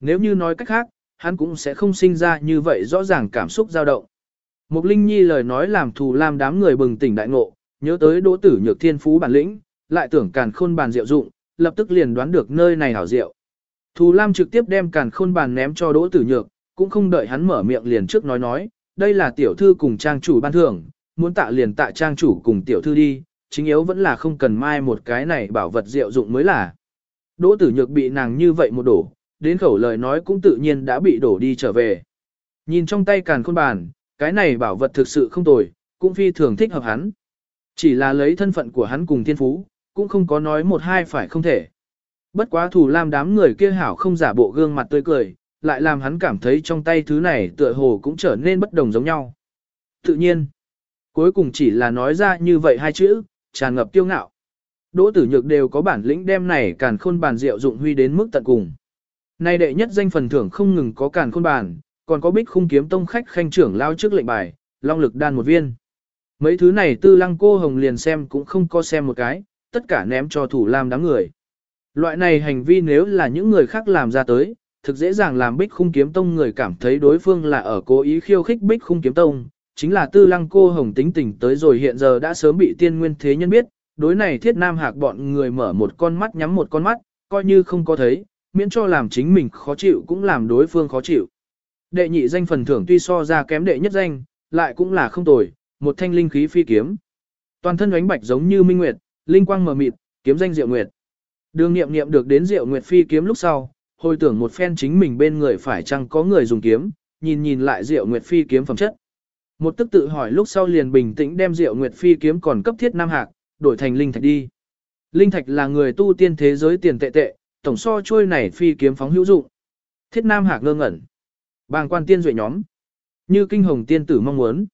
Nếu như nói cách khác, hắn cũng sẽ không sinh ra như vậy rõ ràng cảm xúc dao động. Mục Linh Nhi lời nói làm thù lam đám người bừng tỉnh đại ngộ, nhớ tới Đỗ Tử Nhược thiên phú bản lĩnh, lại tưởng càn khôn bàn rượu dụng, lập tức liền đoán được nơi này hảo rượu. Thù Lam trực tiếp đem càn khôn bàn ném cho Đỗ Tử Nhược, cũng không đợi hắn mở miệng liền trước nói nói, đây là tiểu thư cùng trang chủ ban thưởng, muốn tạ liền tạ trang chủ cùng tiểu thư đi, chính yếu vẫn là không cần mai một cái này bảo vật diệu dụng mới là. Đỗ Tử Nhược bị nàng như vậy một đổ, đến khẩu lời nói cũng tự nhiên đã bị đổ đi trở về. Nhìn trong tay càn khôn bàn, cái này bảo vật thực sự không tồi, cũng phi thường thích hợp hắn. Chỉ là lấy thân phận của hắn cùng thiên phú, cũng không có nói một hai phải không thể. Bất quá thủ lam đám người kia hảo không giả bộ gương mặt tươi cười, lại làm hắn cảm thấy trong tay thứ này tựa hồ cũng trở nên bất đồng giống nhau. Tự nhiên, cuối cùng chỉ là nói ra như vậy hai chữ, tràn ngập kiêu ngạo. Đỗ tử nhược đều có bản lĩnh đem này càn khôn bàn rượu dụng huy đến mức tận cùng. Nay đệ nhất danh phần thưởng không ngừng có càn khôn bàn, còn có bích khung kiếm tông khách khanh trưởng lao trước lệnh bài, long lực đan một viên. Mấy thứ này tư lăng cô hồng liền xem cũng không có xem một cái, tất cả ném cho thủ lam đám người. Loại này hành vi nếu là những người khác làm ra tới, thực dễ dàng làm bích khung kiếm tông người cảm thấy đối phương là ở cố ý khiêu khích bích khung kiếm tông, chính là tư lăng cô hồng tính tình tới rồi hiện giờ đã sớm bị tiên nguyên thế nhân biết, đối này thiết nam hạc bọn người mở một con mắt nhắm một con mắt, coi như không có thấy, miễn cho làm chính mình khó chịu cũng làm đối phương khó chịu. Đệ nhị danh phần thưởng tuy so ra kém đệ nhất danh, lại cũng là không tồi, một thanh linh khí phi kiếm. Toàn thân ánh bạch giống như minh nguyệt, linh quang mờ mịt, kiếm danh Diệu Nguyệt. Đường Nghiệm Nghiệm được đến Diệu Nguyệt phi kiếm lúc sau, hồi tưởng một phen chính mình bên người phải chăng có người dùng kiếm, nhìn nhìn lại Diệu Nguyệt phi kiếm phẩm chất. Một tức tự hỏi lúc sau liền bình tĩnh đem Diệu Nguyệt phi kiếm còn cấp thiết nam hạc, đổi thành linh thạch đi. Linh thạch là người tu tiên thế giới tiền tệ tệ, tổng so trôi này phi kiếm phóng hữu dụng. Thiết nam hạc ngơ ngẩn. Bàng quan tiên duệ nhóm. Như kinh hồng tiên tử mong muốn.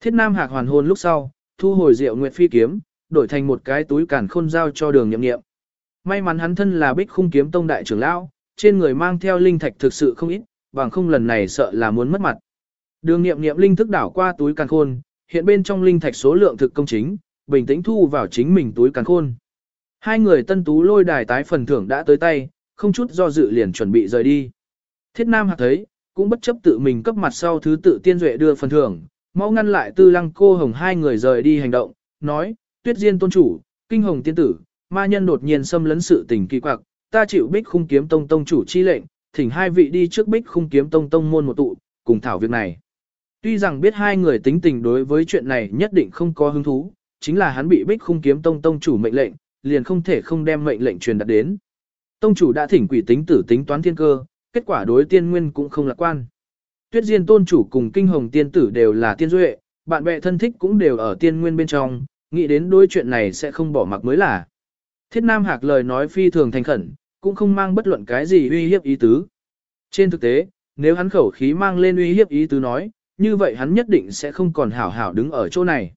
Thiết nam hạc hoàn hồn lúc sau, thu hồi Diệu Nguyệt phi kiếm, đổi thành một cái túi cản khôn giao cho đường nhậm nghiệm. May mắn hắn thân là bích khung kiếm tông đại trưởng lão, trên người mang theo linh thạch thực sự không ít, bằng không lần này sợ là muốn mất mặt. Đường nghiệm nghiệm linh thức đảo qua túi càng khôn, hiện bên trong linh thạch số lượng thực công chính, bình tĩnh thu vào chính mình túi càng khôn. Hai người tân tú lôi đài tái phần thưởng đã tới tay, không chút do dự liền chuẩn bị rời đi. Thiết Nam hạc thấy, cũng bất chấp tự mình cấp mặt sau thứ tự tiên duệ đưa phần thưởng, mau ngăn lại tư lăng cô hồng hai người rời đi hành động, nói, tuyết diên tôn chủ, kinh hồng tiên tử, ma nhân đột nhiên xâm lấn sự tình kỳ quặc, ta chịu bích khung kiếm tông tông chủ chi lệnh, thỉnh hai vị đi trước bích khung kiếm tông tông môn một tụ, cùng thảo việc này. Tuy rằng biết hai người tính tình đối với chuyện này nhất định không có hứng thú, chính là hắn bị bích khung kiếm tông tông chủ mệnh lệnh, liền không thể không đem mệnh lệnh truyền đạt đến. Tông chủ đã thỉnh quỷ tính tử tính toán thiên cơ, kết quả đối tiên nguyên cũng không lạc quan. Tuyết Diên tôn chủ cùng kinh hồng tiên tử đều là tiên duệ, bạn bè thân thích cũng đều ở tiên nguyên bên trong, nghĩ đến đối chuyện này sẽ không bỏ mặc mới là. Thiết Nam Hạc lời nói phi thường thành khẩn, cũng không mang bất luận cái gì uy hiếp ý tứ. Trên thực tế, nếu hắn khẩu khí mang lên uy hiếp ý tứ nói, như vậy hắn nhất định sẽ không còn hảo hảo đứng ở chỗ này.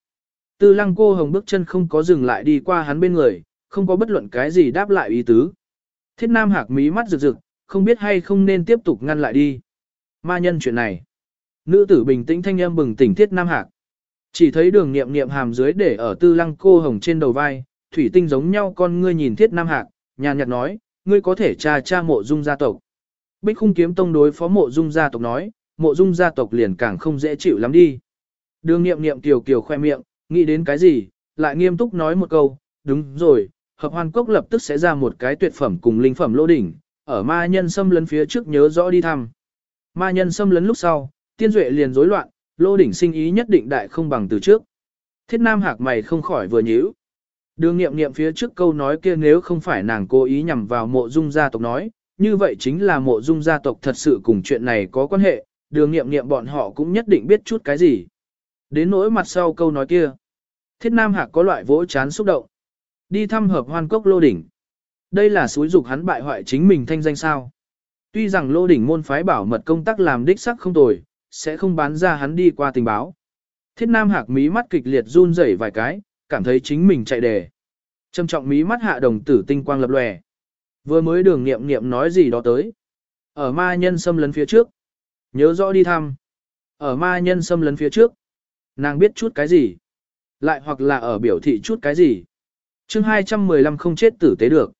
Tư lăng cô hồng bước chân không có dừng lại đi qua hắn bên người, không có bất luận cái gì đáp lại ý tứ. Thiết Nam Hạc mí mắt rực rực, không biết hay không nên tiếp tục ngăn lại đi. Ma nhân chuyện này. Nữ tử bình tĩnh thanh âm bừng tỉnh Thiết Nam Hạc. Chỉ thấy đường niệm niệm hàm dưới để ở tư lăng cô hồng trên đầu vai, thủy tinh giống nhau con ngươi nhìn thiết nam hạc, nhàn nhạt nói, ngươi có thể tra tra mộ dung gia tộc. Bích khung kiếm tông đối phó mộ dung gia tộc nói, mộ dung gia tộc liền càng không dễ chịu lắm đi. Đường niệm niệm kiều kiều khoe miệng, nghĩ đến cái gì, lại nghiêm túc nói một câu, đúng rồi, hợp hoan cốc lập tức sẽ ra một cái tuyệt phẩm cùng linh phẩm lô đỉnh, ở ma nhân xâm lấn phía trước nhớ rõ đi thăm. Ma nhân xâm lấn lúc sau, tiên duệ liền rối loạn, lô đỉnh sinh ý nhất định đại không bằng từ trước. Thiết nam hạc mày không khỏi vừa nhíu. Đường nghiệm nghiệm phía trước câu nói kia nếu không phải nàng cố ý nhằm vào mộ dung gia tộc nói, như vậy chính là mộ dung gia tộc thật sự cùng chuyện này có quan hệ, đường nghiệm nghiệm bọn họ cũng nhất định biết chút cái gì. Đến nỗi mặt sau câu nói kia, thiết nam hạc có loại vỗ chán xúc động. Đi thăm hợp hoan cốc lô đỉnh. Đây là suối dục hắn bại hoại chính mình thanh danh sao. Tuy rằng lô đỉnh môn phái bảo mật công tác làm đích sắc không tồi, sẽ không bán ra hắn đi qua tình báo. Thiết Nam Hạc mí mắt kịch liệt run rẩy vài cái, cảm thấy chính mình chạy đề. Trầm trọng mí mắt hạ đồng tử tinh quang lập lòe. Vừa mới đường nghiệm nghiệm nói gì đó tới. Ở ma nhân xâm lấn phía trước. Nhớ rõ đi thăm. Ở ma nhân xâm lấn phía trước. Nàng biết chút cái gì? Lại hoặc là ở biểu thị chút cái gì? chương 215 không chết tử tế được.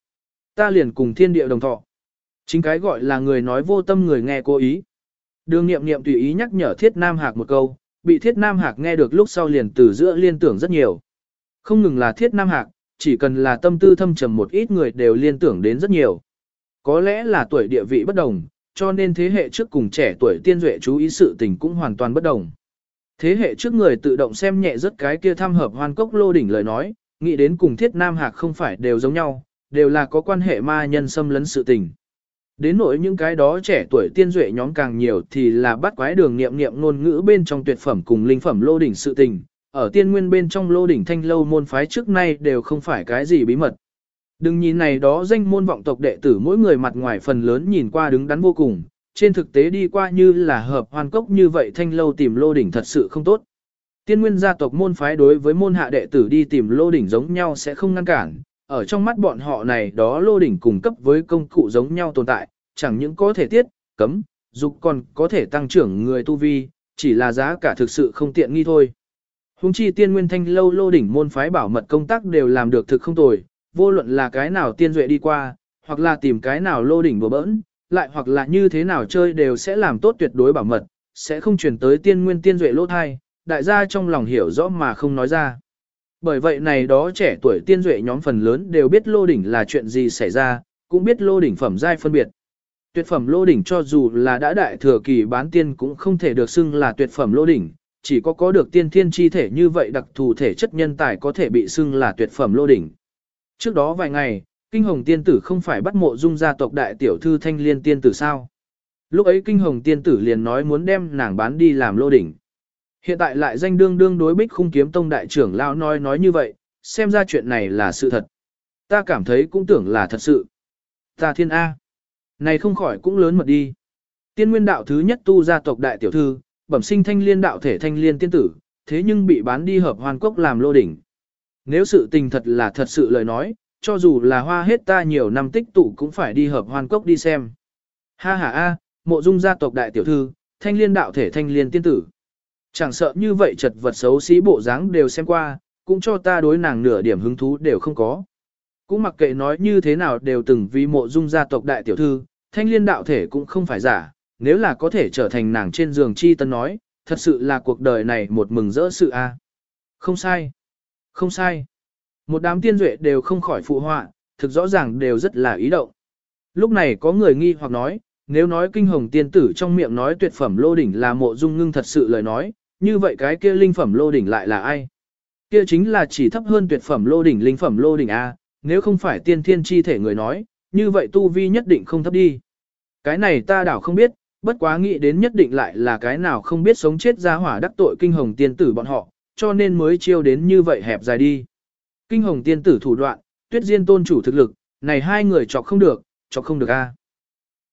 Ta liền cùng thiên địa đồng thọ. Chính cái gọi là người nói vô tâm người nghe cố ý. Đường nghiệm nghiệm tùy ý nhắc nhở thiết nam hạc một câu, bị thiết nam hạc nghe được lúc sau liền từ giữa liên tưởng rất nhiều. Không ngừng là thiết nam hạc, chỉ cần là tâm tư thâm trầm một ít người đều liên tưởng đến rất nhiều. Có lẽ là tuổi địa vị bất đồng, cho nên thế hệ trước cùng trẻ tuổi tiên duệ chú ý sự tình cũng hoàn toàn bất đồng. Thế hệ trước người tự động xem nhẹ rất cái kia tham hợp hoan cốc lô đỉnh lời nói, nghĩ đến cùng thiết nam hạc không phải đều giống nhau, đều là có quan hệ ma nhân xâm lấn sự tình. Đến nỗi những cái đó trẻ tuổi tiên duệ nhóm càng nhiều thì là bắt quái đường nghiệm nghiệm ngôn ngữ bên trong tuyệt phẩm cùng linh phẩm lô đỉnh sự tình, ở tiên nguyên bên trong lô đỉnh thanh lâu môn phái trước nay đều không phải cái gì bí mật. Đừng nhìn này đó danh môn vọng tộc đệ tử mỗi người mặt ngoài phần lớn nhìn qua đứng đắn vô cùng, trên thực tế đi qua như là hợp hoàn cốc như vậy thanh lâu tìm lô đỉnh thật sự không tốt. Tiên nguyên gia tộc môn phái đối với môn hạ đệ tử đi tìm lô đỉnh giống nhau sẽ không ngăn cản, ở trong mắt bọn họ này đó lô đỉnh cung cấp với công cụ giống nhau tồn tại, chẳng những có thể tiết, cấm, dục còn có thể tăng trưởng người tu vi, chỉ là giá cả thực sự không tiện nghi thôi. Hùng chi tiên nguyên thanh lâu lô đỉnh môn phái bảo mật công tác đều làm được thực không tồi, vô luận là cái nào tiên duệ đi qua, hoặc là tìm cái nào lô đỉnh bừa bỡn, lại hoặc là như thế nào chơi đều sẽ làm tốt tuyệt đối bảo mật, sẽ không chuyển tới tiên nguyên tiên duệ lỗ thai, đại gia trong lòng hiểu rõ mà không nói ra. Bởi vậy này đó trẻ tuổi tiên duệ nhóm phần lớn đều biết lô đỉnh là chuyện gì xảy ra, cũng biết lô đỉnh phẩm giai phân biệt. Tuyệt phẩm lô đỉnh cho dù là đã đại thừa kỳ bán tiên cũng không thể được xưng là tuyệt phẩm lô đỉnh, chỉ có có được tiên thiên chi thể như vậy đặc thù thể chất nhân tài có thể bị xưng là tuyệt phẩm lô đỉnh. Trước đó vài ngày, Kinh Hồng tiên tử không phải bắt mộ dung gia tộc đại tiểu thư thanh liên tiên tử sao? Lúc ấy Kinh Hồng tiên tử liền nói muốn đem nàng bán đi làm lô đỉnh. Hiện tại lại danh đương đương đối bích khung kiếm tông đại trưởng lão nói nói như vậy, xem ra chuyện này là sự thật. Ta cảm thấy cũng tưởng là thật sự. Ta thiên A. Này không khỏi cũng lớn mật đi. Tiên nguyên đạo thứ nhất tu gia tộc đại tiểu thư, bẩm sinh thanh liên đạo thể thanh liên tiên tử, thế nhưng bị bán đi hợp hoàn cốc làm lô đỉnh. Nếu sự tình thật là thật sự lời nói, cho dù là hoa hết ta nhiều năm tích tụ cũng phải đi hợp hoan cốc đi xem. Ha ha a, mộ dung gia tộc đại tiểu thư, thanh liên đạo thể thanh liên tiên tử. Chẳng sợ như vậy chật vật xấu xí bộ dáng đều xem qua, cũng cho ta đối nàng nửa điểm hứng thú đều không có. Cũng mặc kệ nói như thế nào đều từng vì mộ dung gia tộc đại tiểu thư, thanh liên đạo thể cũng không phải giả, nếu là có thể trở thành nàng trên giường chi tân nói, thật sự là cuộc đời này một mừng rỡ sự a. Không sai. Không sai. Một đám tiên duệ đều không khỏi phụ họa, thực rõ ràng đều rất là ý động. Lúc này có người nghi hoặc nói, nếu nói kinh hồng tiên tử trong miệng nói tuyệt phẩm lô đỉnh là mộ dung ngưng thật sự lời nói, như vậy cái kia linh phẩm lô đỉnh lại là ai? Kia chính là chỉ thấp hơn tuyệt phẩm lô đỉnh linh phẩm lô đỉnh A, nếu không phải tiên thiên chi thể người nói, như vậy tu vi nhất định không thấp đi. Cái này ta đảo không biết, bất quá nghĩ đến nhất định lại là cái nào không biết sống chết ra hỏa đắc tội kinh hồng tiên tử bọn họ, cho nên mới chiêu đến như vậy hẹp dài đi. Kinh hồng tiên tử thủ đoạn, tuyết diên tôn chủ thực lực, này hai người chọc không được, chọc không được a.